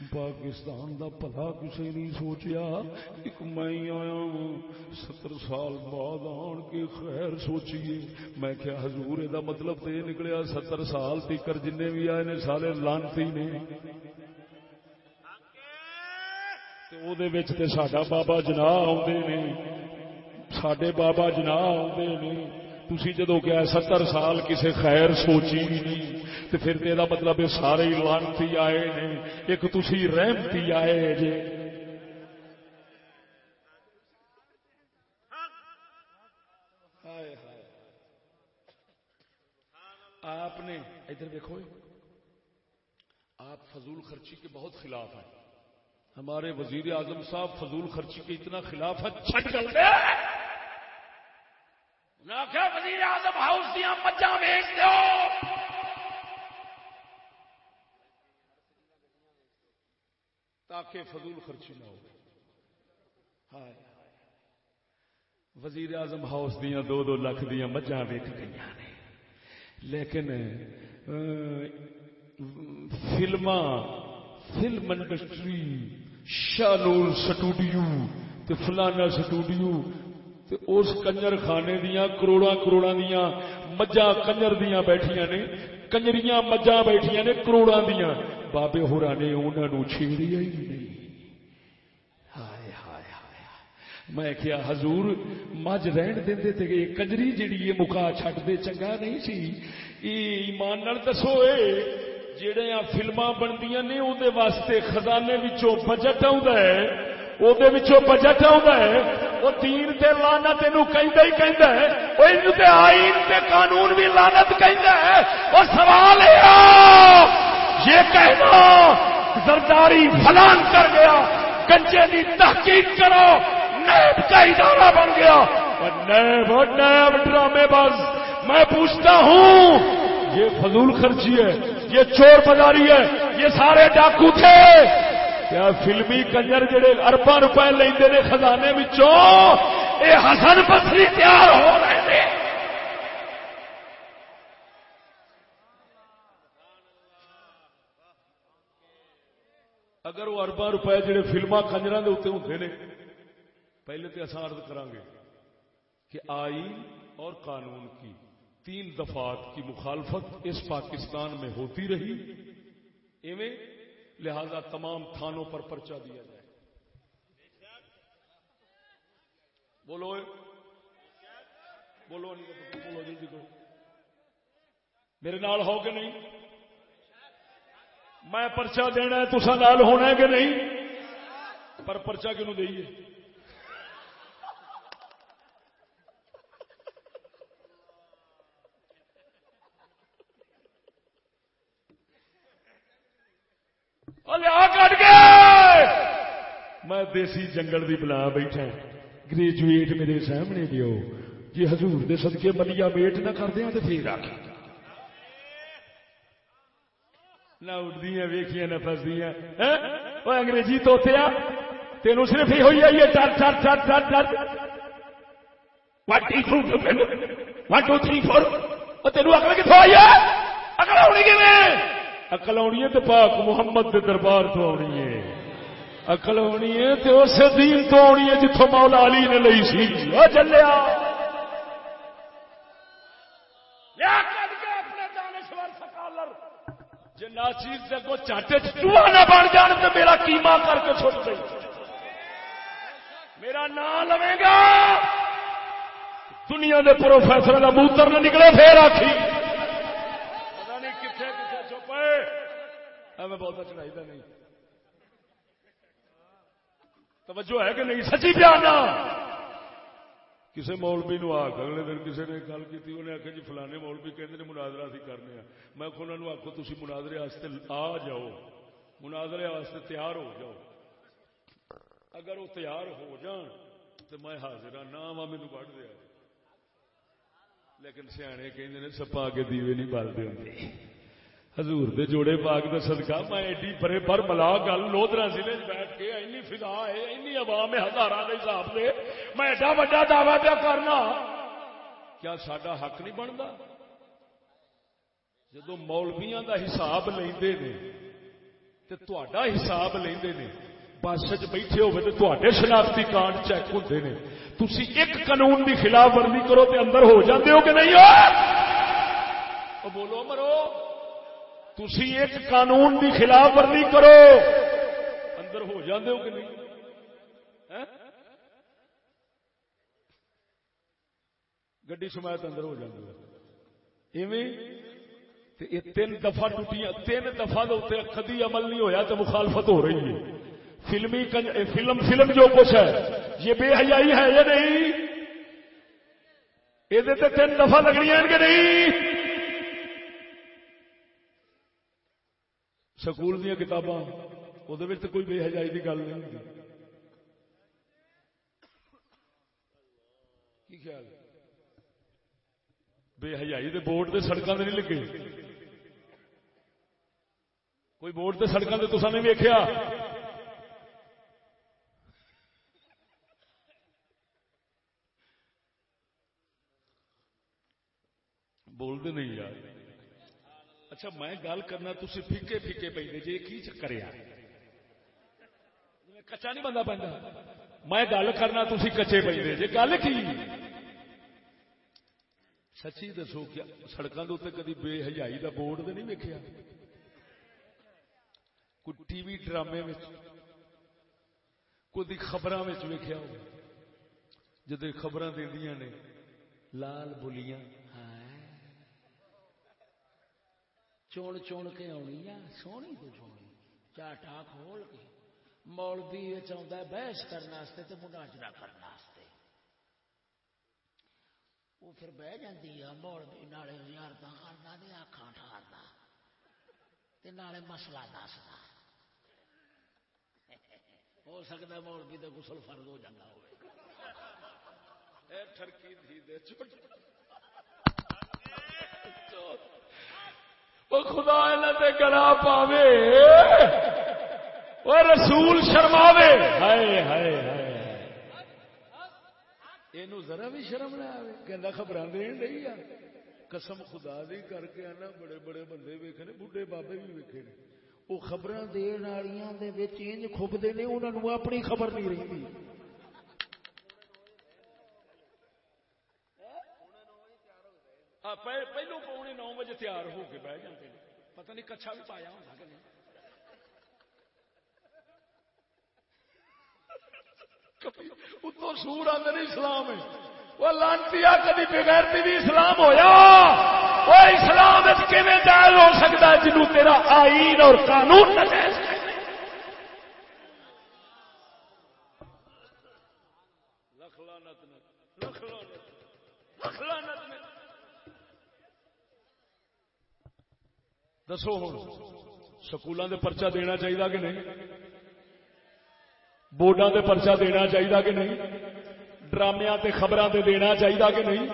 پاکستان دا پلا کسی نہیں سوچیا۔ ایک میں آیا ہوں ستر سال بعد آن کے خیر سوچیے۔ میں کیا حضور دا مطلب تو یہ نکلیا، ستر سال تیکر جن بھی آئے نے سارے لانتی نے۔ سڈا بابا جنا آدھے نے۔ بابا جنا آتے نے۔ تھی جدو کیا ستر سال کسی خیر سوچی بھی نہیں تو پھر یہ مطلب سارے لانتی آئے نے، ایک تھی رحمتی آئے جے۔ آپ نے، ادھر دیکھو، آپ فضول خرچی کے بہت خلاف ہیں۔ ہمارے وزیر اعظم صاحب فضول خرچی کے اتنا خلاف ہے چھٹ کر دے وزیر اعظم ہاؤس دیا مجھا بھیج دو تاکہ فضول خرچی نہ ہو وزیر اعظم ہاؤس دیا دو دو لاکھ دیا مجھا ویک گئی لیکن film film industry Shahnoor studio فلانا سٹوڈیو تے اس کنجر خانے دیا کروڑا کروڑا دیا مجھا کنجر دیا بیٹھیا نے، کنجریاں مجھا بیٹھیا نے کروڑا دیا بابے ہورا نے انہوں چھیڑیا ہی نہیں۔ میں کیا حضور مجھ رہن دے تے کنجری جیڑی یہ مکا چھٹ دے، چنگا نہیں سی۔ ایمان دسو اے جڑے فلما بنتی نے وہ واسطے خزانے بجٹ وہ بجٹ ہے وہ تین تے لانا تین کہ آئین تے قانون بھی لانت کہہ ہے کہ سوال یہ کہنا زرداری فلان کر گیا کنچے کی تحقیق کرو نیب کا ادارہ بن گیا نیب نیب ڈرامے باز میں پوچھتا ہوں یہ فضول خرچی ہے یہ چور بازاری ہے یہ سارے ڈاکو تھے کیا فلمی کنجر جڑے اربا روپئے لے خزانے یہ حسن بسری تیار ہو رہے تھے اگر وہ اربا روپئے جڑے فلما کنجر کے اتنے ہوتے ہیں پہلے تو اصا ارد کریں گے کہ آئین اور قانون کی تین دفعات کی مخالفت اس پاکستان میں ہوتی رہی۔ ایویں لہذا تمام تھانوں پر پرچہ دیا جائے۔ بولو بولو بولو جلدی کرو۔ میرے نال ہو کہ نہیں؟ میں پرچہ دینا ہے تو نال ہونا ہے کہ نہیں؟ پر پرچہ کیوں دئیے؟ کٹ گئے میں دیسی جنگل بھی بلا بیٹھا گریجویٹ میرے سامنے دیو۔ جی حضور دے صدقے ملیا ویٹ نہ کر دیا تو پھر آخ نہ اٹھدیا ویخیا نہ فسدیا ہاں؟ وہ انگریزی توتیا، تینوں صرف یہ ہوئی آئی ہے چر چر چر چر چر ون ٹو تھری فور تینوں اکل کتوں آئی ہے؟ اکل آنی کھے اقل آنی ہے تو پاک محمد کے دربار تو آنی ہے۔ اقل آنی ہے تو اس دین تو آنی ہے جتوں مولا علی نے لی سی۔ چلیا چیز کو چاٹے چوہا نہ بن جان تو میرا کیما کر کے چھوٹ دے میرا نام لوے گا۔ دنیا کے پروفیسر کا موتر نہ نکلے پھر آخی میں بہت چڑھائی کا نہیں۔ توجہ ہے کہ نہیں؟ سچی پیانا کسی مولوی نو آخ اگلے دن کسی نے گل کی انہیں آخیا جی فلانے مولوی کہ مناظرہ سی کرنے میں انہوں نے آخو تھی مناظرے آ جاؤ۔ مناظرے واسطے تیار ہو جاؤ۔ اگر وہ تیار ہو جان، تو میں حاضر ہاں۔ نام آ مینو پڑھ دیا لیکن سیانے کہ سپا کے دیوے نہیں بلتے ہوں حضور دے جوڑے باغ دا صدقہ، میں ایڈی پرے پر ملا گل لودرا ضلع بیٹھ کے اینی فضا ہے، اینی عوام ہے ہزار کے حساب سے۔ میں ایڈا وا دعوی پیا کرنا۔ کیا سڈا حق نہیں بنتا جدو مولویا دا حساب لے تا حساب لے بس چ بیٹھے ہوئے تو تے شناختی کارڈ چیک ہوتے ہیں تھی ایک قانون کی خلاف ورزی کرو تو اندر ہو جاتے ہو کہ نہیں ہو؟ بولو مرو تھی ایک قانون کی خلاف ورزی کرو۔ اندر ہو جاندے ہو کہ نہیں؟ گڈی سمایت اندر ہو جاتی ہے تے یہ تین دفعہ ٹوٹیاں، تین دفعہ کدی عمل نہیں ہویا تو مخالفت ہو رہی ہے۔ فلمی فلم فلم جو کچھ ہے، یہ بے حیائی ہے یا نہیں؟ یہ تین دفعہ لگنی ہیں کہ نہیں؟ سکول دیا کتاباں وہ کوئی بے حجائی کی گل نہیں ہوتی کی خیال بے حجائی کے بورڈ سے سڑکوں سے نہیں لگے۔ کوئی بورڈ سے سڑکوں سے تصا نہیں ویکیا بولتے نہیں یار۔ اچھا میں گل کرنا تھی فیکے فیکے پہ جی کی چکر کچا نہیں بندہ پہنتا میں گل کرنا تھی کچے پہ جی گل کی؟ سچی دسو کیا سڑکوں کے اتنے کدی بے حجائی کا بورڈ تو نہیں ویکیا کوئی ٹی وی ڈرامے کوئی خبر ویکیا ہو؟ جدو خبر دیا نے لال بولیاں چون چون کے آنی آ سونی تو چونی چاٹا کھول کے مولوی چاہتا ہے بحث کرنے تو مناجرا کرنے وہ پھر بہ جاتی ہے مولوی نالے زیارت کرنا دے آخان ٹھارنا نالے مسئلہ دسنا ہو سکتا ہے مولوی تو گسل فرد ہو جاتا ہو ٹرکی تھی دے خدا گلا پاوے۔ وہ رسول شرماوے۔ ہائے ہائے یہ ذرا بھی شرم نہ آئے کہ خبر دین رہی آ قسم خدا دی کر کے آنا بڑے بڑے بندے ویکھے نے بڈھے بابے بھی ویکھے نے۔ وہ خبر دن والوں کھبتے ہیں انہوں نے اپنی خبر نہیں رہی پہلو پونے نو بجے تیار ہو کے بہ جاتے ہیں پتہ نہیں کچھا بھی پایا ہوتا کہ نہیں اتو سور آدھے نہیں اسلام وہ لانتی کدی بغیر بھی اسلام ہویا وہ اسلام جائز ہو سکتا ہے جنوں تیرا آئین اور قانون نہ دسو ہوں سکولوں کے پرچا دینا چاہیے کہ نہیں بورڈوں سے پرچا دینا چاہیے کہ نہیں ڈرامیا خبروں سے دینا چاہیے کہ نہیں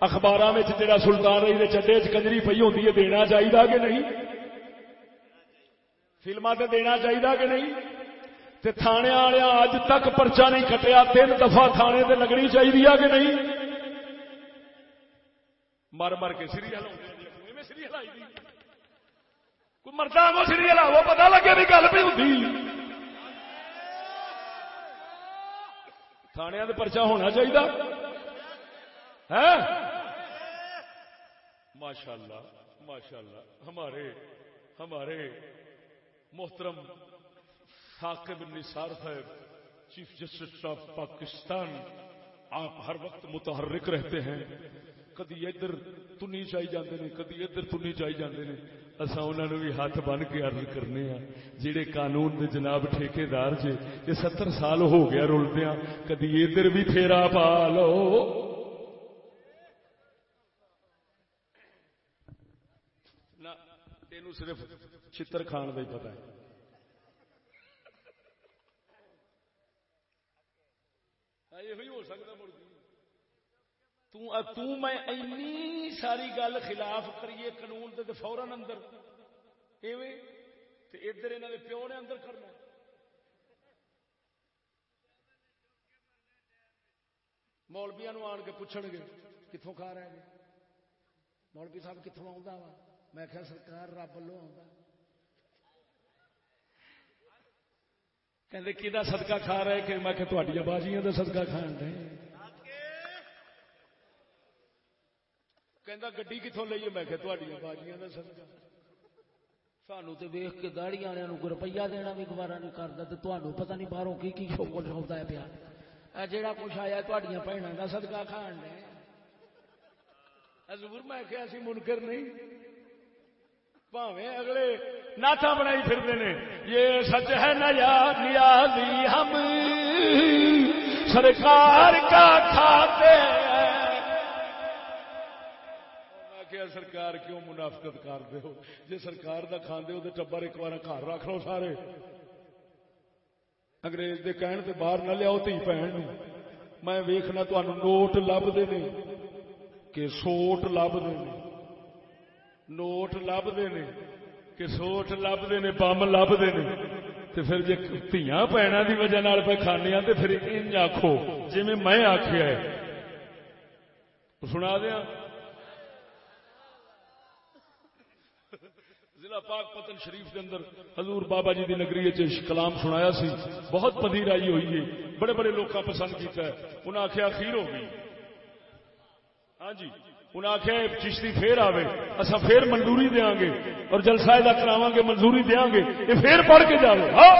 اخبار جا سلطان رہی چڈے چکنجری پی ہوتی ہے دینا چاہیے کہ نہیں فلما سے دینا چاہیے کہ نہیں تے تھانے والے اج تک پرچا نہیں کٹیا تین دفعہ تھانے سے لگنی چاہیے کہ نہیں مر مر کے سیریل سیریل کوئی مرتا وہ سیریل وہ پتا لگے بھی گل بھی ہوتی تھانے پرچا ہونا چاہیے ماشاء اللہ ماشاء اللہ ہمارے ہمارے محترم ثاقب نثار صاحب، چیف جسٹس آف پاکستان، آپ ہر وقت متحرک رہتے ہیں۔ کدی ادھر تنی چاہی جاندے نے، کدی ادھر تنی چاہی جاندے نے۔ اصا انہوں بھی ہاتھ بن کے ارد کرنے ہیں جہے قانون دے جناب ٹھیکے دار جے، یہ ستر سال ہو گیا رلدیا کدی ادھر بھی پھیرا پا لو تین صرف چتر کھان کا ہی پتا ہے۔ ہاں، یہ ہو سکتا مڑ میں اینی ساری گل خلاف کریے قانون دے فورن اندر۔ ایویں؟ ادھر یہاں کے پیو نے اندر کرنا۔ مولبیا آن کے پوچھ گے کتوں کھا رہے ہیں؟ مولوی صاحب کتوں آ میں کیا سرکار رب لو کہ صدقہ کھا رہے کہ میں کہ بازیاں کا صدقہ کھان رہے کہندا گڈی لئیے میں کہ تہاڈی باجیاں دا صدقہ سانو تے ویکھ کے داڑھی روپیہ دینا بھی گوارا نہیں کردا تے تانوں پتہ نہیں باہروں کی کی ہے پیا اے جیڑا کچھ آیا تہاڈیاں بھیناں دا صدقہ کھان دے حضور میں کیا سی منکر نہیں پاویں اگلے ناتا بنائی پھرتے نے یہ سچ ہے نیا نیازی ہم سرکار کا کھاتے کیا سرکار کیوں منافقت کر دے ہو؟ جی سرکار دا کھاندے ہو تو ٹبر ایک بار گھر رکھ لو سارے۔ انگریز دے کہن تے باہر نہ لیاؤ تھی بھن میں ویکھنا تمہیں نوٹ لبتے نے کہ سوٹ لبتے نے۔ نوٹ لبتے نے کہ سوٹ لبتے نے، بم لبتے نے۔ تو پھر جی دیا پینا کی وجہ پہ کھانے تو پھر آخو جی میں آخیا ہے۔ سنا دیا ضلع پاک پتن شریف کے اندر حضور بابا جی کی نگری کلام سنایا سی، بہت پدیر آئی ہوئی ہے، بڑے بڑے لوگ پسند کیا انہیں آخیا اخیر ہو گئی۔ ہاں جی انہیں آخیا چشتی پھر آئے اصا پھر منظوری دیا گے اور جلسہ کا کراوا گے، منظوری دیا گے یہ پھر پڑھ کے جاؤ ہاں۔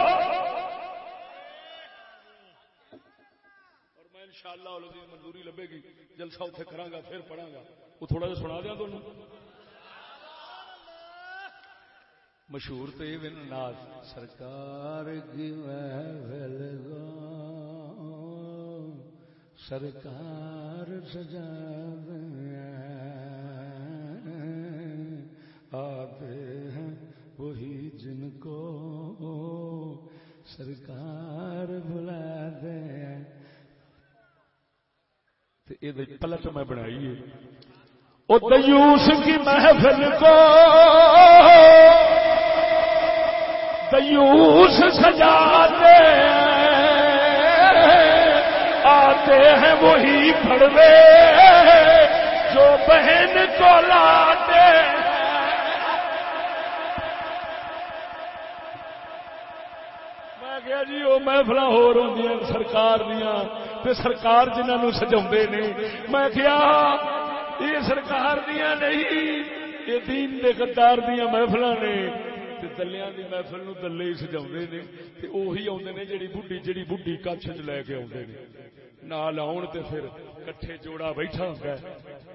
اور میں ان شاء جی منظوری لبے گی، جلسہ اتنے کرا پھر پڑھا گا۔ وہ تھوڑا جا سنا دیا تمہیں مشہور تو یہ ناز. سرکار کی محفل سرکار سجا آتے ہیں وہی جن کو سرکار بلا دے پلٹ میں بنائی ہے۔ دیوس کی محفل کو دیوس سجاتے آتے ہیں وہی پڑوے جو بہن کو لاتے میں کیا جی وہ محفل ہو رہی سرکار دیا سرکار جنہوں سجا نے۔ میں کیا یہ سرکار دیا نہیں، یہ دین دے گدار دیا محفل نے۔ دلیا کی محفل نو دلے ہی سجا نے اہی آدھے جڑی بڈی جڑی بڈی کچھ چ لے کے آدھے نال آن تے پھر کٹھے جوڑا بیٹھا ہوتا ہے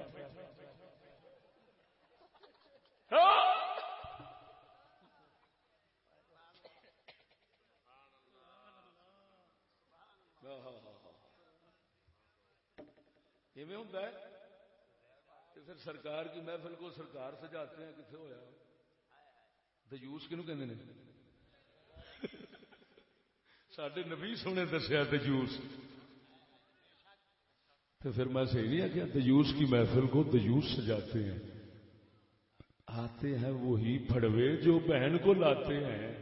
ہوتا ہے پھر سرکار کی محفل کو سرکار سجاتے ہیں کتنے دجوس کنو کہ سڈے نبی سونے دسیا دجوس تو پھر میں صحیح نہیں آخیا دجوس کی محفل کو دجوس سجاتے ہیں آتے ہیں وہی پھڑوے جو بہن کو لاتے ہیں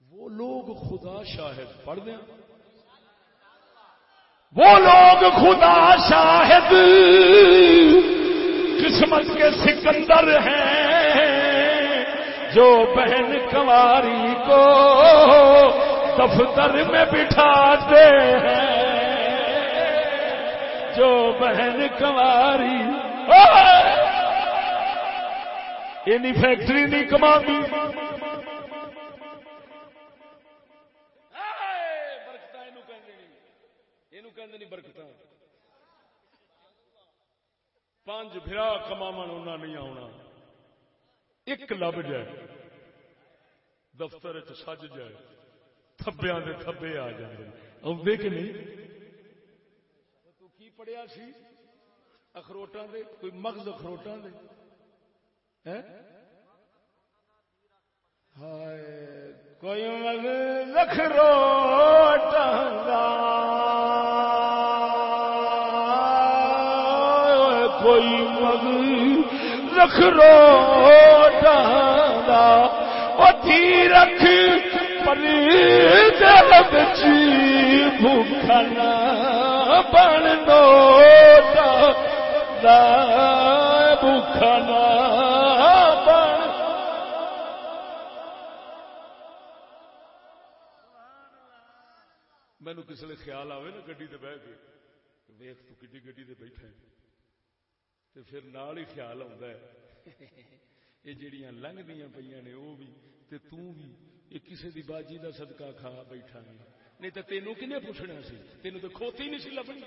وہ لوگ خدا شاہد پڑھ دیں وہ لوگ خدا شاہد قسمت کے سکندر ہیں جو بہن کماری کو دفتر میں بٹھاتے ہیں۔ جو بہن کماری یہ فیکٹری نہیں کما برکت پانچ پھرا کما نہیں آنا ایک لب جائے دفتر سج جائے تھبیا کے تھبے آ جائے آدھے کہ نہیں تو کی پڑھیا سی اخروٹاں دے کوئی مغز اخروٹاں دے ہائے کوئی مغز اخروٹاں کوئی مگ رکھ رو ڈالا پتی رکھ پری جلد چی بھوکھنا بن دو بھوکھنا بن مینو کسی خیال آئے نا گڈی بہ کے؟ ویخ تو کڈی کھی گی بیٹھے تو پھر نال ہی خیال آتا ہے۔ یہ جڑیاں لنگ دیا پہ نے وہ بھی تے تو بھی یہ کسی دی باجی دا صدقہ کھا بیٹھا نہیں نہیں تو تینوں کنے پوچھنا سی؟ تینوں تو کھوتی نہیں سی لبنی۔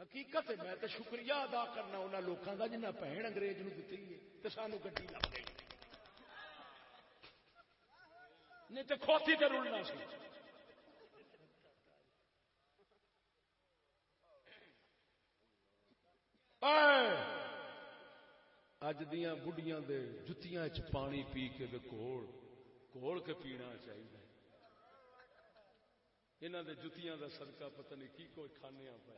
حقیقت ہے، میں تو شکریہ ادا کرنا انہوں لوگوں کا جنہیں بھن انگریز نو دیتی ہے تو سانو گی لگ گئی نہیں تو کھوتی تو رلنا سی۔ اج دیا بڑھیاں دے جتیاں چ پانی پی کے دے کوڑ کوڑ کے پینا چاہیے انہوں دے جتیاں دا صدقہ پتہ نہیں کی کوئی کھانے پہ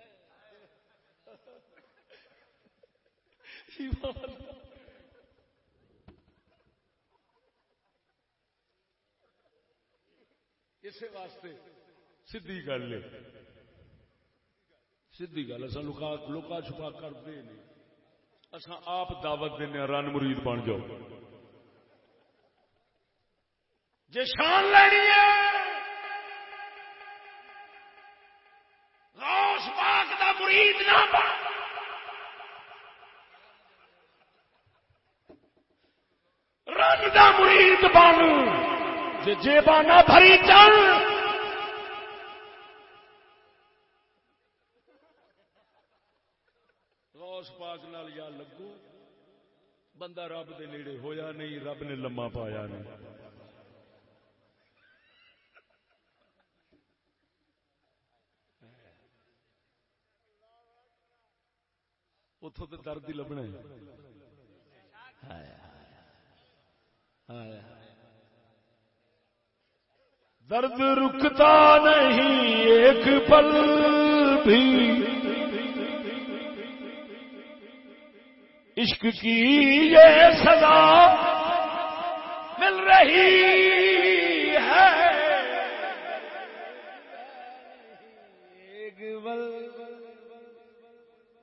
اسی واسطے سی گل سی گل اصل لکا چھپا کرتے نہیں اصا آپ دعوت دینا رن مرید بن جاؤ۔ جی شان لینی ہے، غوث پاک دا مرید نہ بن۔ رن دا مرید بن جی جیبانا بھری چل غوث پاک نال یا لگو بندہ رب دے نیڑے ہویا نہیں، رب نے لما پایا نہیں۔ اتوں تو درد ہی لبنا درد رکتا نہیں، ایک پل بھی عشق کی یہ سزا مل رہی ہے۔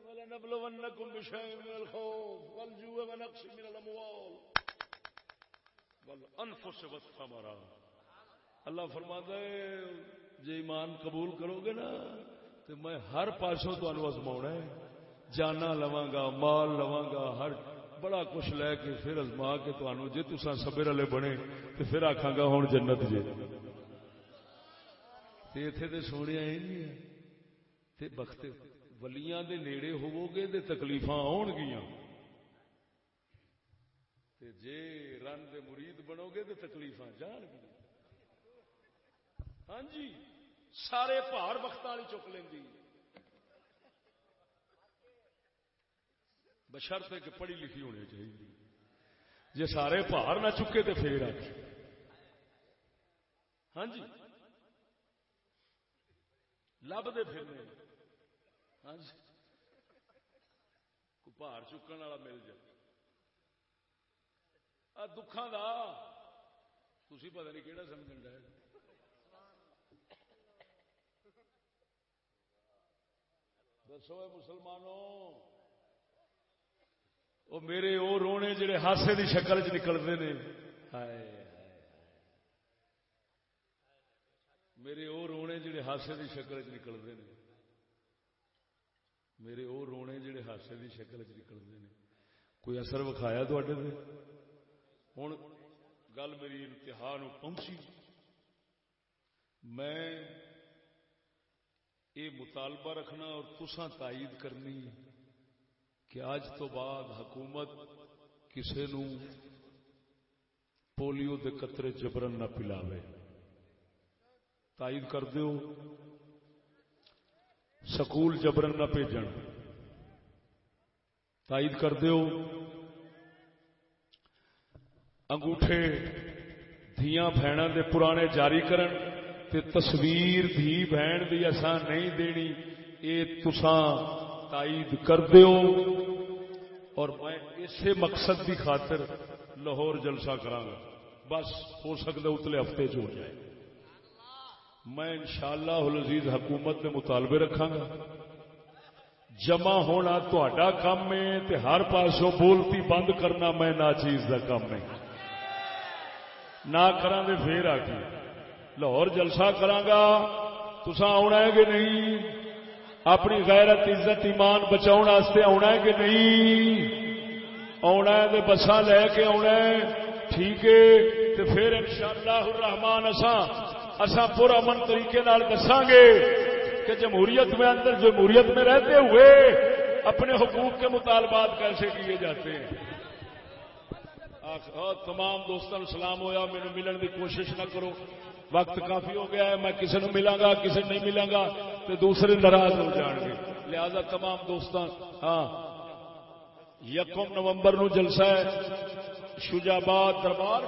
ولنبلونكم بشيء من الخوف، والجوع ونقص من الاموال، والانفس والثمرات۔ اللہ فرماتا ہے جی ایمان قبول کرو گے نا تو میں ہر پاسوں تمہیں ہے۔ جانا لوا گا مال لوا گا ہر بڑا کچھ لے کے پھر ازما کے تمہوں جی تسا سبر والے بنے تو پھر آخا گا ہوں جنت جی اتے تو سونے ہی بخت ولیاں دے نیڑے ہوو گے تو تکلیف آن گیا جے رن دے مرید بنو گے تو تکلیف جان گیا ہاں جی سارے پہاڑ وقت والی چک لینی بشرتے کہ پڑھی لکھی ہونی چاہیے۔ جی سارے پہاڑ نہ چکے تو پھر آ ہاں جی۔ لبتے پھرنے ہاں جی۔ پہاڑ چکن والا مل جائے۔ دکھان کا تھی پتا نہیں کہڑا سمجھ رہا دسو مسلمانوں۔ وہ میرے وہ رونے جڑے ہاسے دی شکل چ نکلتے ہیں میرے وہ رونے جڑے ہاسے دی شکل چ نکلتے ہیں میرے وہ رونے جڑے ہاسے دی شکل چ نکلتے ہیں کوئی اثر وکھایا تے؟ ہوں گل میری انتہا پہنچی۔ میں یہ مطالبہ رکھنا اور تسا تائید کرنی کہ آج تو بعد حکومت کسی نو پولیو دے قطرے جبرن نہ پلاوے۔ تائید کر دیو، سکول جبرن نہ بھیجن۔ تائید کر دیو، انگوٹھے دیا بہنوں دے پرانے جاری کرن تے تصویر دھی بہن دی اساں نہیں دینی، اے تساں تائید کر دیو۔ اور میں اسی مقصد دی خاطر لاہور جلسہ کراں گا بس ہو سکتا اتلے ہفتے چ ہو جائے۔ میں انشاءاللہ العزیز حکومت میں مطالبے رکھاں گا جمع ہونا تا کام ہے تے ہر پاسوں بولتی بند کرنا میں نا چیز کا کام ہے۔ نہ کرا دے پھر آ کے لاہور جلسہ کرا تسا آنا ہے کہ نہیں؟ اپنی غیرت، عزت، ایمان بچاؤ آنا ہے کہ نہیں؟ آنا ہے تو بسا لے کے آنا ہے۔ ٹھیک ہے۔ تو پھر ان شاء اللہ رحمان اصا اصا پورا من طریقے دساں گے کہ جمہوریت میں اندر جمہوریت میں رہتے ہوئے اپنے حقوق کے مطالبات کیسے کیے جاتے ہیں؟ تمام دوستوں سلام ہوا میرے ملن کی کوشش نہ کرو۔ وقت کافی ہو گیا ہے، میں کسی نے ملا گا، کسی نہیں ملا گا تو دوسرے ناراض ہو جان گے۔ لہذا تمام دوست ہاں یکم نومبر نو جلسہ ہے، شجاباد دربار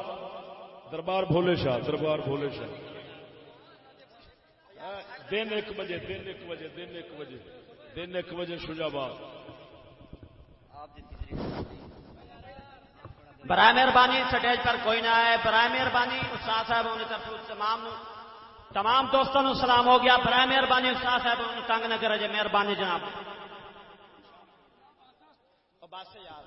دربار بھولے شاہ، دربار بھولے شاہ۔ دن ایک بجے، دن ایک بجے، دن ایک بجے، دن ایک بجے شجاباد۔ برائے مہربانی سٹیج پر کوئی نہ آئے، برائے مہربانی استاد صاحب طرف تمام تمام دوستوں سلام ہو گیا، برائے مہربانی استاد صاحب تنگ نہ کرے جی مہربانی جناب۔ بس یار